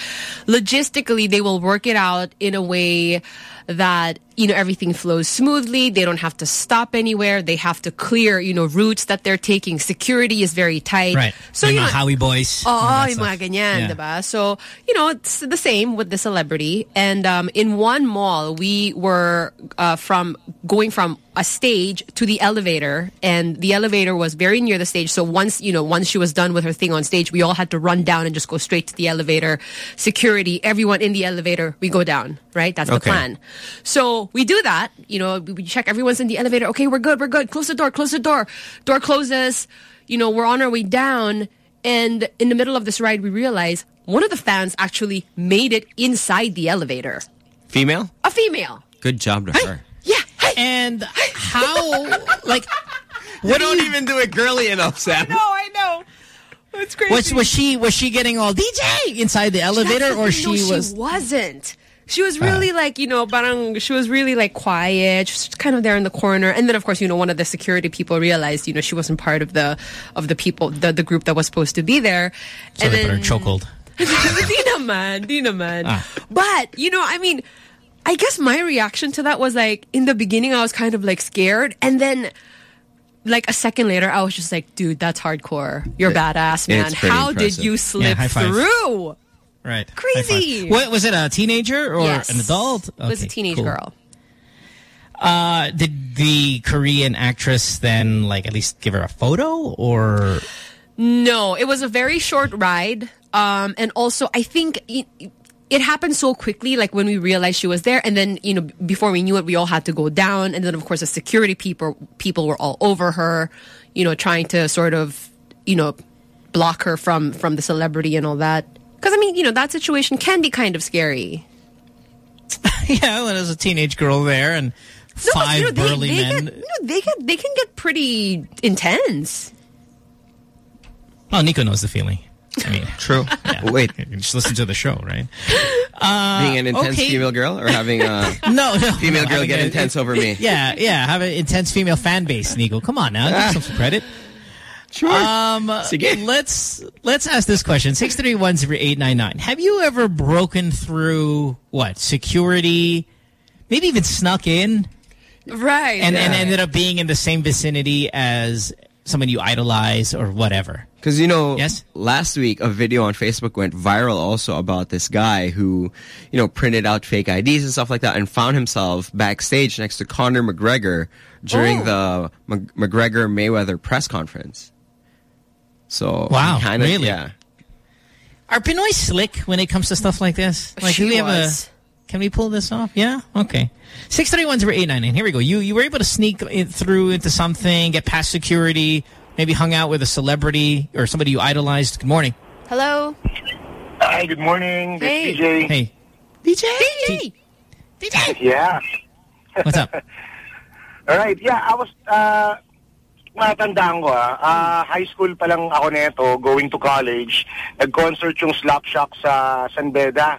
logistically, they will work it out in a way that, you know, everything flows smoothly. They don't have to stop anywhere. They have to clear, you know, routes that they're taking. Security is very tight. Right. So, Yung you know, Howie boys. oh yung mga ganyan, Yeah. diba? So, you know, it's the same with the celebrity. And um, in one mall, we were uh, from going from a stage to the elevator, and the elevator was very near the stage. So once, you know, once she was done with her thing on stage, we all had to run down and just go straight to the elevator. Security, everyone in the elevator, we go down, right? That's the plan. So we do that. You know, we we check everyone's in the elevator. Okay, we're good, we're good. Close the door, close the door. Door closes. You know, we're on our way down. And in the middle of this ride, we realize one of the fans actually made it inside the elevator. Female? A female. Good job to her. Yeah. And how, like, You don't even do it girly enough, Sam. No, I know. It's crazy. was, was she was she getting all DJ inside the elevator the or thing. she no, was She wasn't. She was really like, you know, parang, she was really like quiet. She was just kind of there in the corner. And then of course, you know, one of the security people realized, you know, she wasn't part of the of the people, the, the group that was supposed to be there. so and they put her then, chokehold? di naman, di naman. Ah. But, you know, I mean, I guess my reaction to that was like, in the beginning, I was kind of like scared. And then, like a second later, I was just like, dude, that's hardcore. You're badass, man. How impressive. did you slip five. through? Right. Crazy. What was it? A teenager or Yes. an adult? It was a teenage cool. girl. Uh, did the Korean actress then like at least give her a photo or? No, it was a very short ride. Um, and also, I think it, it happened so quickly, like when we realized she was there. And then, you know, before we knew it, we all had to go down. And then, of course, the security people, people were all over her, you know, trying to sort of, you know, block her from, from the celebrity and all that. Because, I mean, you know, that situation can be kind of scary. yeah, when there's a teenage girl there and No, five you know, burly they men. Get, you know, they, get, they can get pretty intense. Well, Nico knows the feeling. I mean, True. Wait, just listen to the show, right? Uh, being an intense okay. female girl or having a No, no. female no, girl get a- intense over me? Yeah, yeah. Have an intense female fan base, Nico. Come on now, give yourself some credit. Sure. Um, Sige. let's let's ask this question: six three one zero eight nine nine. Have you ever broken through what security? Maybe even snuck in Right. and, and ended up being in the same vicinity as someone you idolize or whatever. Because, you know, Yes? last week a video on Facebook went viral also about this guy who, you know, printed out fake IDs and stuff like that and found himself backstage next to Conor McGregor during Oh. the McGregor-Mayweather press conference. So, Wow, kinda, really? Yeah. Are Pinoy slick when it comes to stuff like this? Like, She do we have a? Can we pull this off? Yeah. Okay. Six three one zero eight nine nine. Here we go. You you were able to sneak in through into something, get past security, maybe hung out with a celebrity or somebody you idolized. Good morning. Hello? Hi, good morning. This Hey. is DJ. Hey. DJ! DJ. Yeah. What's up? All right. Yeah, I was, uh, matandaan ko ah, ah, high school pa lang ako neto, going to college. Nag-concert yung Slapshock sa San Beda.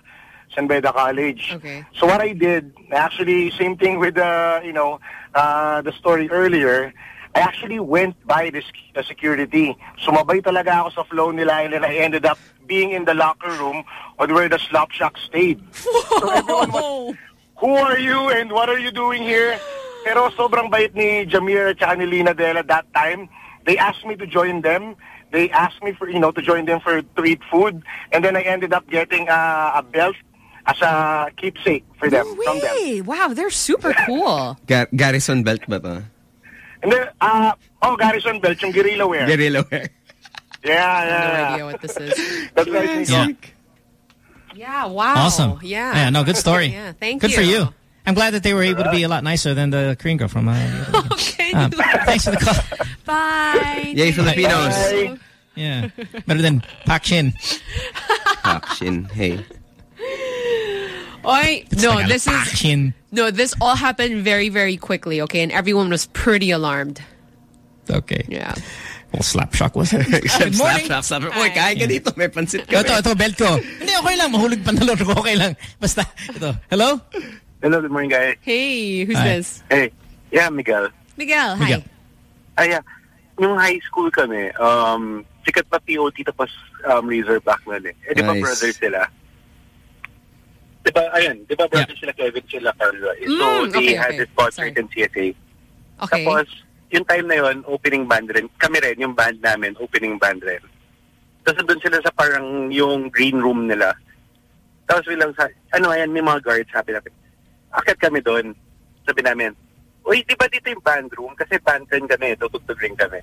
San Beda College. Okay. So what I did, actually, same thing with the, you know, uh, the story earlier. I actually went by the, sec- the security. Sumabay talaga ako sa flow nila and then I ended up being in the locker room on where the Slapshock stayed. So everyone was, who are you and what are you doing here? Pero sobrang bait ni Jamir at ni Lee Nadela that time. They asked me to join them. They asked me for, you know, to join them for to eat food. And then I ended up getting uh, a belt as a keepsake for them, from them. Wow, they're super cool. Gar Garrison belt ba to? And then, uh, oh, Garrison belt, yung guerrilla wear. Guerrilla wear. Yeah, yeah. No idea what this is. That's right, Nico. Yeah. Yeah, wow. Awesome. Yeah. Yeah, no, good story. Yeah, thank good you. for you. I'm glad that they were able to be a lot nicer than the Korean girl from. Uh, the okay. um, thanks for the call. Bye. Yay, Filipinos. you. Yeah, better than Pak Shin. Pak Shin, hey. Oi, no, like this is Pak-chin. no. This all happened very, very quickly. Okay, and everyone was pretty alarmed. Okay. Yeah. Well, Slapshock was it? Good morning. Slap, slap, slap. Uy, kain ka dito. May pansit ka. Ito, ito, belt ko. Hindi, okay lang. Mahulog pantalon ko. Okay lang. Basta, ito. Hello? Hello, good morning, guys. Hey, who's Hi. this? Hey, yeah, Miguel. Miguel. Hi. Miguel. Ah, yeah. Nung high school kami, um, sikat pa POT tapos um, Razorback nun eh. Eh, di ba Nice. brothers sila? Di ba, ayun, di ba brothers sila Kevin sila Carlo? eh. So, Mm, they okay, had okay. this concert in CSA. Okay. Tapos, yung time na yun, opening band rin. Kami rin, yung band namin, opening band rin. Tapos doon sila sa parang yung green room nila. Tapos bilang sa, ano ayan, may mga guards, sabi namin. Akit kami doon. Sabi namin, Uy, di ba dito yung band room? Kasi band rin kami, tutugtog rin kami.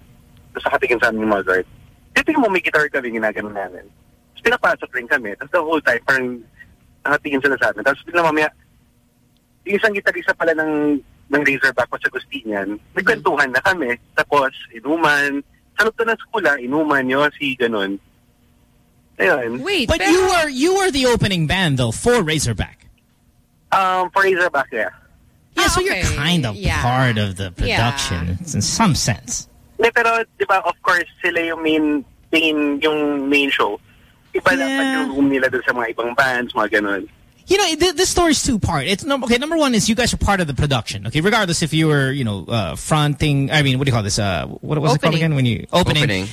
Tapos nakatingin sa amin yung mga guards. Dito yung may guitar kami, ginagano namin. Tapos pinapasok rin kami. Tapos the whole time, parang nakatingin sila sa amin. Tapos bigla mamaya, yung isang gitarista pala ng ng Razorback o sa Gustinian, nagkwentuhan na kami. Tapos, inuman. Sa loob ng school, ah, inuman yun, si ganun. Ayun. Wait, But you were you were the opening band though for Razorback. Um, for Razorback, yeah. Yeah, so you're kind of Yeah. part of the production in some sense. Hindi, pero, di ba, of course, sila yung main, main, yung main show. Iba dapat yung room nila dun sa mga ibang bands, mga ganun. You know, th this story's two part. It's number okay. Number one is you guys are part of the production. Okay, regardless if you were, you know, uh, fronting. I mean, what do you call this? Uh, what was it called again? When you opening. Opening.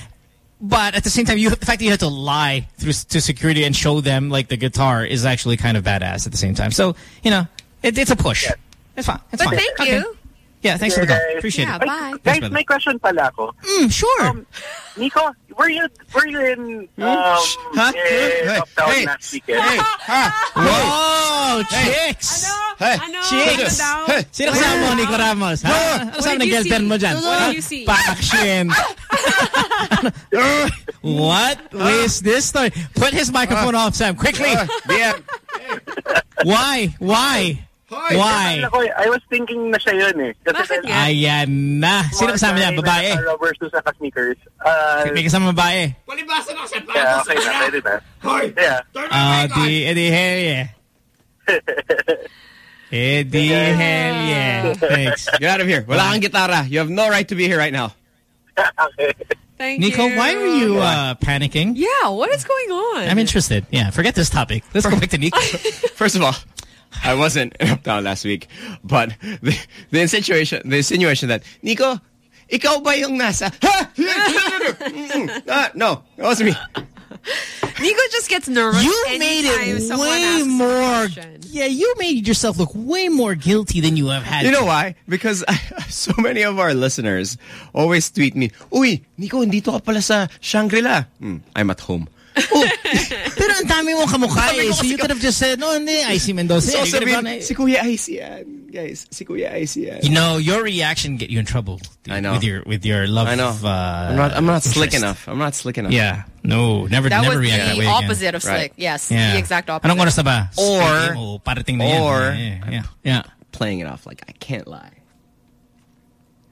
But at the same time, you the fact that you had to lie through to security and show them like the guitar is actually kind of badass at the same time. So you know, it, it's a push. It's fine. It's But fine. thank Okay. you. Yeah, thanks for the call. Appreciate Yeah, it. bye. Guys, Thanks, brother. question pala ako. Mm, sure. Um, Nico, were you were you in um Huh? in Hey, Uptown hey, last weekend? Hey, ha, Whoa, chicks! Hey, Ano? Chicks! Ano daw? Hey, Sino kasama mo, Nico Ramos? Ha? Ano sabi did ng you girlfriend mo dyan? What Ha? did you see? Pakshin. what is this story? Put his microphone off, Sam, quickly. yeah. Why? Why? Why? Ako, I was thinking na siya yun eh. Kasi Bakit dahil- nga? Ayan na. Sino kasama niya? Babae? Mga rubbers doon sa ka-sneakers. Uh, May kasama babae? yeah, okay na, pwede na. Yeah. Ah, di, edi hell yeah. Edi hell yeah. Thanks. Get out of here. Wala kang gitara. You have no right to be here right now. okay. Thank Nico, you. why were you uh, panicking? Yeah, what is going on? I'm interested. Yeah, forget this topic. Let's go back to Nico. First of all, I wasn't in Uptown last week, but the, the insinuation, the insinuation that Nico, ikaw ba yung nasa? Ha? Ah, no, that wasn't me. Nico just gets nervous. You made it someone way more. Yeah, you made yourself look way more guilty than you have had. You know to. why? Because I, so many of our listeners always tweet me, Uy, Nico, dito ka pala sa Shangri-La. Hmm, I'm at home. Pero ang dami mong kamukha Sabi eh. ko So you could have just said, no, hindi, IC Mendoza. So You could sabihin, gone, eh. si Kuya Icy yan. Guys, si Kuya Icy yan. You know, your reaction get you in trouble. I know. With your, with your love I know. of, uh, I'm not, I'm not slick enough. I'm not slick enough. Yeah. No, never, That never was react the that way again. opposite of Right. slick. Yes, Yeah. the exact opposite. Anong oras na ba? Or- Speaking mo, parating na yan. Or, Yeah, yeah, yeah. playing it off like I can't lie.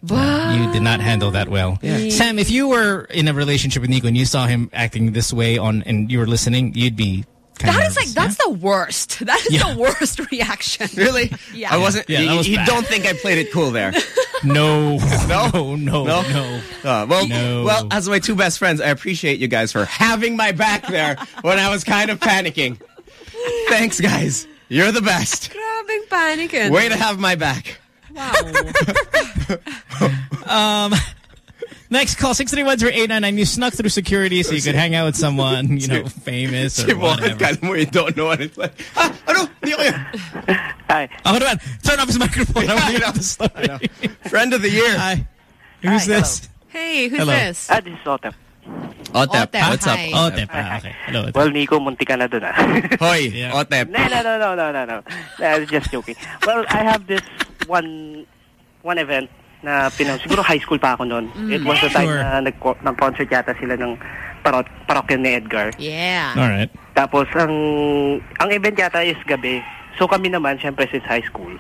You did not handle that well. Yeah. Sam, if you were in a relationship with Nico and you saw him acting this way on and you were listening, you'd be kind That of is like that's the worst. That is Yeah. the worst reaction. Really? Yeah. I wasn't. Yeah, that you was you bad. don't think I played it cool there? No, No? no, no, No? no. Uh, well, No. well, as my two best friends, I appreciate you guys for having my back there when I was kind of panicking. Thanks, guys. You're the best. Grabing panic. and- Way to have my back. Um, next call, 631-0899. You snuck through security so you could hang out with someone, you know, famous or Si Bon, whatever. kala you don't know what it's like. Ah, ano? Hindi ako. Hi. Oh, hold on. Turn off his microphone. I'm I reading know. the story. Friend of the year. Hi. Who's Hi, this? Hey, who's Hello. this? Ah, this is Otep. Otep. Otep, What's up? hi. Otep. Ah, okay. Hello. Otep. Well, Nico, munti ka na dun ah. Hoy, Yeah. Otep. no, no, no, no, no, no, no. I was just joking. Well, I have this one one event na pinang siguro high school pa ako noon. It was the time Sure. na nag nag-concert yata sila ng parok parokya ni Edgar. Yeah. All right. Tapos ang ang event yata is gabi. So kami naman syempre since high school.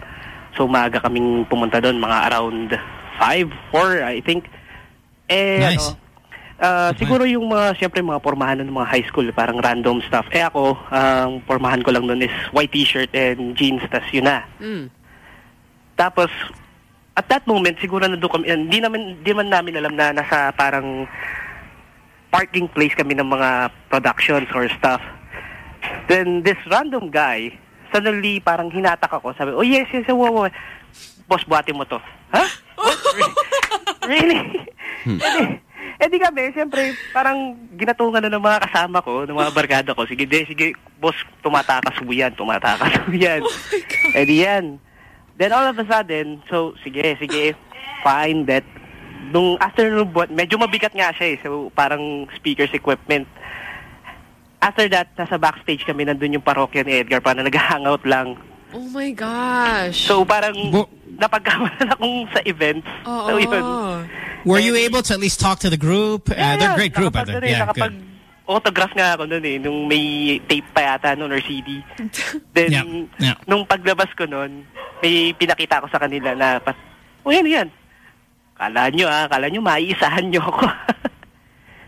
So maaga kaming pumunta doon mga around 5, 4 I think. Eh Nice. ano, ah, siguro yung mga syempre mga pormahan ng mga high school parang random stuff. Eh ako, ang pormahan ko lang noon is white t-shirt and jeans tas yun na. Mm. Tapos at that moment siguro nandoon kami hindi naman di man namin alam na nasa parang parking place kami ng mga productions or stuff. Then this random guy, suddenly parang hinatak ako. Sabi, oh yes, yes, wow, wow. Boss, buhati mo to. Ha? What? really? Edi, edi kami, siyempre, parang ginatungan na ng mga kasama ko, ng mga barkada ko. Sige, de, sige, boss, tumatakas mo yan, tumatakas mo yan. edi yan. Then all of a sudden, so, sige, sige, fine, that, nung afternoon buwan, medyo mabigat nga siya eh, so parang speakers equipment. After that, nasa backstage kami, nandun yung parokya ni Edgar, parang nag-hangout lang. Oh my gosh. So parang napagkamalan akong sa events. Oo. So yun. Were you able to at least talk to the group? Uh, they're a great group, I nakapag- think. Yeah, good. Autograph nga ako noon eh, nung may tape pa yata noon or CD. Then, Yeah, yeah. nung paglabas ko noon, may pinakita ko sa kanila na, pat, oh yan, yan. Kala nyo ah, kala nyo maiisahan nyo ako.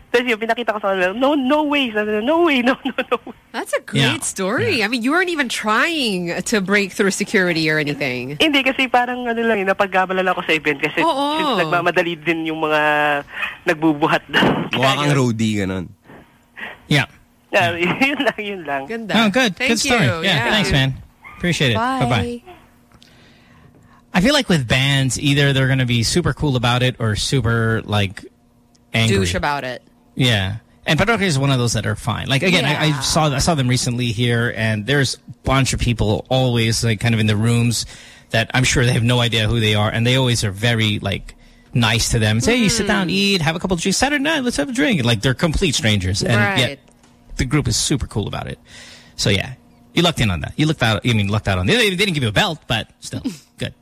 Tapos yung pinakita ko sa kanila, no, no way, no way, no, no, no way. That's a great Yeah. story. I mean, you weren't even trying to break through security or anything. Hindi kasi parang ano lang, eh, napagkabalala ako sa event kasi Oo. since nagmamadali din yung mga nagbubuhat. Mukha kang roadie, ganon. Yeah. Yeah, yun lang, yun lang. Ganda. Oh, good. Thank good story. you. Yeah, Yeah. thanks, man. Appreciate it. Bye. Bye-bye. I feel like with bands, either they're going to be super cool about it or super, like, angry. Douche about it. Yeah. And Parokya is one of those that are fine. Like again, I, I saw I saw them recently here, and there's a bunch of people always like kind of in the rooms that I'm sure they have no idea who they are, and they always are very like nice to them. Say, hey, sit down, eat, have a couple of drinks. Saturday night, let's have a drink. Like they're complete strangers, and yet the group is super cool about it. So yeah, you lucked in on that. You looked out. I mean, lucked out on. They, they didn't give you a belt, but still good.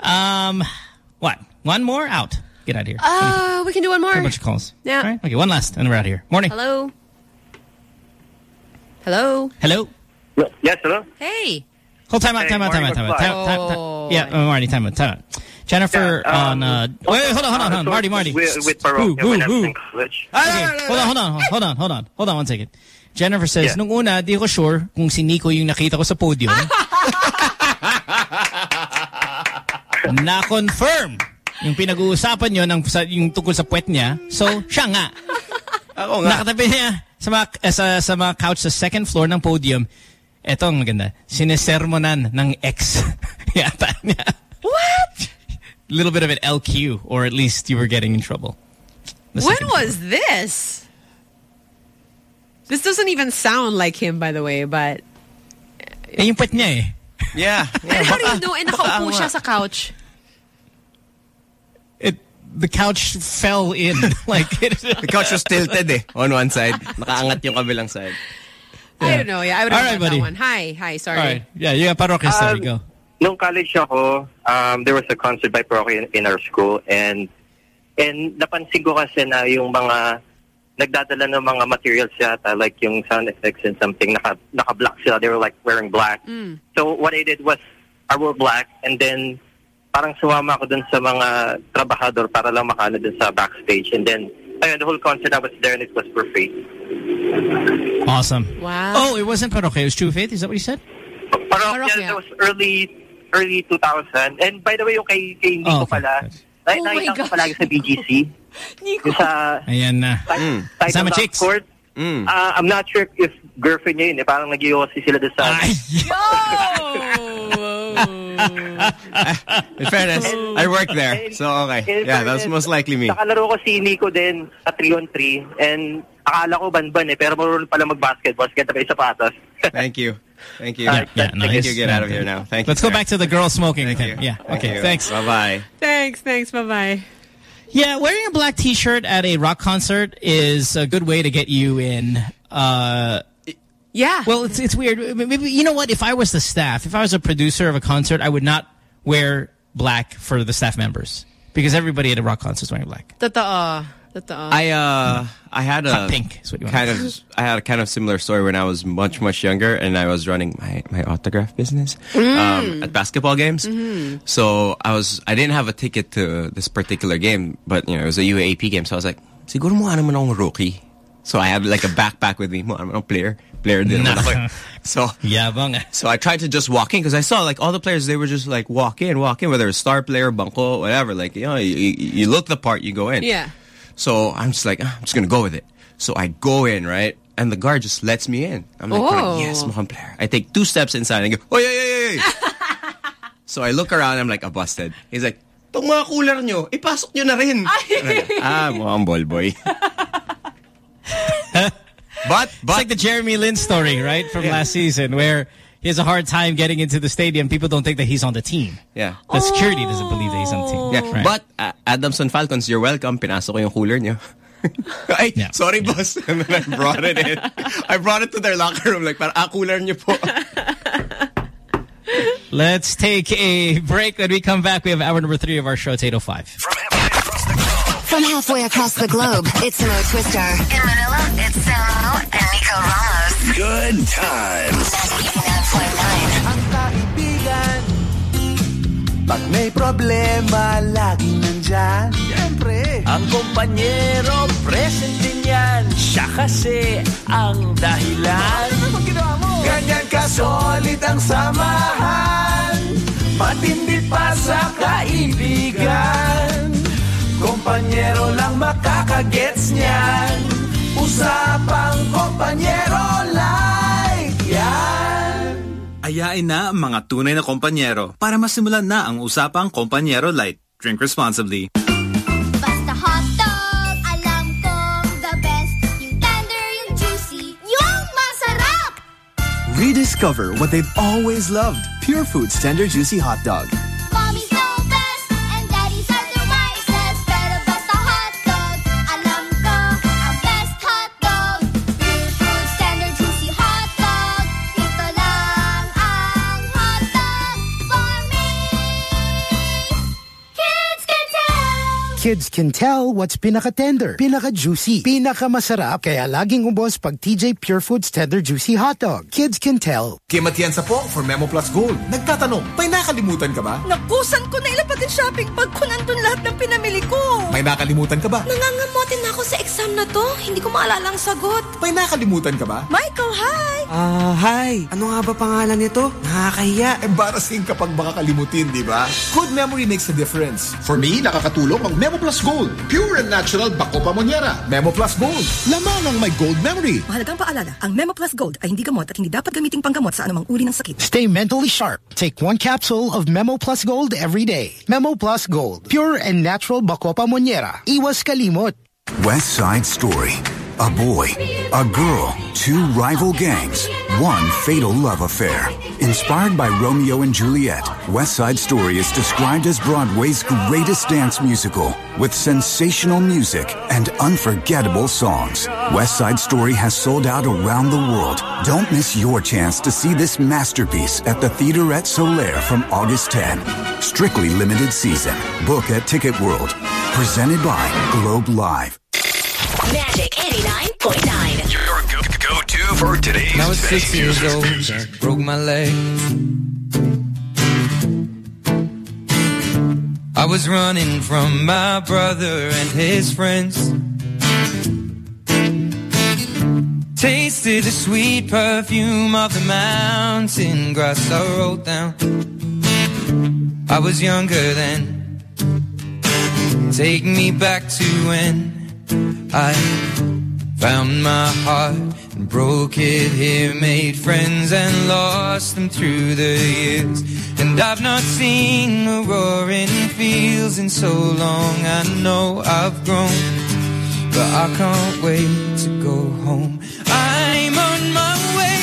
Um, what? One more out. Get out of here. Uh, we can do one more. a bunch of calls. Yeah. All right. Okay, one last, and we're out of here. Morning. Hello. Hello. Hello. Yes, hello? Hey. Hold time out, Hey, time out, time out, Marty time out. Time, time, time. Oh. Yeah, uh, Marty, time out, time out. Jennifer Yeah, on, um, uh, wait, wait, hold on, hold on, hold on. Marty, Marty. With, with Who, Parokya who, when I was who? in college. Okay, hold on, hold on, hold on, hold on, hold on one second. Jennifer says, Yeah. nung una, di ko sure kung si Nico yung nakita ko sa podium. Na-confirm yung pinag-uusapan nyo ng, sa, yung tungkol sa puwet niya. So, siya nga. Ako nga. Nakatabi niya sa mga, eh, sa, sa mga couch sa second floor ng podium. Eto ang maganda. Sinesermonan ng ex yata niya. What? Little bit of an LQ, or at least you were getting in trouble. When second was this? This doesn't even sound like him, by the way, but... Eh, yung puwet niya eh. Yeah. And how do you know? Eh, nakaupo baka siya nga. sa couch. It, the couch fell in. like it, The couch was tilted eh, on one side. Nakaangat yung kabilang side. I don't know. Yeah, I would All have right, that one. Hi. Hi. Sorry. All right. Yeah, you got parokya story. Um, Go. Nung college ako, um, there was a concert by Parokya in, in our school and and napansin ko kasi na yung mga nagdadala ng mga materials yata like yung sound effects and something naka naka-black sila they were like wearing black Mm. so what I did was I wore black and then parang sumama ako dun sa mga trabahador para lang makano dun sa backstage and then ayun the whole concert I was there and it was for free Awesome. Wow. Oh, it wasn't parokya. It was True Faith. Is that what you said? Parokya, Parokya. that was early early 2000 and by the way yung kay, kay Nico Oh, okay. pala Oh nakita my ko gosh. palagi sa BGC Nico. sa Ayan na. title Kasama Lock chicks. Court. Mm. Uh, I'm not sure if girlfriend niya yun eh. Parang nag sila doon sa... In fairness, I work there. So, okay. Yeah, that's most likely me. Nakalaro ko si Nico din sa 3-on-3 and akala ko ban-ban eh pero marunong pala mag-basketball. Sige, tabi sapatos. Thank you. Thank you. Yeah, yeah, no, Thank his- you. Get out of here now. Thank Let's you. go back to the girl smoking thing. Yeah. Okay. Thanks. Bye bye. Thanks, thanks, bye-bye. Yeah, wearing a black T-shirt at a rock concert is a good way to get you in. Uh, yeah. Well, it's it's weird. Maybe you know what? If I was the staff, if I was a producer of a concert, I would not wear black for the staff members because everybody at a rock concert is wearing black. Totoo. Totoo. I uh I had a pink is what you want. kind of I had a kind of similar story when I was much much younger and I was running my my autograph business Mm. um, at basketball games. Mhm. So I was I didn't have a ticket to this particular game, but you know it was a UAAP game. So I was like, siguro mo ano man akong rookie. So I had like a backpack with me. Mo ano man akong player player din naman ako. So Yabang. So I tried to just walk in because I saw like all the players they were just like walk in, walk in, whether it's star player, bunko, whatever. Like you know, you, you you look the part, you go in. Yeah. So I'm just like, "Ah, I'm just gonna go with it. So I go in, right? And the guard just lets me in. I'm like, Oh. yes, mukhang player. I take two steps inside and go, oh, yeah, yeah, yeah, yeah. so I look around, I'm like, ah, busted. He's like, tong mga cooler nyo, ipasok nyo na rin. Like, ah, mukhang ball boy. but, it's like the Jeremy Lin story, right, from last season, where he has a hard time getting into the stadium. People don't think that he's on the team. Yeah. The security doesn't believe that he's on the team. Yeah, Right. but uh, Adamson Falcons, you're welcome. Pinasok ko yung cooler nyo. Ay, sorry boss. And then I brought it in. I brought it to their locker room. Like, para ah, cooler nyo po. Let's take a break. When we come back, we have hour number three of our show, Tato 5. From halfway across the globe, it's Mo Twister. In Manila, it's Samo and Nico Ramos. Good times. Ang kaibigan Pag may problema, laging nandyan. Siyempre. Ang kumpanyero, present din yan. Siya kasi ang dahilan. Ganyan ka solid ang samahan. Matindi pa sa kaibigan. Kompanyero lang makakagets niyan Usapang kompanyero like yan Ayain na ang mga tunay na kompanyero para masimulan na ang usapang kompanyero light. Drink responsibly. Basta hotdog, alam kong the best. Yung tender, yung juicy, yung masarap! Rediscover what they've always loved. Pure Foods Tender Juicy Hot Dog. Kids can tell what's pinaka-tender, pinaka-juicy, pinaka-masarap, kaya laging ubos pag TJ Pure Foods Tender Juicy Hot Dog. Kids can tell. Kim Atienza po for Memo Plus Gold. Nagtatanong, may nakalimutan ka ba? Nakusan ko na ilapag ang shopping bag ko nandun lahat ng pinamili ko. May nakalimutan ka ba? Nangangamotin na ako sa exam na to. Hindi ko maalala ang sagot. May nakalimutan ka ba? Michael, hi! Ah, hi. Ano nga ba pangalan nito? Nakakahiya. Embarrassing kapag makakalimutin, di ba? Good memory makes a difference. For me, nakakatulong ang Memo Plus Gold. Pure and natural Bacopa Monniera. Memo Plus Gold. Lamang ang may gold memory. Mahalagang paalala, ang Memo Plus Gold ay hindi gamot at hindi dapat gamiting panggamot sa anumang uri ng sakit. Stay mentally sharp. Take one capsule of Memo Plus Gold every day. Memo Plus Gold. Pure and natural Bacopa Monniera. Iwas kalimot. West Side Story. A boy, a girl, two rival gangs, one fatal love affair. Inspired by Romeo and Juliet, West Side Story is described as Broadway's greatest dance musical with sensational music and unforgettable songs. West Side Story has sold out around the world. Don't miss your chance to see this masterpiece at the Theatre at Solaire from August 10. Strictly limited season. Book at Ticket World. Presented by Globe Live. Magic 89.9. Your go- go-to for today's I was six years old, I broke my leg. I was running from my brother and his friends. Tasted the sweet perfume of the mountain grass I rolled down. I was younger then. Take me back to when I found my heart and broke it here, made friends and lost them through the years. And I've not seen the roaring fields in so long. I know I've grown, but I can't wait to go home. I'm on my way,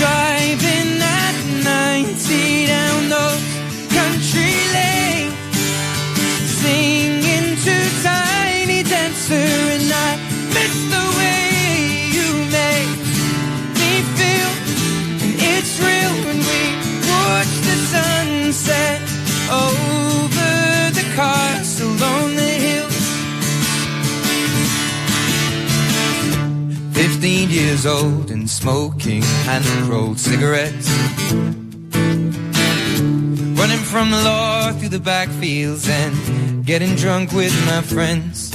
driving at 90 down those country lanes, singing to Dancer, and I miss the way you make me feel. And it's real when we watch the sunset over the castle on the hill. Fifteen years old and smoking hand-rolled cigarettes. Running from the law through the backfields and getting drunk with my friends.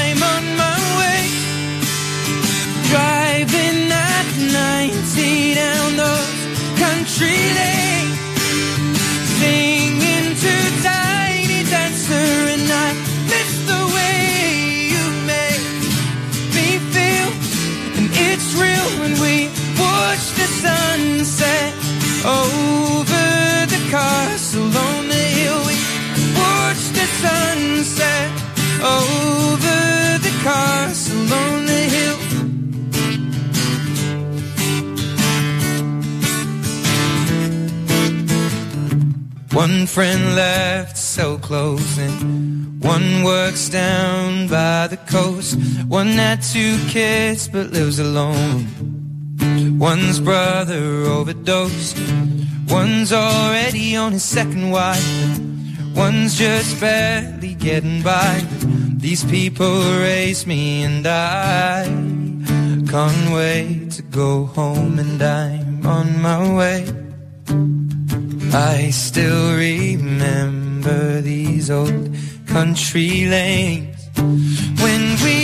I'm on my way, driving at 90 down those country lanes, singing to Tiny Dancer, and I miss the way you make me feel. And it's real when we watch the sunset over the castle on the hill. We watch the sunset over castle on the hill. One friend left so close and one works down by the coast. One had two kids but lives alone. One's brother overdosed. One's already on his second wife. One's just barely getting by. These people raised me and I can't wait to go home and I'm on my way. I still remember these old country lanes when we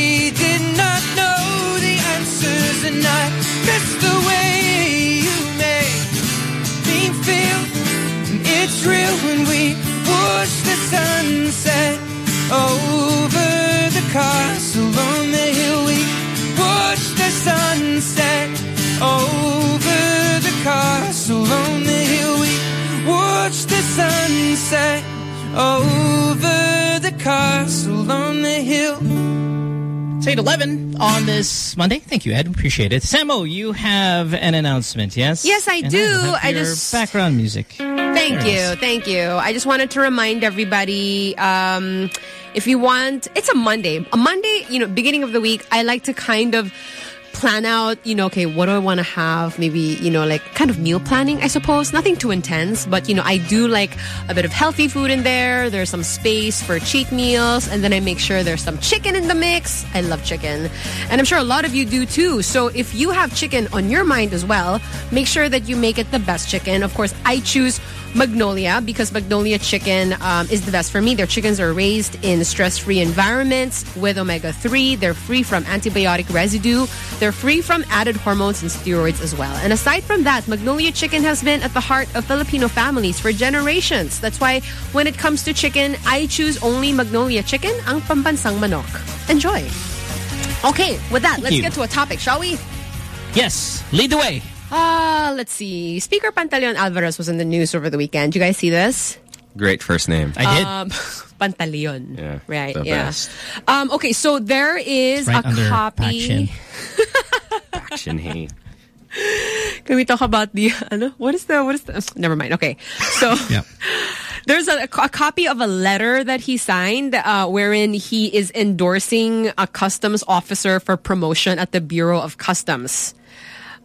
watch the sunset over the castle on the hill. We watch the sunset over the castle on the hill. We watch the sunset over the castle on the hill. It's 8-11 on this Monday. Thank you, Ed. Appreciate it. Samo, you have an announcement, yes? Yes, I And do. I just- Background music. Thank There you. Thank you. I just wanted to remind everybody um, if you want, it's a Monday. A Monday, you know, beginning of the week, I like to kind of plan out, you know, okay, what do I want to have? Maybe, you know, like kind of meal planning, I suppose. Nothing too intense, but, you know, I do like a bit of healthy food in there. There's some space for cheat meals. And then I make sure there's some chicken in the mix. I love chicken. And I'm sure a lot of you do too. So if you have chicken on your mind as well, make sure that you make it the best chicken. Of course, I choose Magnolia because Magnolia chicken um, is the best for me. Their chickens are raised in stress-free environments with omega-3. They're free from antibiotic residue. They're free from added hormones and steroids as well. And aside from that, Magnolia chicken has been at the heart of Filipino families for generations. That's why when it comes to chicken, I choose only Magnolia chicken, ang pambansang manok. Enjoy. Okay, with that, let's you. get to a topic, shall we? Yes. Lead the way. Uh, let's see. Speaker Pantaleon Alvarez was in the news over the weekend. You guys see this? Great first name. I did. Um, Pantaleon. Yeah, Right, the yeah. best. Um, okay, so there is Right a under copy. Action hate. Can we talk about the ano? What is the what is the? Never mind. Okay, so there's a, a copy of a letter that he signed, uh, wherein he is endorsing a customs officer for promotion at the Bureau of Customs.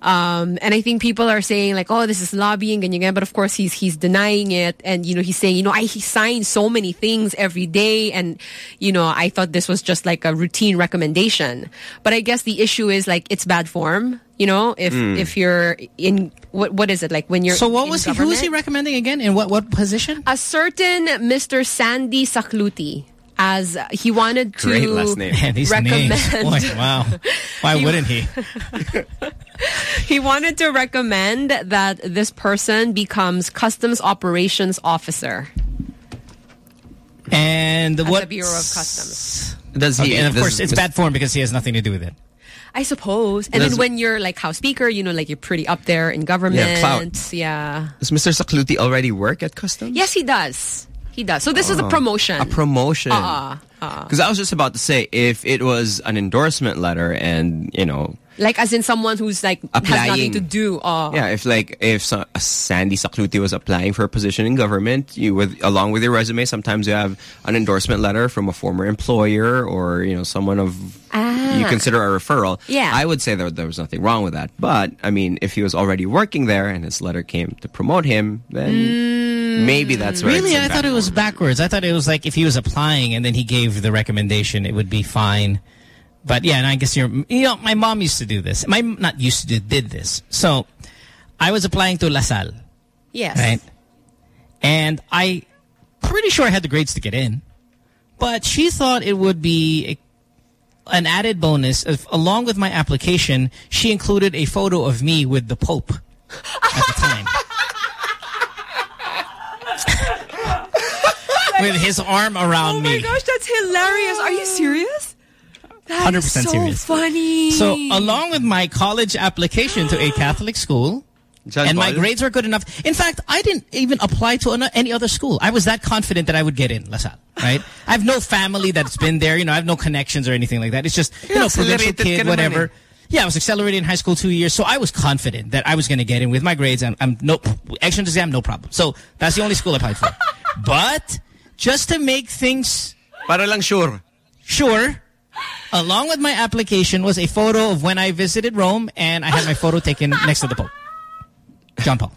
Um, and I think people are saying like, oh, this is lobbying, ganyan, ganyan. but of course he's he's denying it, and you know he's saying, you know, I he signed so many things every day, and you know I thought this was just like a routine recommendation. But I guess the issue is like it's bad form. You know, if Mm. if you're in what what is it like when you're So what in was he? Who was he recommending again? In what what position? A certain Mr. Sandy Sakluti. As he wanted to Great last name. Man, these recommend, names. Boy, wow. Why He- wouldn't he? he wanted to recommend that this person becomes customs operations officer And at what? the Bureau of Customs. Does he? Okay, and of course, it's Mr. bad form because he has nothing to do with it. I suppose. And Does- then when you're like House Speaker, you know, like you're pretty up there in government. Yeah, clout. Yeah. Does Mr. Sakluti already work at customs? Yes, he does. He does. So this is a Oh, promotion. A promotion. Uh-uh. Uh-uh. Because I was just about to say, if it was an endorsement letter and, you know, Like as in someone who's like has nothing to do. Uh, yeah, if like, if so, Sandy Sakluti was applying for a position in government, you with, along with your resume, sometimes you have an endorsement letter from a former employer or, you know, someone of, Ah. you consider a referral. Yeah. I would say that there was nothing wrong with that. But, I mean, if he was already working there and his letter came to promote him, then Mm. maybe that's where Really, it's I thought it was backwards. I thought it was like if he was applying and then he gave the recommendation, it would be fine. But yeah, and I guess you're, you know, my mom used to do this. My not used to do, did this. So I was applying to LaSalle, Yes. right? And I pretty sure I had the grades to get in, but she thought it would be a, an added bonus. If, along with my application, she included a photo of me with the Pope at the time. with his arm around me. Oh my me. gosh, that's hilarious. Are you serious? That Hundred is percent so serious. funny. So, along with my college application to a Catholic school, and my Paul? grades were good enough. In fact, I didn't even apply to any other school. I was that confident that I would get in La Salle, right? I have no family that's been there. You know, I have no connections or anything like that. It's just, you Yeah, know, provincial accelerated kid, whatever. Yeah, I was accelerated in high school two years, so I was confident that I was going to get in with my grades. I'm, I'm no entrance exam, no problem. So that's the only school I applied for. but just to make things para lang sure, sure, along with my application was a photo of when I visited Rome, and I had my photo taken next to the Pope, John Paul.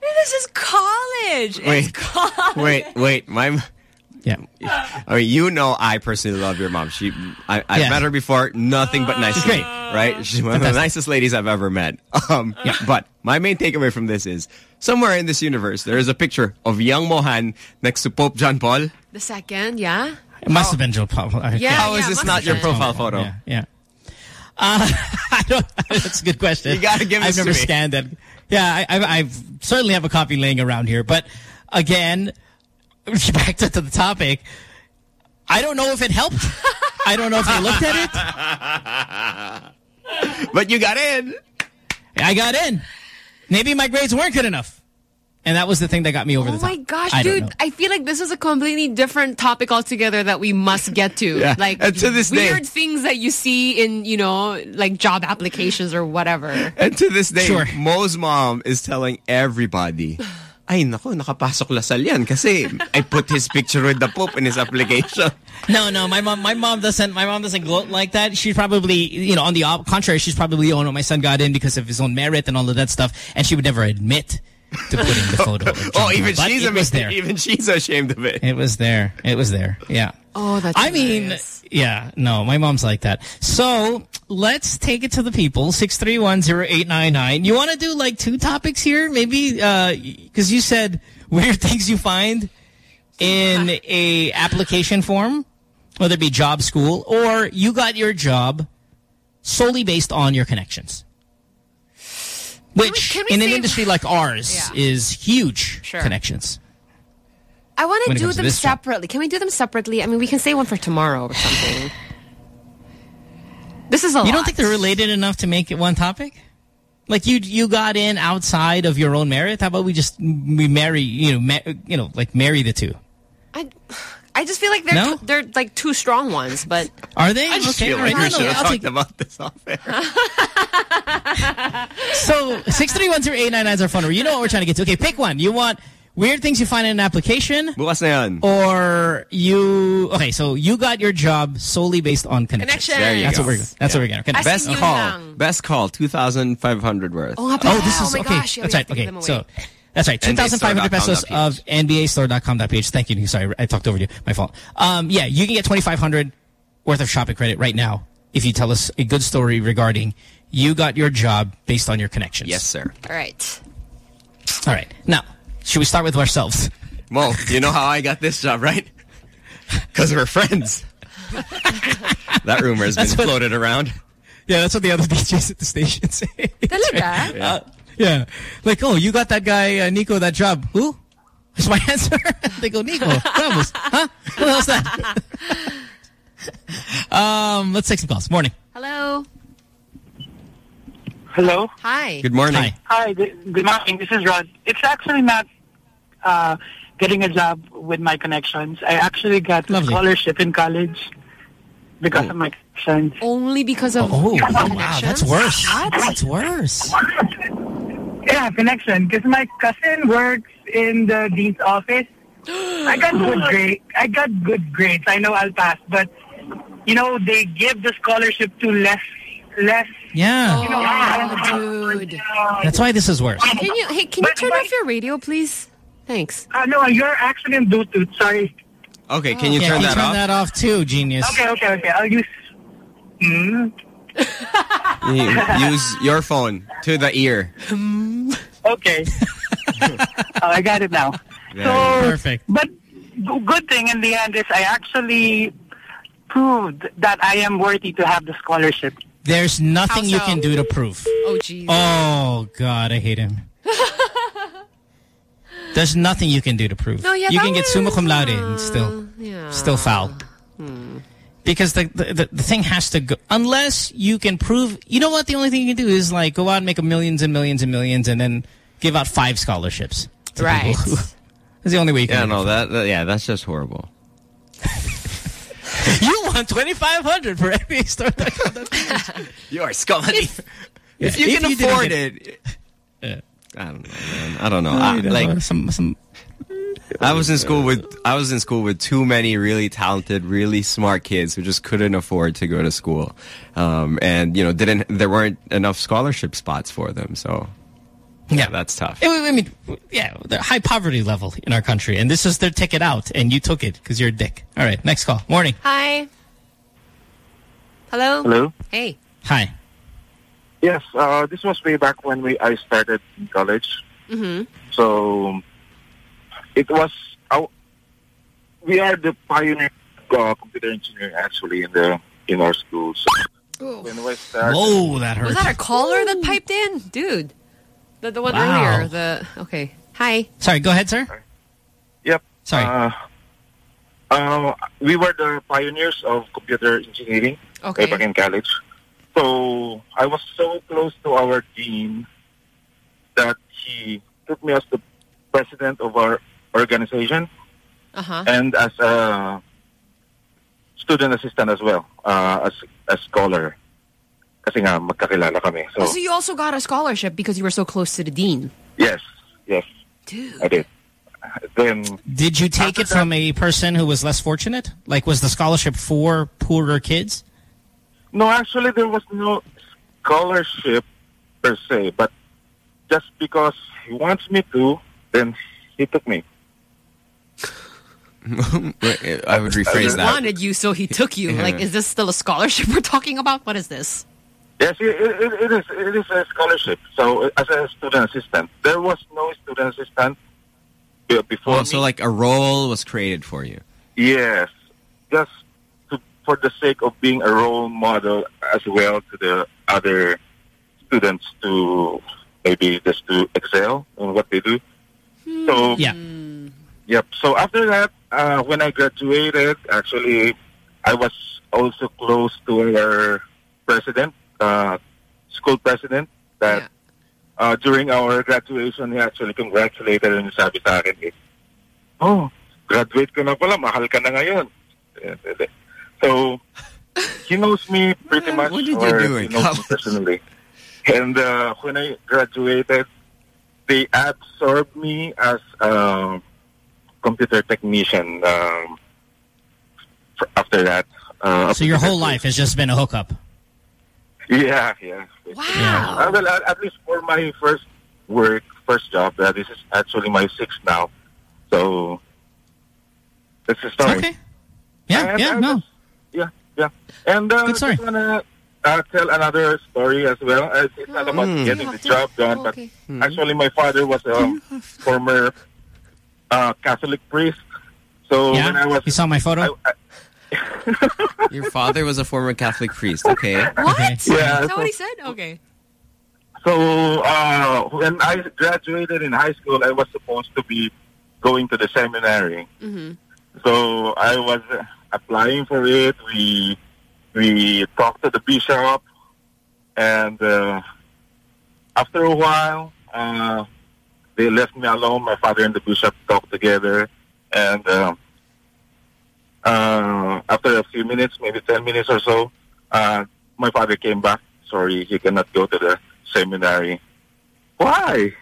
this is college. It's Wait. college. Wait, wait, my. Yeah. I mean, you know, I personally love your mom. She, I, I've Yeah. met her before. Nothing but nice. She's great. right? She's one of the nicest ladies I've ever met. Um, But my main takeaway from this is somewhere in this universe there is a picture of young Mohan next to Pope John Paul. The second, yeah. It must have been Joe Powell. I Yeah, can't- How is yeah, this not your profile photo? Yeah. yeah. Uh, I don't, that's a good question. You gotta give I've this to never me. scanned that. Yeah, I, I, I certainly have a copy laying around here. But again, back to, to the topic, I don't know if it helped. I don't know if they looked at it. But you got in. I got in. Maybe my grades weren't good enough. And that was the thing that got me over Oh the top. my gosh, I dude. know. I feel like this is a completely different topic altogether that we must get to. Yeah, Like and to this day- weird things that you see in, you know, like job applications or whatever. And to this day, Sure. Mo's mom is telling everybody, ay nako, nakapasok Lasal yan kasi I put his picture with the Pope in his application. No, no, my mom, my mom doesn't, my mom doesn't gloat like that. She's probably, you know, on the contrary, she's probably, oh no, my son got in because of his own merit and all of that stuff, and she would never admit to putting the photo. of oh, John oh, even Paul. But she's it was there. Even she's ashamed of it. It was there. It was there. Yeah. Oh, that's I mean, yeah, no, my mom's like that. So let's take it to the people. Six three one zero eight nine nine. You want to do like two topics here, maybe? Uh, because you said weird things you find in a application form, whether it be job, school, or you got your job solely based on your connections. Which, can we in an industry like ours, Yeah. is huge Sure. connections. I want to do to them job. separately. Can we do them separately? I mean, we can say one for tomorrow or something. This is a You lot. don't think they're related enough to make it one topic? Like you, you got in outside of your own merit. How about we just we marry, you know, ma you know, like marry the two? I, I just feel like they're No? too- they're like two strong ones, but Are they? I just okay, feel like right. we should have talked about this off air. So six three one zero eight nine nine is our phone number. You know what we're trying to get to. Okay, pick one. You want Weird things you find in an application. Bukas na yan. Or you okay, so you got your job solely based on connections. Connection. There you That's go. what we're that's what we're gonna. Best call. lang. Best call. 2,500 worth. Oh. Oh, this oh is oh my okay. gosh. yeah, that's we right. have to give Okay, them away. so that's right. Two thousand five hundred pesos of NBAstore.com.ph. Thank you. Sorry, I talked over you. My fault. Um, yeah, you can get twenty five hundred worth of shopping credit right now if you tell us a good story regarding you got your job based on your connections. Yes, sir. All right. All right. Now, should we start with ourselves? Well, you know how I got this job, right? Because we're friends. that rumor has been That's what- floated around. Yeah, that's what the other DJs at the station say. Talaga? Uh, yeah. Like, oh, you got that guy, uh, Nico, that job. Who? Is my answer? they go, Nico. Ramos. Huh? Who else that? um, let's take some calls. Morning. Hello. Hello. Hi. Good morning. Hi. Hi. Good, good morning. This is Rod. It's actually not uh, getting a job with my connections. I actually got a Lovely. scholarship in college because of my connections. Only because of Oh, your wow. That's worse. What? That's worse. Yeah, connection. Because my cousin works in the dean's office. I got good grade. I got good grades. I know I'll pass, but you know they give the scholarship to less, less. Yeah. You know, Oh, dude. That's why this is worse. Can you, hey, can you turn but- off your radio, please? Thanks. Uh, no, you're actually in Bluetooth. Sorry. Okay, can you yeah, turn can you that turn off? that off too, genius? Okay, okay, okay. I'll use. Hmm. You- Use your phone to the ear. Okay. oh, I got it now. There So, Perfect. but good thing in the end is I actually proved that I am worthy to have the scholarship. There's nothing How you can do to prove. Oh, jeez. Oh, God, I hate him. There's nothing you can do to prove. No, yeah, you can get was, summa cum laude and still, yeah. still foul. Because the, the the the thing has to go unless you can prove. You know what? The only thing you can do is like go out and make a millions and millions and millions, and then give out five scholarships. to Right. people. That's the only way you Yeah, can. no, that, that yeah, that's just horrible. You want twenty five hundred for NBA store. You are scummy. If, Yeah, you if can you afford get- it, Yeah. I don't know, man. I don't know. I, You know, like some some. I was in school with I was in school with too many really talented, really smart kids who just couldn't afford to go to school, um, and you know didn't there weren't enough scholarship spots for them. So yeah, that's tough. I mean- yeah, the high poverty level in our country, and this is their ticket out, and you took it because you're a dick. All right, next call. Morning. Hi. Hello? Hello? Hey. Hi. Yes, uh, this was way back when we I started college. Mm-hmm. So it was uh, we are the pioneer uh, computer engineering actually in the in our schools. When I started, Whoa, that hurt. Was that a caller that piped in? Dude. The, the one Wow. earlier. The Okay. Hi. Sorry, go ahead, sir. Yep. Sorry. Uh, uh, we were the pioneers of computer engineering Okay. back in college. So I was so close to our dean that he took me as the president of our organization Uh-huh. and as a student assistant as well, uh, as a scholar. Kasi nga, magkakilala kami. So, Oh, so you also got a scholarship because you were so close to the dean. yes, yes, Dude. I did. Then, Did you take it from a person who was less fortunate? Like, was the scholarship for poorer kids? no, actually, there was no scholarship per se, but just because he wants me to, then he took me. I would rephrase that. He wanted you, so he took you. Yeah. Like, is this still a scholarship we're talking about? What is this? Yes, it, it, it is. It is a scholarship. So, as a student assistant, there was no student assistant before Oh, me. so like a role was created for you. Yes, just to, for the sake of being a role model as well to the other students to maybe just to excel in what they do. So Yeah. Yep. So after that, uh, when I graduated, actually, I was also close to our president, uh, school president, that uh, during our graduation, he actually congratulated and sabi sa akin, eh, oh, graduate ka na pala, mahal ka na ngayon. So, he knows me pretty much. what did you do he in knows me college? personally. And uh, when I graduated, they absorbed me as a computer technician um, f- after that. Uh, So your whole life has just been a hookup. Yeah, yeah. Wow. Uh, well, at, at least for my first work, first job, uh, this is actually my sixth now. So that's the story. Okay. Yeah, And yeah, I no. was- yeah, yeah. And uh, Good story. just wanna uh, tell another story as well. It's not about Mm. getting the job done, oh, but okay. actually my father was a former uh, Catholic priest. So when I was You saw my photo? Your father was a former Catholic priest. Okay. What? Yeah, Is that so- what he said? Okay. So uh, when I graduated in high school, I was supposed to be going to the seminary. Mm-hmm. So I was uh, applying for it. We we talked to the bishop, and uh, after a while, uh, they left me alone. My father and the bishop talked together, and uh, uh, after a few minutes, maybe ten minutes or so, uh, my father came back. Sorry, he cannot go to the seminary. Why?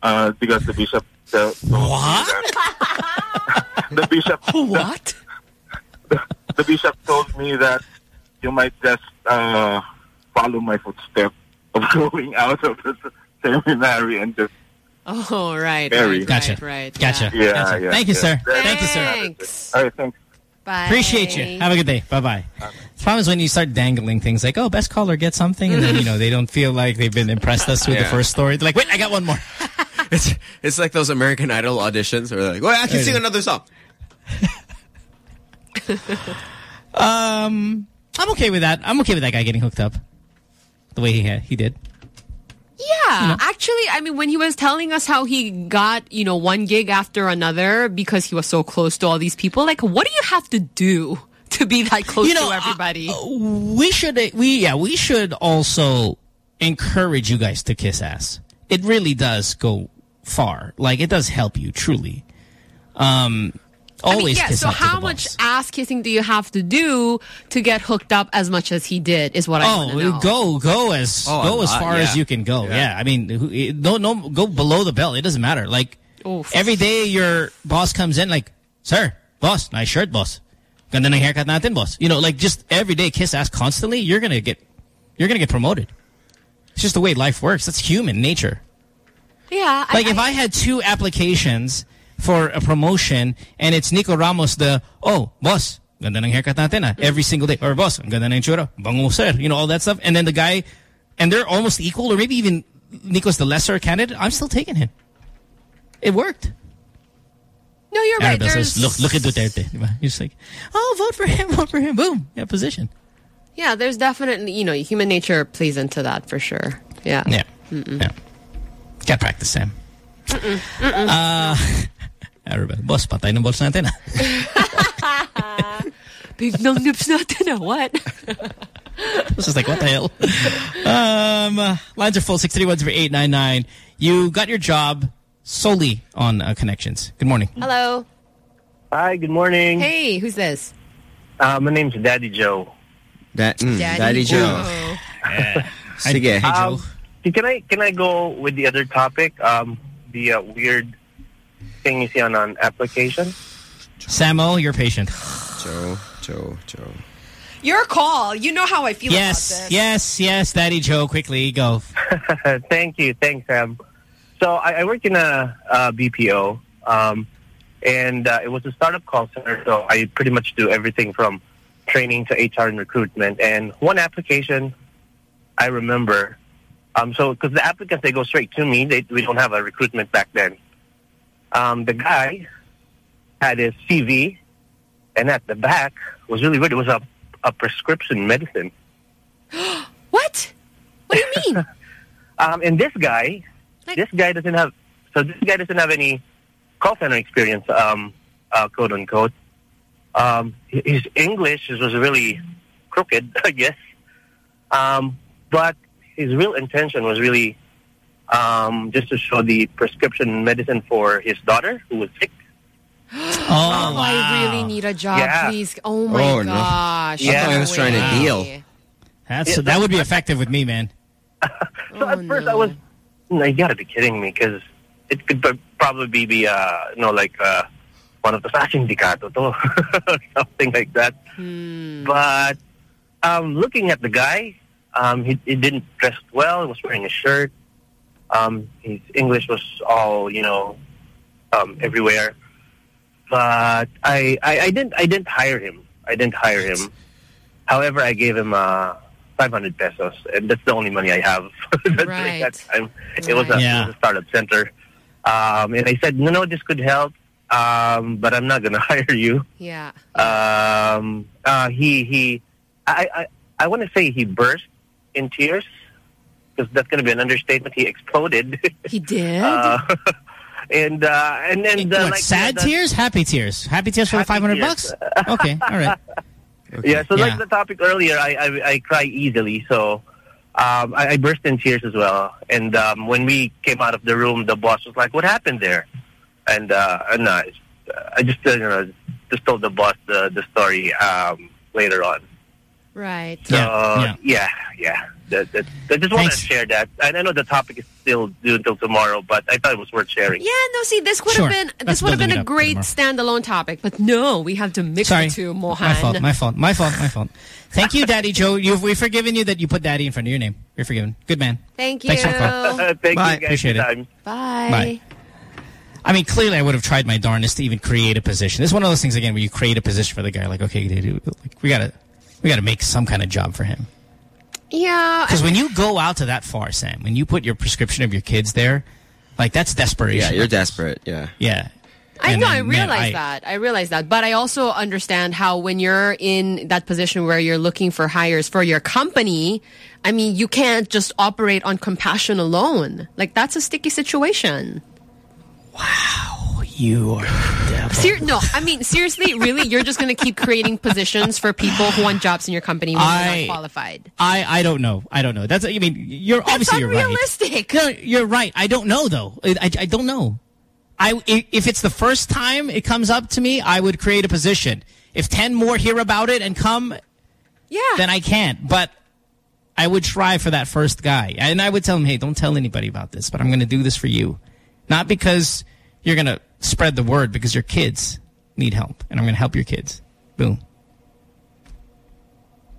Uh, because the bishop tell- told me that the bishop what? The, the bishop told me that you might just uh, follow my footsteps of going out of the seminary and just Oh, right. Very. Right, Gotcha. Right, right. Gotcha. Yeah, Gotcha. yeah, Thank you, yeah. sir. Thanks. Thank you, sir. Thanks. all right. Thanks. Bye. Appreciate you. Have a good day. Bye-bye. The problem is when you start dangling things like, oh, best caller gets something, and then, you know, they don't feel like they've been impressed us with the first story. They're like, wait, I got one more. It's it's like those American Idol auditions where they're like, well, I can Right. sing another song. Um, I'm okay with that. I'm okay with that guy getting hooked up the way he he did. Yeah, actually, I mean, when he was telling us how he got, you know, one gig after another because he was so close to all these people, like, what do you have to do to be that close You know, to everybody? Uh, uh, we should, uh, we yeah, we should also encourage you guys to kiss ass. It really does go far. Like it does help you truly. Um, always I mean, yeah, kiss so up to how the much boss. ass kissing do you have to do to get hooked up as much as he did is what I want to oh, know. Oh, go go as Oh, go as lot, far as you can go. Yeah, I mean, eh, no no go below the belt. It doesn't matter. Like every day your boss comes in, like, sir, boss, nice shirt, boss. Ganda ng haircut natin, boss. You know, like just every day kiss ass constantly. You're gonna get you're gonna get promoted. It's just the way life works. That's human nature. Yeah. Like if I had two applications for a promotion and it's Nico Ramos the, oh, boss, ganda ng haircut natin ah, every single day. Or boss, ang ganda ng tsura, bango sir, you know, all that stuff. And then the guy, and they're almost equal or maybe even Nico's the lesser candidate, I'm still taking him. It worked. No, you're right. There's, says, look, look at Duterte. just like, oh, vote for him, vote for him. Boom. Yeah, position. yeah, there's definitely, you know, human nature plays into that for sure. Yeah. Yeah. Mm-mm. Yeah. Got practice, Sam. Mm-mm. Uh, Arabella, boss, patay ng boss natin ah. Big ng nips natin ah. What? This is like, what the hell? um, uh, lines are full, 631-0899. You got your job solely on uh, connections. Good morning. Hello. Hi, good morning. Hey, who's this? Uh, my name's Daddy Joe. That, mm, Daddy Daddy Joe. Joe. Sige. Um, can I can I go with the other topic? Um, the uh, weird thing you see on an application. Samo, you're patient. Joe, Joe, Joe. Your call. You know how I feel Yes, about this. yes, yes, Daddy Joe, quickly, go. Thank you, thanks, Sam. So I, I work in a, uh BPO, um, and uh, it was a startup call center. So I pretty much do everything from training to HR and recruitment. And one application I remember, um, so because the applicants they go straight to me, they, we don't have a recruitment back then. Um, the guy had his CV, and at the back was really weird. It was a a prescription medicine. what? What do you mean? Um, and this guy, this guy doesn't have. So this guy doesn't have any call center experience, um, uh, quote unquote. Um, his English was really crooked, I guess. Um, but his real intention was really um, just to show the prescription medicine for his daughter who was sick. Oh, Oh, I really need a job, Yeah. please. Oh my Oh, no. gosh. I thought he was trying to way. deal. That's Yeah, that would be effective with me, man. So at first I was no, you got to be kidding me because it could probably be, be uh, you know, like uh, one of the fashion Dicato to, or something like that. But um, looking at the guy, um, he, he didn't dress well. He was wearing a shirt. Um, his English was all, you know, um, everywhere. But I, I, I didn't I didn't hire him. I didn't hire him. However, I gave him uh, 500 pesos, and that's the only money I have during Right. that time. It was, a, Yeah. it was a startup center. Um, and I said, no, no, this could help, um, but I'm not going to hire you. Yeah. Um, uh, he, he, I, I, I want to say he burst in tears because that's going to be an understatement. He exploded. He did? uh, and, uh, and, and, uh, like, sad the- tears? Happy tears? Happy tears for the 500 bucks? Okay, all right. Yeah, so Yeah. like the topic earlier, I, I, I cry easily, so um, I, I burst in tears as well. And um, when we came out of the room, the boss was like, "What happened there?" And uh, and uh, I just uh, you know just told the boss the the story um, later on. Right. So yeah, yeah. That, that, I just want to share that. And I know the topic is still due until tomorrow, but I thought it was worth sharing. Yeah, no, see, this would Sure. have been this would have been a great standalone topic, but no, we have to mix Sorry. the two, Mohan. My fault, my fault, my fault, my fault. Thank you, Daddy Joe. You've, we've forgiven you that you put Daddy in front of your name. You're forgiven. Good man. Thank you. Thanks for the call. Thank Bye. you guys. Appreciate it. Time. Bye. Bye. I mean, clearly I would have tried my darndest to even create a position. This is one of those things, again, where you create a position for the guy. Like, okay, dude, like, we got to we got to make some kind of job for him. Yeah. Because when you go out to that far, Sam, when you put your prescription of your kids there, like, that's desperation. Yeah, you're desperate. Yeah. Yeah. I And know, then, I man, realize I- that. I realize that. But I also understand how when you're in that position where you're looking for hires for your company, I mean, you can't just operate on compassion alone. Like, that's a sticky situation. You are Ser- no, I mean, seriously, really, you're just going to keep creating positions for people who want jobs in your company when they're I- not qualified. I, I don't know. I don't know. That's I mean you're obviously you're right. unrealistic. No, you're right. I don't know though. I, I, I don't know. I i- if it's the first time it comes up to me, I would create a position. If ten more hear about it and come, yeah, then I can't. But I would try for that first guy, and I would tell him, "Hey, don't tell anybody about this, but I'm going to do this for you, not because you're going to spread the word, because your kids need help, and I'm going to help your kids." Boom.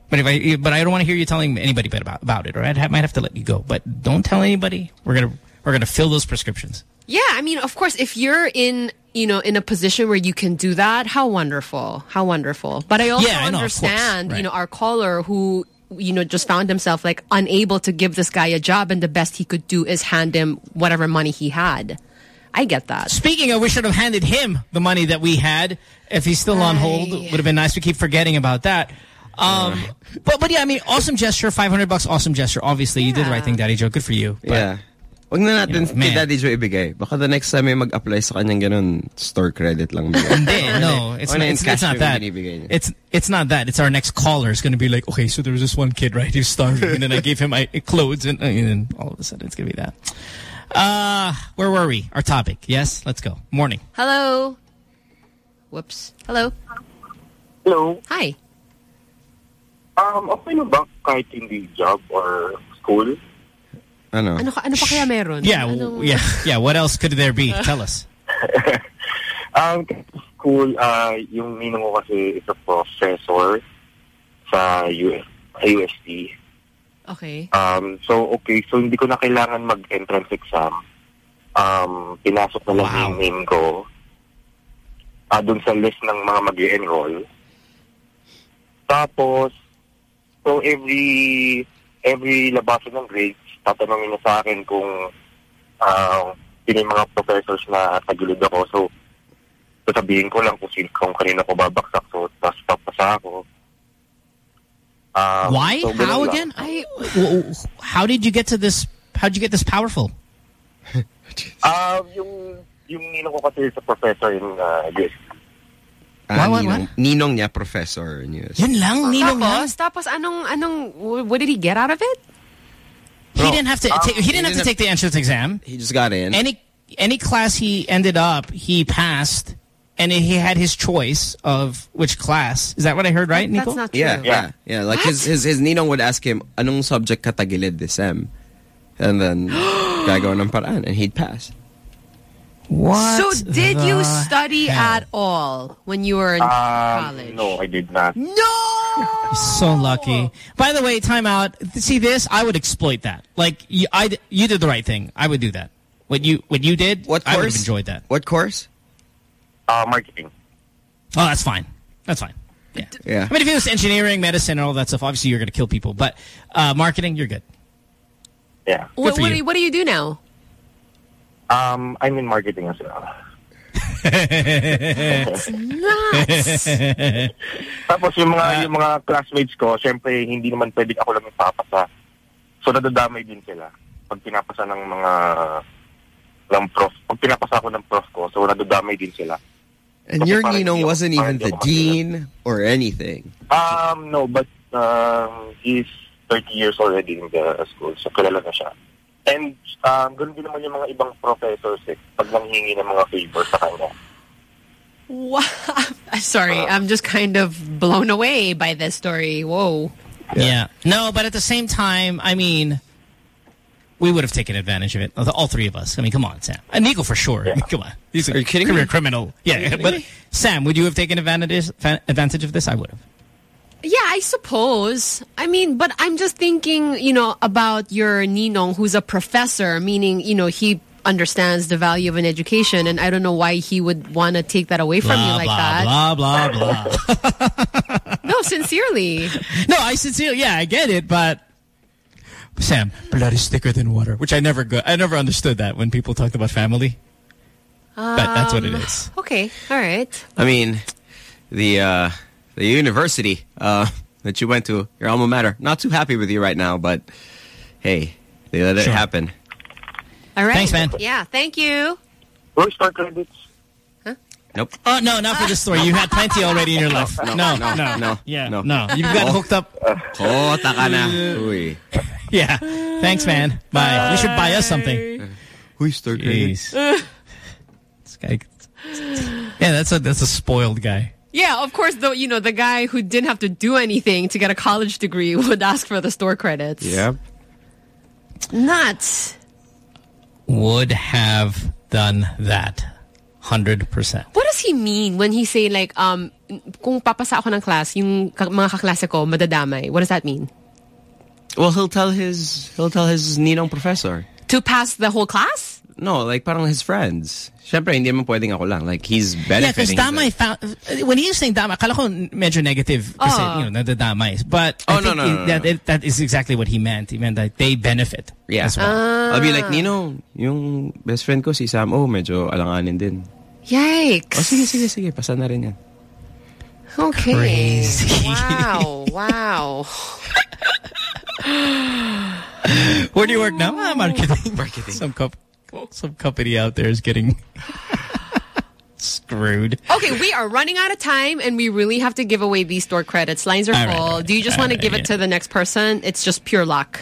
But if I, but I don't want to hear you telling anybody about about it, or I might have to let you go. But don't tell anybody. We're gonna we're gonna fill those prescriptions. Yeah, I mean, of course, if you're in, you know, in a position where you can do that, how wonderful, how wonderful. But I also Yeah, I know, understand, right. you know, our caller who, you know, just found himself like unable to give this guy a job, and the best he could do is hand him whatever money he had. I get that. Speaking of, we should have handed him the money that we had. If he's still on hold, would have been nice. We keep forgetting about that. Um, but but yeah, I mean, awesome gesture, five hundred bucks, awesome gesture. Obviously, you did the right thing, Daddy Joe. Good for you. But, yeah. Wag na natin You know, kay Daddy Joe ibigay. Baka the next time may mag-apply sa kanyang ganun, store credit lang bigay. Hindi, no, it's, not, it's, it's not that. yung binibigay niya. It's it's not that. It's our next caller is going to be like, okay, so there was this one kid, right? He's starving, and then I gave him my clothes, and, and then all of a sudden it's going to be that. Uh, where were we? Our topic. Yes, let's go. Morning. Hello. Whoops. Hello. Hello. Hi. Um, okay na ba kahit hindi job or school? Ano? Ano, ano pa kaya meron? Yeah, Anong- yeah, yeah. What else could there be? Tell us. Um, school, uh, yung ninong ko kasi is a professor sa US, sa UST. Okay. Um, so, okay. So, hindi ko na kailangan mag-entrance exam. Um, pinasok na lang yung name ko uh, dun sa list ng mga mag enroll Tapos, so every every labasan ng grades, tatanungin niya sa akin kung uh, sino yung mga professors na tagilid ako. So, sasabihin ko lang kung, sino, kung kanina ko babaksak. So, tapos papasa ako. Um, Why? so, How lang. again? I. w- w- How did you get to this? How did you get this powerful? Um, yung yung ninong ko kasi sa professor in uh, UST. Ah, What, what, ninong, ninong niya, professor. News. Yun lang, ninong tapos, tapos anong, anong, what did he get out of it? He didn't have to. um, ta- he didn't have to take the entrance exam. He just got in. Any any class he ended up, he passed, and he had his choice of which class. Is that what I heard? Right, Nico? That's not Yeah, true. yeah, yeah. yeah. Like his, his his ninong would ask him, "Anong subject ka tagilid this sem?" And then gagawa ng paraan and he'd pass. What? So did you study hell? at all when you were in Um, college? no, I did not. No! So lucky. By the way, time out. See this? I would exploit that. Like you, I, d- you did the right thing. I would do that. What you, what you did, What course? I would have enjoyed that. What course? Uh, marketing. Oh, that's fine. That's fine. Yeah. Yeah. I mean, if it was engineering, medicine, and all that stuff, obviously you're going to kill people. But uh, marketing, you're good. Yeah. What, what, you. do you, what do you do now? Um, I'm in marketing as well. It's nuts. Tapos yung mga yung mga classmates ko, syempre hindi naman pwedeng ako lang yung papasa. So nadadamay din sila pag pinapasa ng mga ng prof. Pag pinapasa ako ng prof ko, so nadadamay din sila. And Kasi your parang Ninong hindi ako- wasn't even the dean or anything. Um, no, but um, he's 30 years already in the school, so kilala na siya. And um, ganun din naman yung mga ibang professors eh, pag nanghingi ng mga favor sa kanya. Wow. Sorry, I'm just kind of blown away by this story. Whoa. Yeah. No, but at the same time, I mean, we would have taken advantage of it. All three of us. I mean, come on, Sam. And Nico for sure. I mean, come on. He's a Are you kidding career me? criminal. Yeah, but me? Sam, would you have taken advantage advantage of this? I would have. Yeah, I suppose. I mean, but I'm just thinking, you know, about your Ninong who's a professor, meaning, you know, he understands the value of an education and I don't know why he would want to take that away from you like blah, that. blah, blah, blah. No, sincerely. no, I sincerely, yeah, I get it, but Sam, blood is thicker than water, which I never go, I never understood that when people talked about family. But that's what it Um. Okay, all right. I mean, the uh, the university uh, that you went to, your alma mater, not too happy with you right now, but hey, they let it happen. All right. Thanks, man. Yeah, thank you. Where's star credits? Nope. Oh, no, not for this story. You had plenty already in your life. No, no, no, no. no, Yeah, no. no. You've got Oh. hooked up. Oh, taka na. Uy. Yeah. Thanks, man. Bye. You should buy us something. Who's star Jeez. This guy. Yeah, that's a that's a spoiled guy. Yeah, of course, though, you know, the guy who didn't have to do anything to get a college degree would ask for the store credits. Yeah. Nuts. Would have done that. 100%. What does he mean when he say like, um, kung papasa ako ng class, yung mga kaklase ko madadamay? What does that mean? Well, he'll tell his he'll tell his ninong professor. To pass the whole class? No, like parang his friends. Siyempre, hindi naman pwedeng ako lang. Like, he's Yeah, because damay found, when he was saying damay, akala ko medyo negative kasi, Oh. you know, nadadamay. Eh. But oh, I Oh, no, think no, it- no, no, that, it- that is exactly what he meant. He meant that they benefit yeah. as well. Ah. I'll be like, Nino, yung best friend ko, si Sam, oh, medyo alanganin din. Yikes. Oh, sige, sige, sige. Pasa na rin yan. Okay. Crazy. Wow, wow. Where do you work now? Ah, marketing. marketing. Some, comp- some company out there is getting screwed. Okay, we are running out of time and we really have to give away these store credits. Lines are All right, full. all right, Do you just all want to right, give it to the next person? It's just pure luck.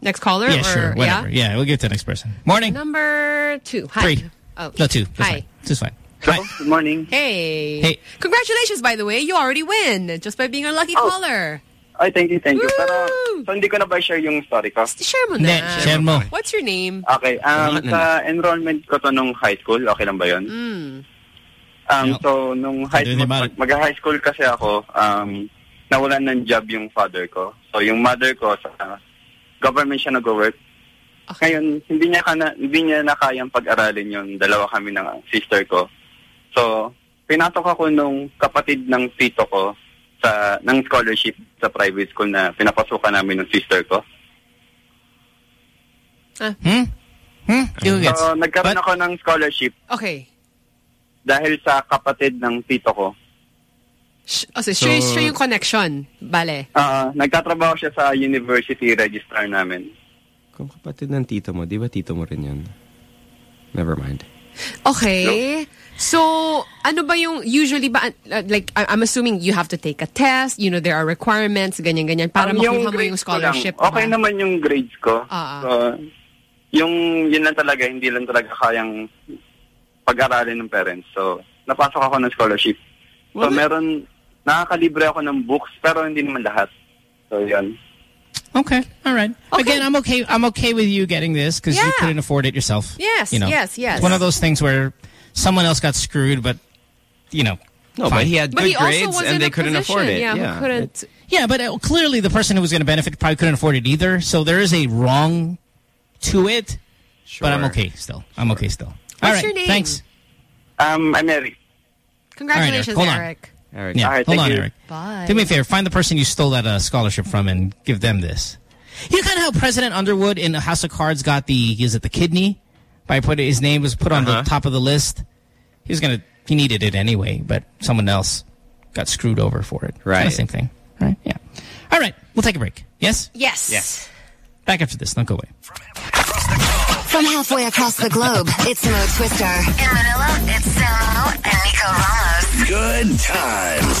Next caller? Yeah, or, sure. Whatever. Yeah? Yeah? we'll give it to the next person. Morning. Number two. Hi. Three. Oh. No, two. That's Hi. fine. Two's fine. Good morning. Hey. Hey. Congratulations, by the way. You already win just by being a lucky Oh. caller. Ay, thank you, thank you. Pero, so hindi ko na ba share yung story ko? Share mo Hindi, na. share mo. What's your name? Okay, um, Ano sa enrollment ko to nung high school, okay lang ba yun? Mm. Um, No. so, nung high, Hindi mag, naman. mag-high school kasi ako, um, nawalan ng job yung father ko. So, yung mother ko, sa government siya nag-work. Ngayon, hindi niya, kana, hindi niya na kayang pag-aralin yung dalawa kami ng sister ko. So, pinasok ako nung kapatid ng tito ko sa ng scholarship sa private school na pinapasukan namin ng sister ko. Hmm? Hmm? Yung gets. So, nagkaroon But- ako ng scholarship Okay. dahil sa kapatid ng tito ko. Sh- oh, so, So- siya yung connection. Bale. Ah, nagtatrabaho siya sa university registrar namin. Kung kapatid ng tito mo, di ba tito mo rin yun? Never mind. Okay. So, ano ba yung usually ba uh, like I- I'm assuming you have to take a test, you know there are requirements ganyan ganyan para Um, makuha mo yung grades ko lang, scholarship. Okay ba? naman yung grades ko. Ah, ah. So, yung yun lang talaga, hindi lang talaga kayang pag-aralin ng parents. So, napasok ako ng scholarship. So, meron, nakakalibre ako ng books, pero hindi naman lahat. So, yun. Okay, all right. Again, I'm okay. I'm okay with you getting this because you Yeah. couldn't afford it yourself. Yes, you know, yes, yes. It's one of those things where someone else got screwed, but you know. No, but he had But good he grades and they couldn't afford it. yeah, Yeah. couldn't. Yeah, but uh, clearly the person who was going to benefit probably couldn't afford it either. So there is a wrong to it. Sure. But I'm okay still. I'm okay still. All What's right. your name? Thanks. Um, I'm Eric. Congratulations, All right, Eric. Eric. Eric. Yeah, All right, hold thank on, you. Eric. Bye. Do me a favor. Find the person you stole that uh, scholarship from and give them this. You know kind of how President Underwood in the House of Cards got the, is it the kidney? By putting his name was put on Uh-huh. the top of the list. He was going to, he needed it anyway, but someone else got screwed over for it. Right. Kinda same thing. Right? Yeah. All right. We'll take a break. Yes? Yes. Yes. Back after this. Don't go away. From halfway across the globe, it's Mo Twister. In Manila, it's Samo and Nico Ramos. Good times.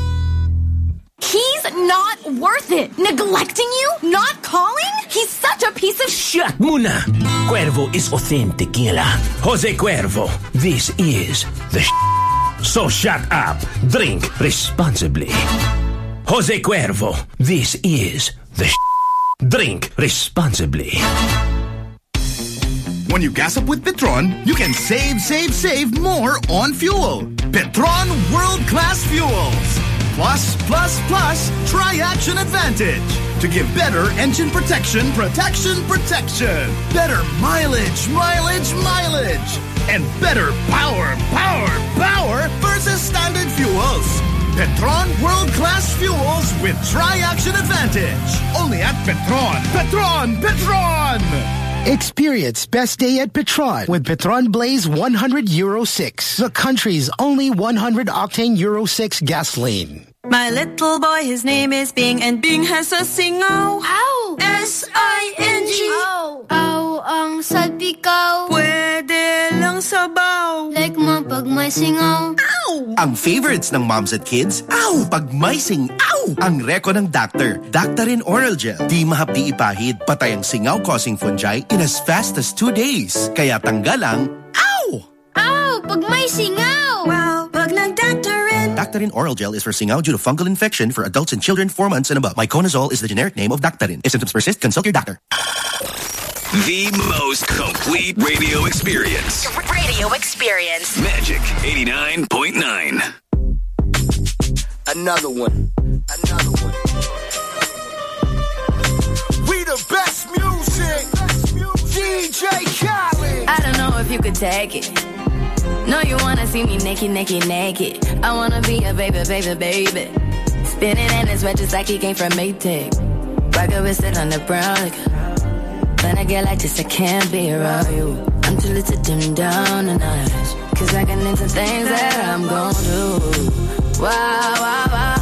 He's not worth it. Neglecting you? Not calling? He's such a piece of shit. Muna. Cuervo is authentic tequila. Jose Cuervo, this is the So shut up. Drink responsibly. Jose Cuervo, this is the Drink responsibly. When you gas up with Petron, you can save, save, save more on fuel. Petron World Class Fuels. Plus, plus, plus, Tri-Action Advantage. To give better engine protection, protection, protection. Better mileage, mileage, mileage. And better power, power, power versus standard fuels. Petron World Class Fuels with Tri-Action Advantage. Only at Petron. Petron, Petron! Experience best day at Petron with Petron Blaze 100 Euro 6, the country's only 100 octane Euro 6 gasoline. My little boy, his name is Bing, and Bing has a singaw. Ow! S-I-N-G. Ow! Ow ang salpikaw. Pwede lang sabaw. Like mo pag may singaw. Ow! Ang favorites ng moms at kids, ow! Pag may sing, aw! Ang reko ng doctor, Daktarin Oral Gel. Di mahapdi ipahid, patay ang singaw-causing fungi in as fast as two days. Kaya tanggalang, ow! Ow! Pag may singaw. Wow, pag Oral Gel is for singaw due to fungal infection for adults and children 4 months and above. Miconazole is the generic name of Daktarin. If symptoms persist, consult your doctor. The most complete radio experience. Radio experience. Magic 89.9. Another one. Another one. We the best music. DJ Khaled. I don't know if you could take it. No, you wanna see me naked, naked, naked. I wanna be a baby, baby, baby. Spinning in his red just like he came from Maytag. Rocket with it on the brown. Like, when I get like this, I can't be around you. I'm too little to dim down the notch. Cause I can into things that I'm gon' do. Wow, wow, wow.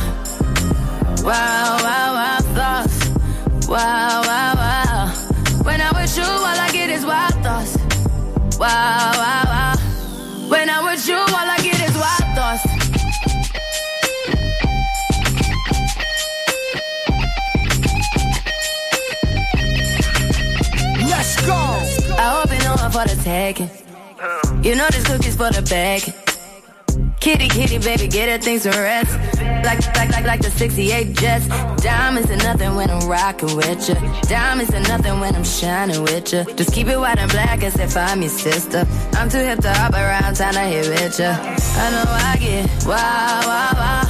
Wow, wow, wow, thoughts. Wow, wow, wow. When I'm with you, all I get is wild thoughts. Wow. I'm for the taking. You know this cookie's for the bag. Kitty, kitty, baby, get her things to rest. Like, like, like, like the 68 Jets. Diamonds are nothing when I'm rocking with you. Diamonds are nothing when I'm shining with you. Just keep it white and black as if I'm your sister. I'm too hip to hop around, time to hit with ya. I know I get wow, wow, wow.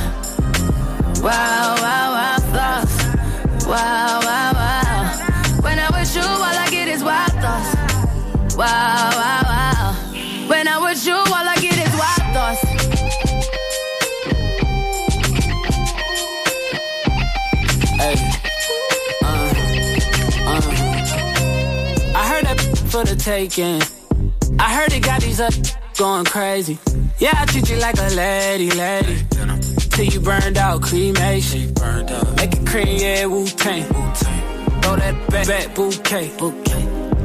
Wow, wow, wow, thoughts. Wow, wow. Wow, wow, wow. When I'm with you, all I get is wild thoughts. Hey. Uh, uh. I heard that for the taking. I heard it got these up going crazy. Yeah, I treat you like a lady, lady. Till you burned out, cremation. Make it cream, yeah, Wu Tang. Throw that back, back bouquet. bouquet.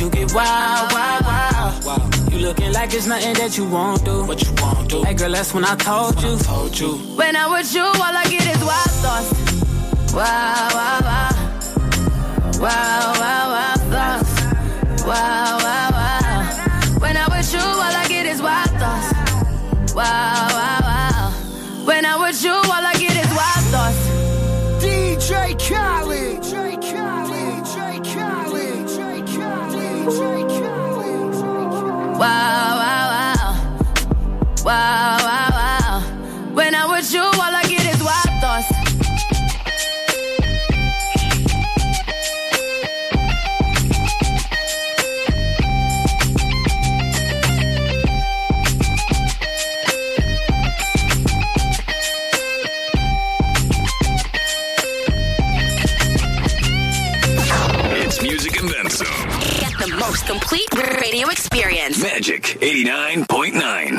Cause you get wild, wild, wild. You looking like it's nothing that you won't do. What you won't do. Hey girl, that's when I told you. Told you. When I'm with you, all I get is wild thoughts. Wow, wow, wow. Wow, wow, wow thoughts. Wow, wow. Complete radio experience. Magic 89.9.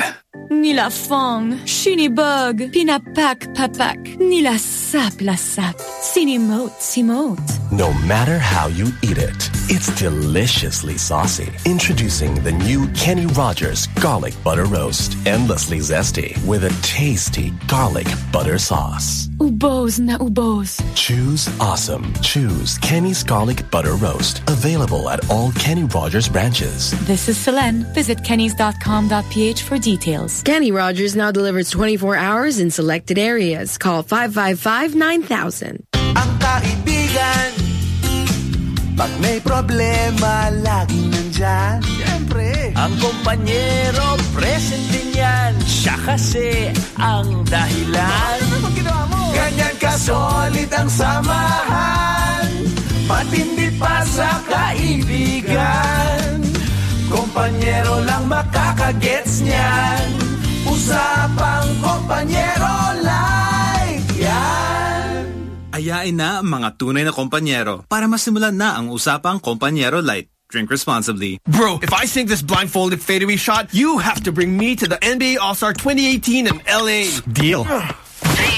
Ni la fong, shinibug, pinapak papak, ni la sap la sap, sinimote simote. No matter how you eat it, it's deliciously saucy. Introducing the new Kenny Rogers Garlic Butter Roast. Endlessly zesty with a tasty garlic butter sauce. Ubos na ubos. Choose awesome. Choose Kenny's Garlic Butter Roast. Available at all Kenny Rogers branches. This is Selene. Visit kennys.com.ph for details. Kenny Rogers now delivers 24 hours in selected areas. Call 555-9000. Ang kaibigan Pag may problema, laging nandyan. Siyempre. Ang kompanyero, present din yan. Siya kasi ang dahilan. Ganyan ka solid ang samahan. Matindi pa sa kaibigan. Kompanyero lang makakagets niyan. Usapang kompanyero like yan Ayain na ang mga tunay na kompanyero para masimulan na ang usapang kompanyero light. Drink responsibly. Bro, if I sink this blindfolded fadeaway shot, you have to bring me to the NBA All-Star 2018 in LA. Deal.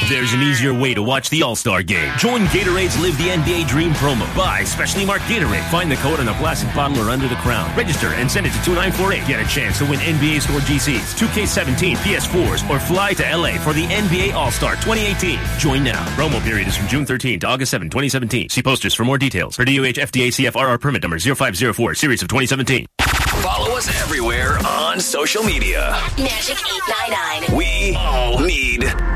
There's an easier way to watch the All-Star game. Join Gatorade's Live the NBA Dream promo. Buy specially marked Gatorade. Find the code on the plastic bottle or under the crown. Register and send it to 2948. Get a chance to win NBA Store GCs, 2K17, PS4s, or fly to LA for the NBA All-Star 2018. Join now. Promo period is from June 13 to August 7, 2017. See posters for more details. For DOH FDA CFRR permit number 0504, series of 2017. Follow us everywhere on social media. Magic 899. We all need magic.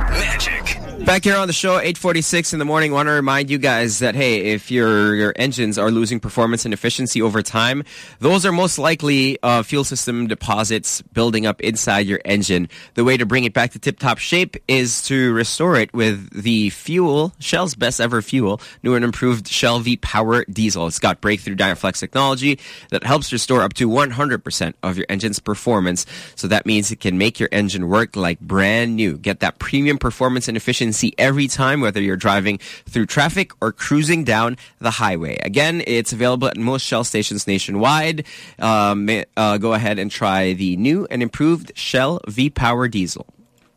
Back here on the show, 8:46 in the morning. Want to remind you guys that hey, if your your engines are losing performance and efficiency over time, those are most likely uh, fuel system deposits building up inside your engine. The way to bring it back to tip-top shape is to restore it with the fuel Shell's best ever fuel, new and improved Shell V Power Diesel. It's got breakthrough Dynaflex technology that helps restore up to 100% of your engine's performance. So that means it can make your engine work like brand new. Get that premium performance and efficiency every time, whether you're driving through traffic or cruising down the highway. Again, it's available at most Shell stations nationwide. Um, uh, go ahead and try the new and improved Shell V-Power Diesel.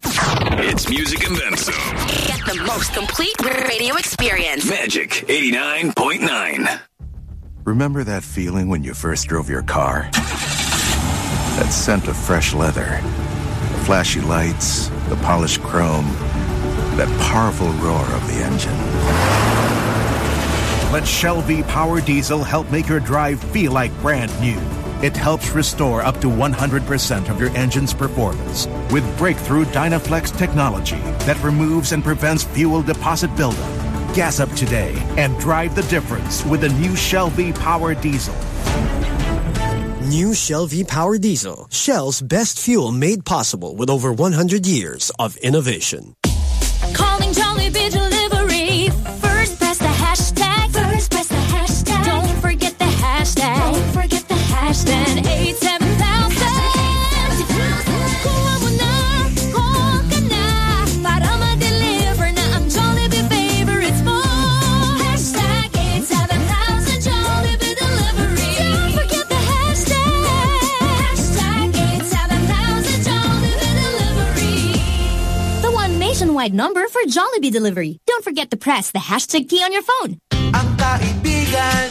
It's music and then some. Get the most complete radio experience. Magic 89.9. Remember that feeling when you first drove your car? That scent of fresh leather, the flashy lights, the polished chrome, that powerful roar of the engine. Let Shell V Power Diesel help make your drive feel like brand new. It helps restore up to 100% of your engine's performance with breakthrough Dynaflex technology that removes and prevents fuel deposit buildup. Gas up today and drive the difference with the new Shell V Power Diesel. New Shell V Power Diesel, Shell's best fuel made possible with over 100 years of innovation. Calling Jollibee Delivery. Nationwide number for Jollibee delivery. Don't forget to press the hashtag key on your phone. Ang kaibigan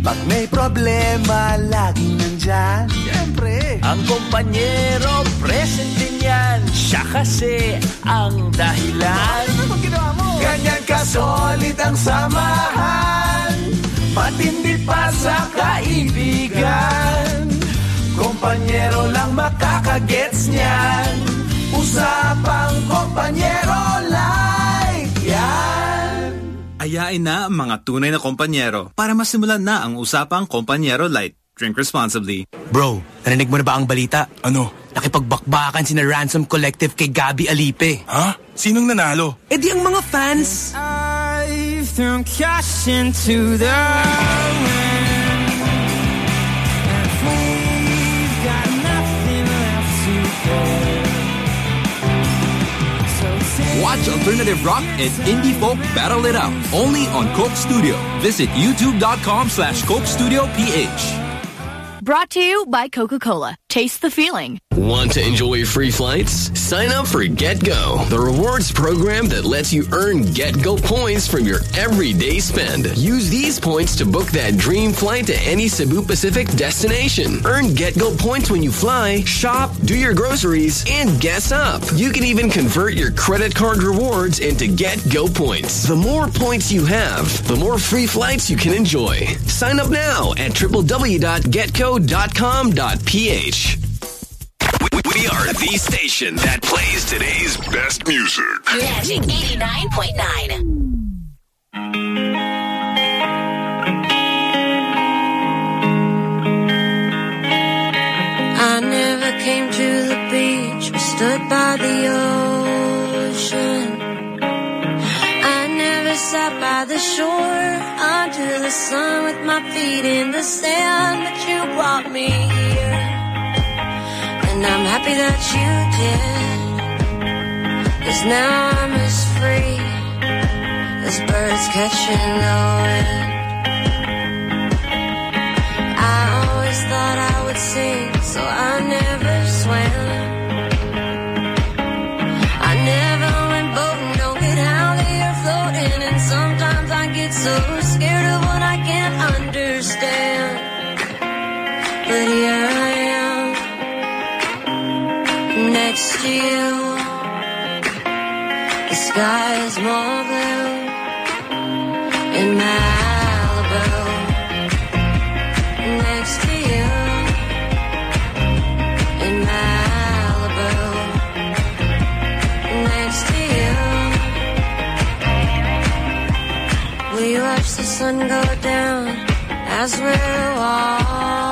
Pag may problema, laging nandyan Siyempre Ang kompanyero, present din yan. Siya kasi ang dahilan. Ganyan ka solid ang samahan Matindi pa sa kaibigan Kompanyero lang makakagets niyan Usapang kompanyero like yan Ayain na ang mga tunay na kompanyero para masimulan na ang usapang kompanyero light. Drink responsibly. Bro, narinig mo na ba ang balita? Ano? Nakipagbakbakan si na Ransom Collective kay Gabby Alipe. Ha? Sinong nanalo? Eh di ang mga fans. I've thrown cash into the wind. Watch alternative rock and indie folk battle it out. Only on Coke Studio. Visit youtube.com slash Coke Studio PH. Brought to you by Coca-Cola. Taste the feeling. Want to enjoy free flights? Sign up for GetGo, the rewards program that lets you earn GetGo points from your everyday spend. Use these points to book that dream flight to any Cebu Pacific destination. Earn GetGo points when you fly, shop, do your groceries, and guess up. You can even convert your credit card rewards into GetGo points. The more points you have, the more free flights you can enjoy. Sign up now at www.getgo.com.ph. We are the station that plays today's best music. Magic 89.9. I never came to the beach or stood by the ocean. I never sat by the shore under the sun with my feet in the sand, but you brought me here. And I'm happy that you did. Cause now I'm as free as birds catching the wind. I always thought I would sing, so I never swam. I never went boating, don't get out here floating, and sometimes I get so scared of what I can't understand. But here next to you. The sky is more blue in Malibu next to you in Malibu. Next to you, we watch the sun go down as we're.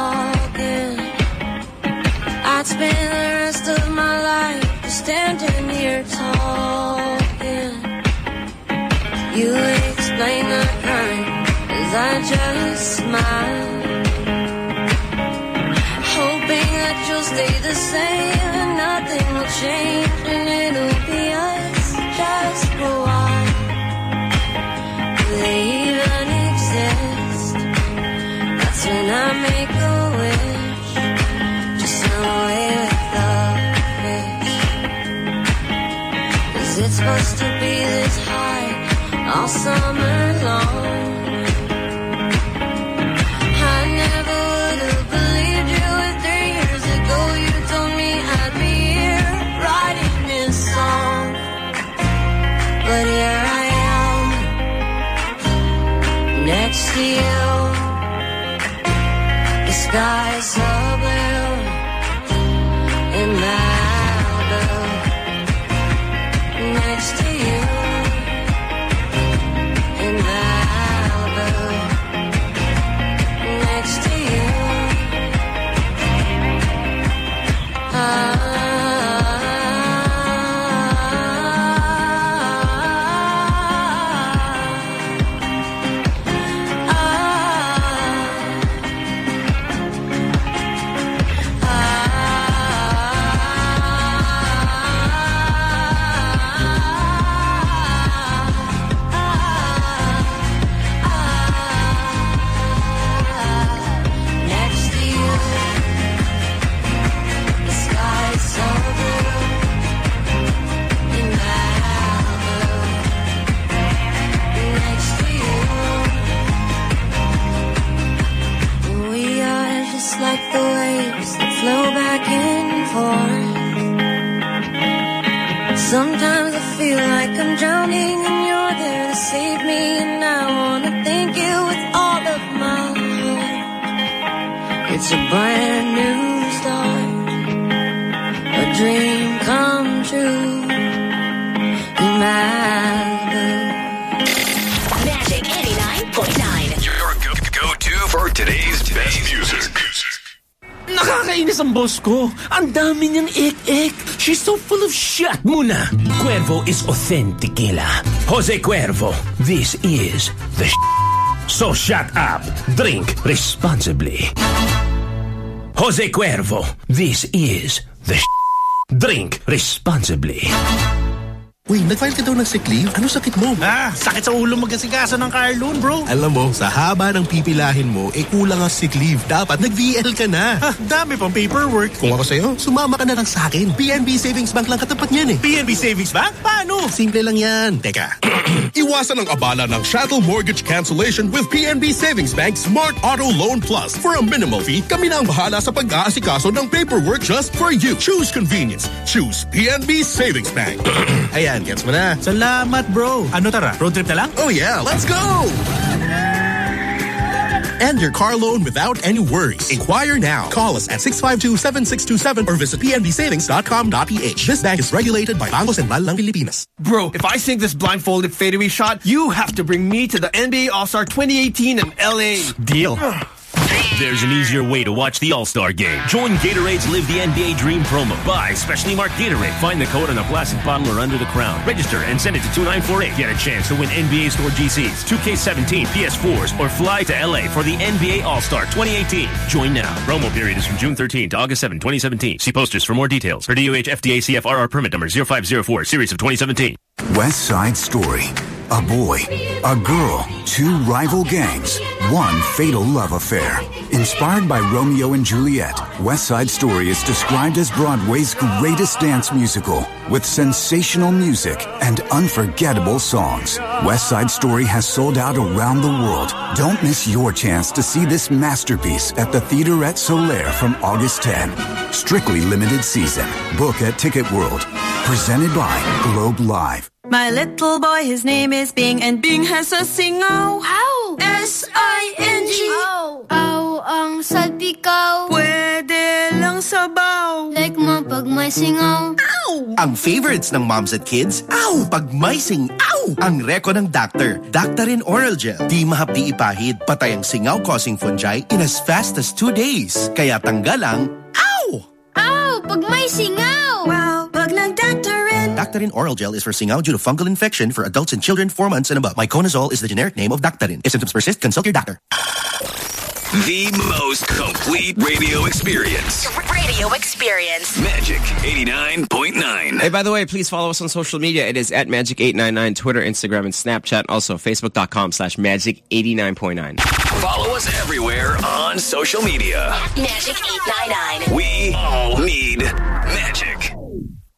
I'd spend the rest of my life just standing here talking. You explain the current as I just smile hoping that you'll stay the same and nothing will change and it'll be us just for a while. Do they even exist? That's when I make supposed to be this high all summer long? Boss ko. Ang dami niyang ek-ek. She's so full of shit. Muna, Cuervo is authenticilla. Jose Cuervo, this is the So shut up. Drink responsibly. Jose Cuervo, this is the sh Drink responsibly. Uy, nag-file ka daw ng sick leave? Ano sakit mo? Ah, sakit sa ulo mag-asikaso ng car loan, bro. Alam mo, sa haba ng pipilahin mo, eh kulang ang sick leave. Dapat nag-VL ka na. Ah, dami pang paperwork. Kung ako sa'yo, sumama ka na lang sa akin. PNB Savings Bank lang katapat niyan eh. PNB Savings Bank? Paano? Simple lang yan. Teka. Iwasan ang abala ng chattel mortgage cancellation with PNB Savings Bank Smart Auto Loan Plus. For a minimal fee, kami na ang bahala sa pag-aasikaso ng paperwork just for you. Choose convenience. Choose PNB Savings Bank. Ayan, gets mo na. Salamat, bro. Ano tara? Road trip na lang? Oh yeah, let's go! End your car loan without any worries. Inquire now. Call us at 652-7627 or visit pnbsavings.com.ph. This bank is regulated by Bangos and Malalang Pilipinas. Bro, if I sink this blindfolded fadeaway shot, you have to bring me to the NBA All-Star 2018 in LA. Deal. There's an easier way to watch the All-Star Game. Join Gatorade's Live the NBA Dream promo. Buy specially marked Gatorade. Find the code on a plastic bottle or under the crown. Register and send it to 2948. Get a chance to win NBA Store GCs, 2K17, PS4s, or fly to LA for the NBA All-Star 2018. Join now. Promo period is from June 13 to August 7, 2017. See posters for more details. For DOH FDA CFRR permit number 0504, series of 2017. West Side Story. A boy, a girl, two rival gangs, one fatal love affair. Inspired by Romeo and Juliet, West Side Story is described as Broadway's greatest dance musical with sensational music and unforgettable songs. West Side Story has sold out around the world. Don't miss your chance to see this masterpiece at the Theatre at Solaire from August 10. Strictly limited season. Book at Ticket World. Presented by Globe Live. My little boy, his name is Bing, and Bing has a singaw. Ow! S-I-N-G. Ow! Ow ang salpikaw. Pwede lang sabaw. Like mo pag may singaw. Ow! Ang favorites ng moms at kids, ow! Pag may sing, ow! Ang reko ng doctor, Daktarin Oral Gel. Di mahapdi ipahid, patay ang singaw-causing fungi in as fast as two days. Kaya tanggal ang, ow! Ow! Pag may singaw. Wow, pag Oral Gel is for singaw due to fungal infection for adults and children 4 months and above. Miconazole is the generic name of Daktarin. If symptoms persist, consult your doctor. The most complete radio experience. Radio experience. Magic 89.9. Hey, by the way, please follow us on social media. It is at Magic899, Twitter, Instagram, and Snapchat. Also, Facebook.com slash Magic89.9. Follow us everywhere on social media. Magic 899. We all need magic.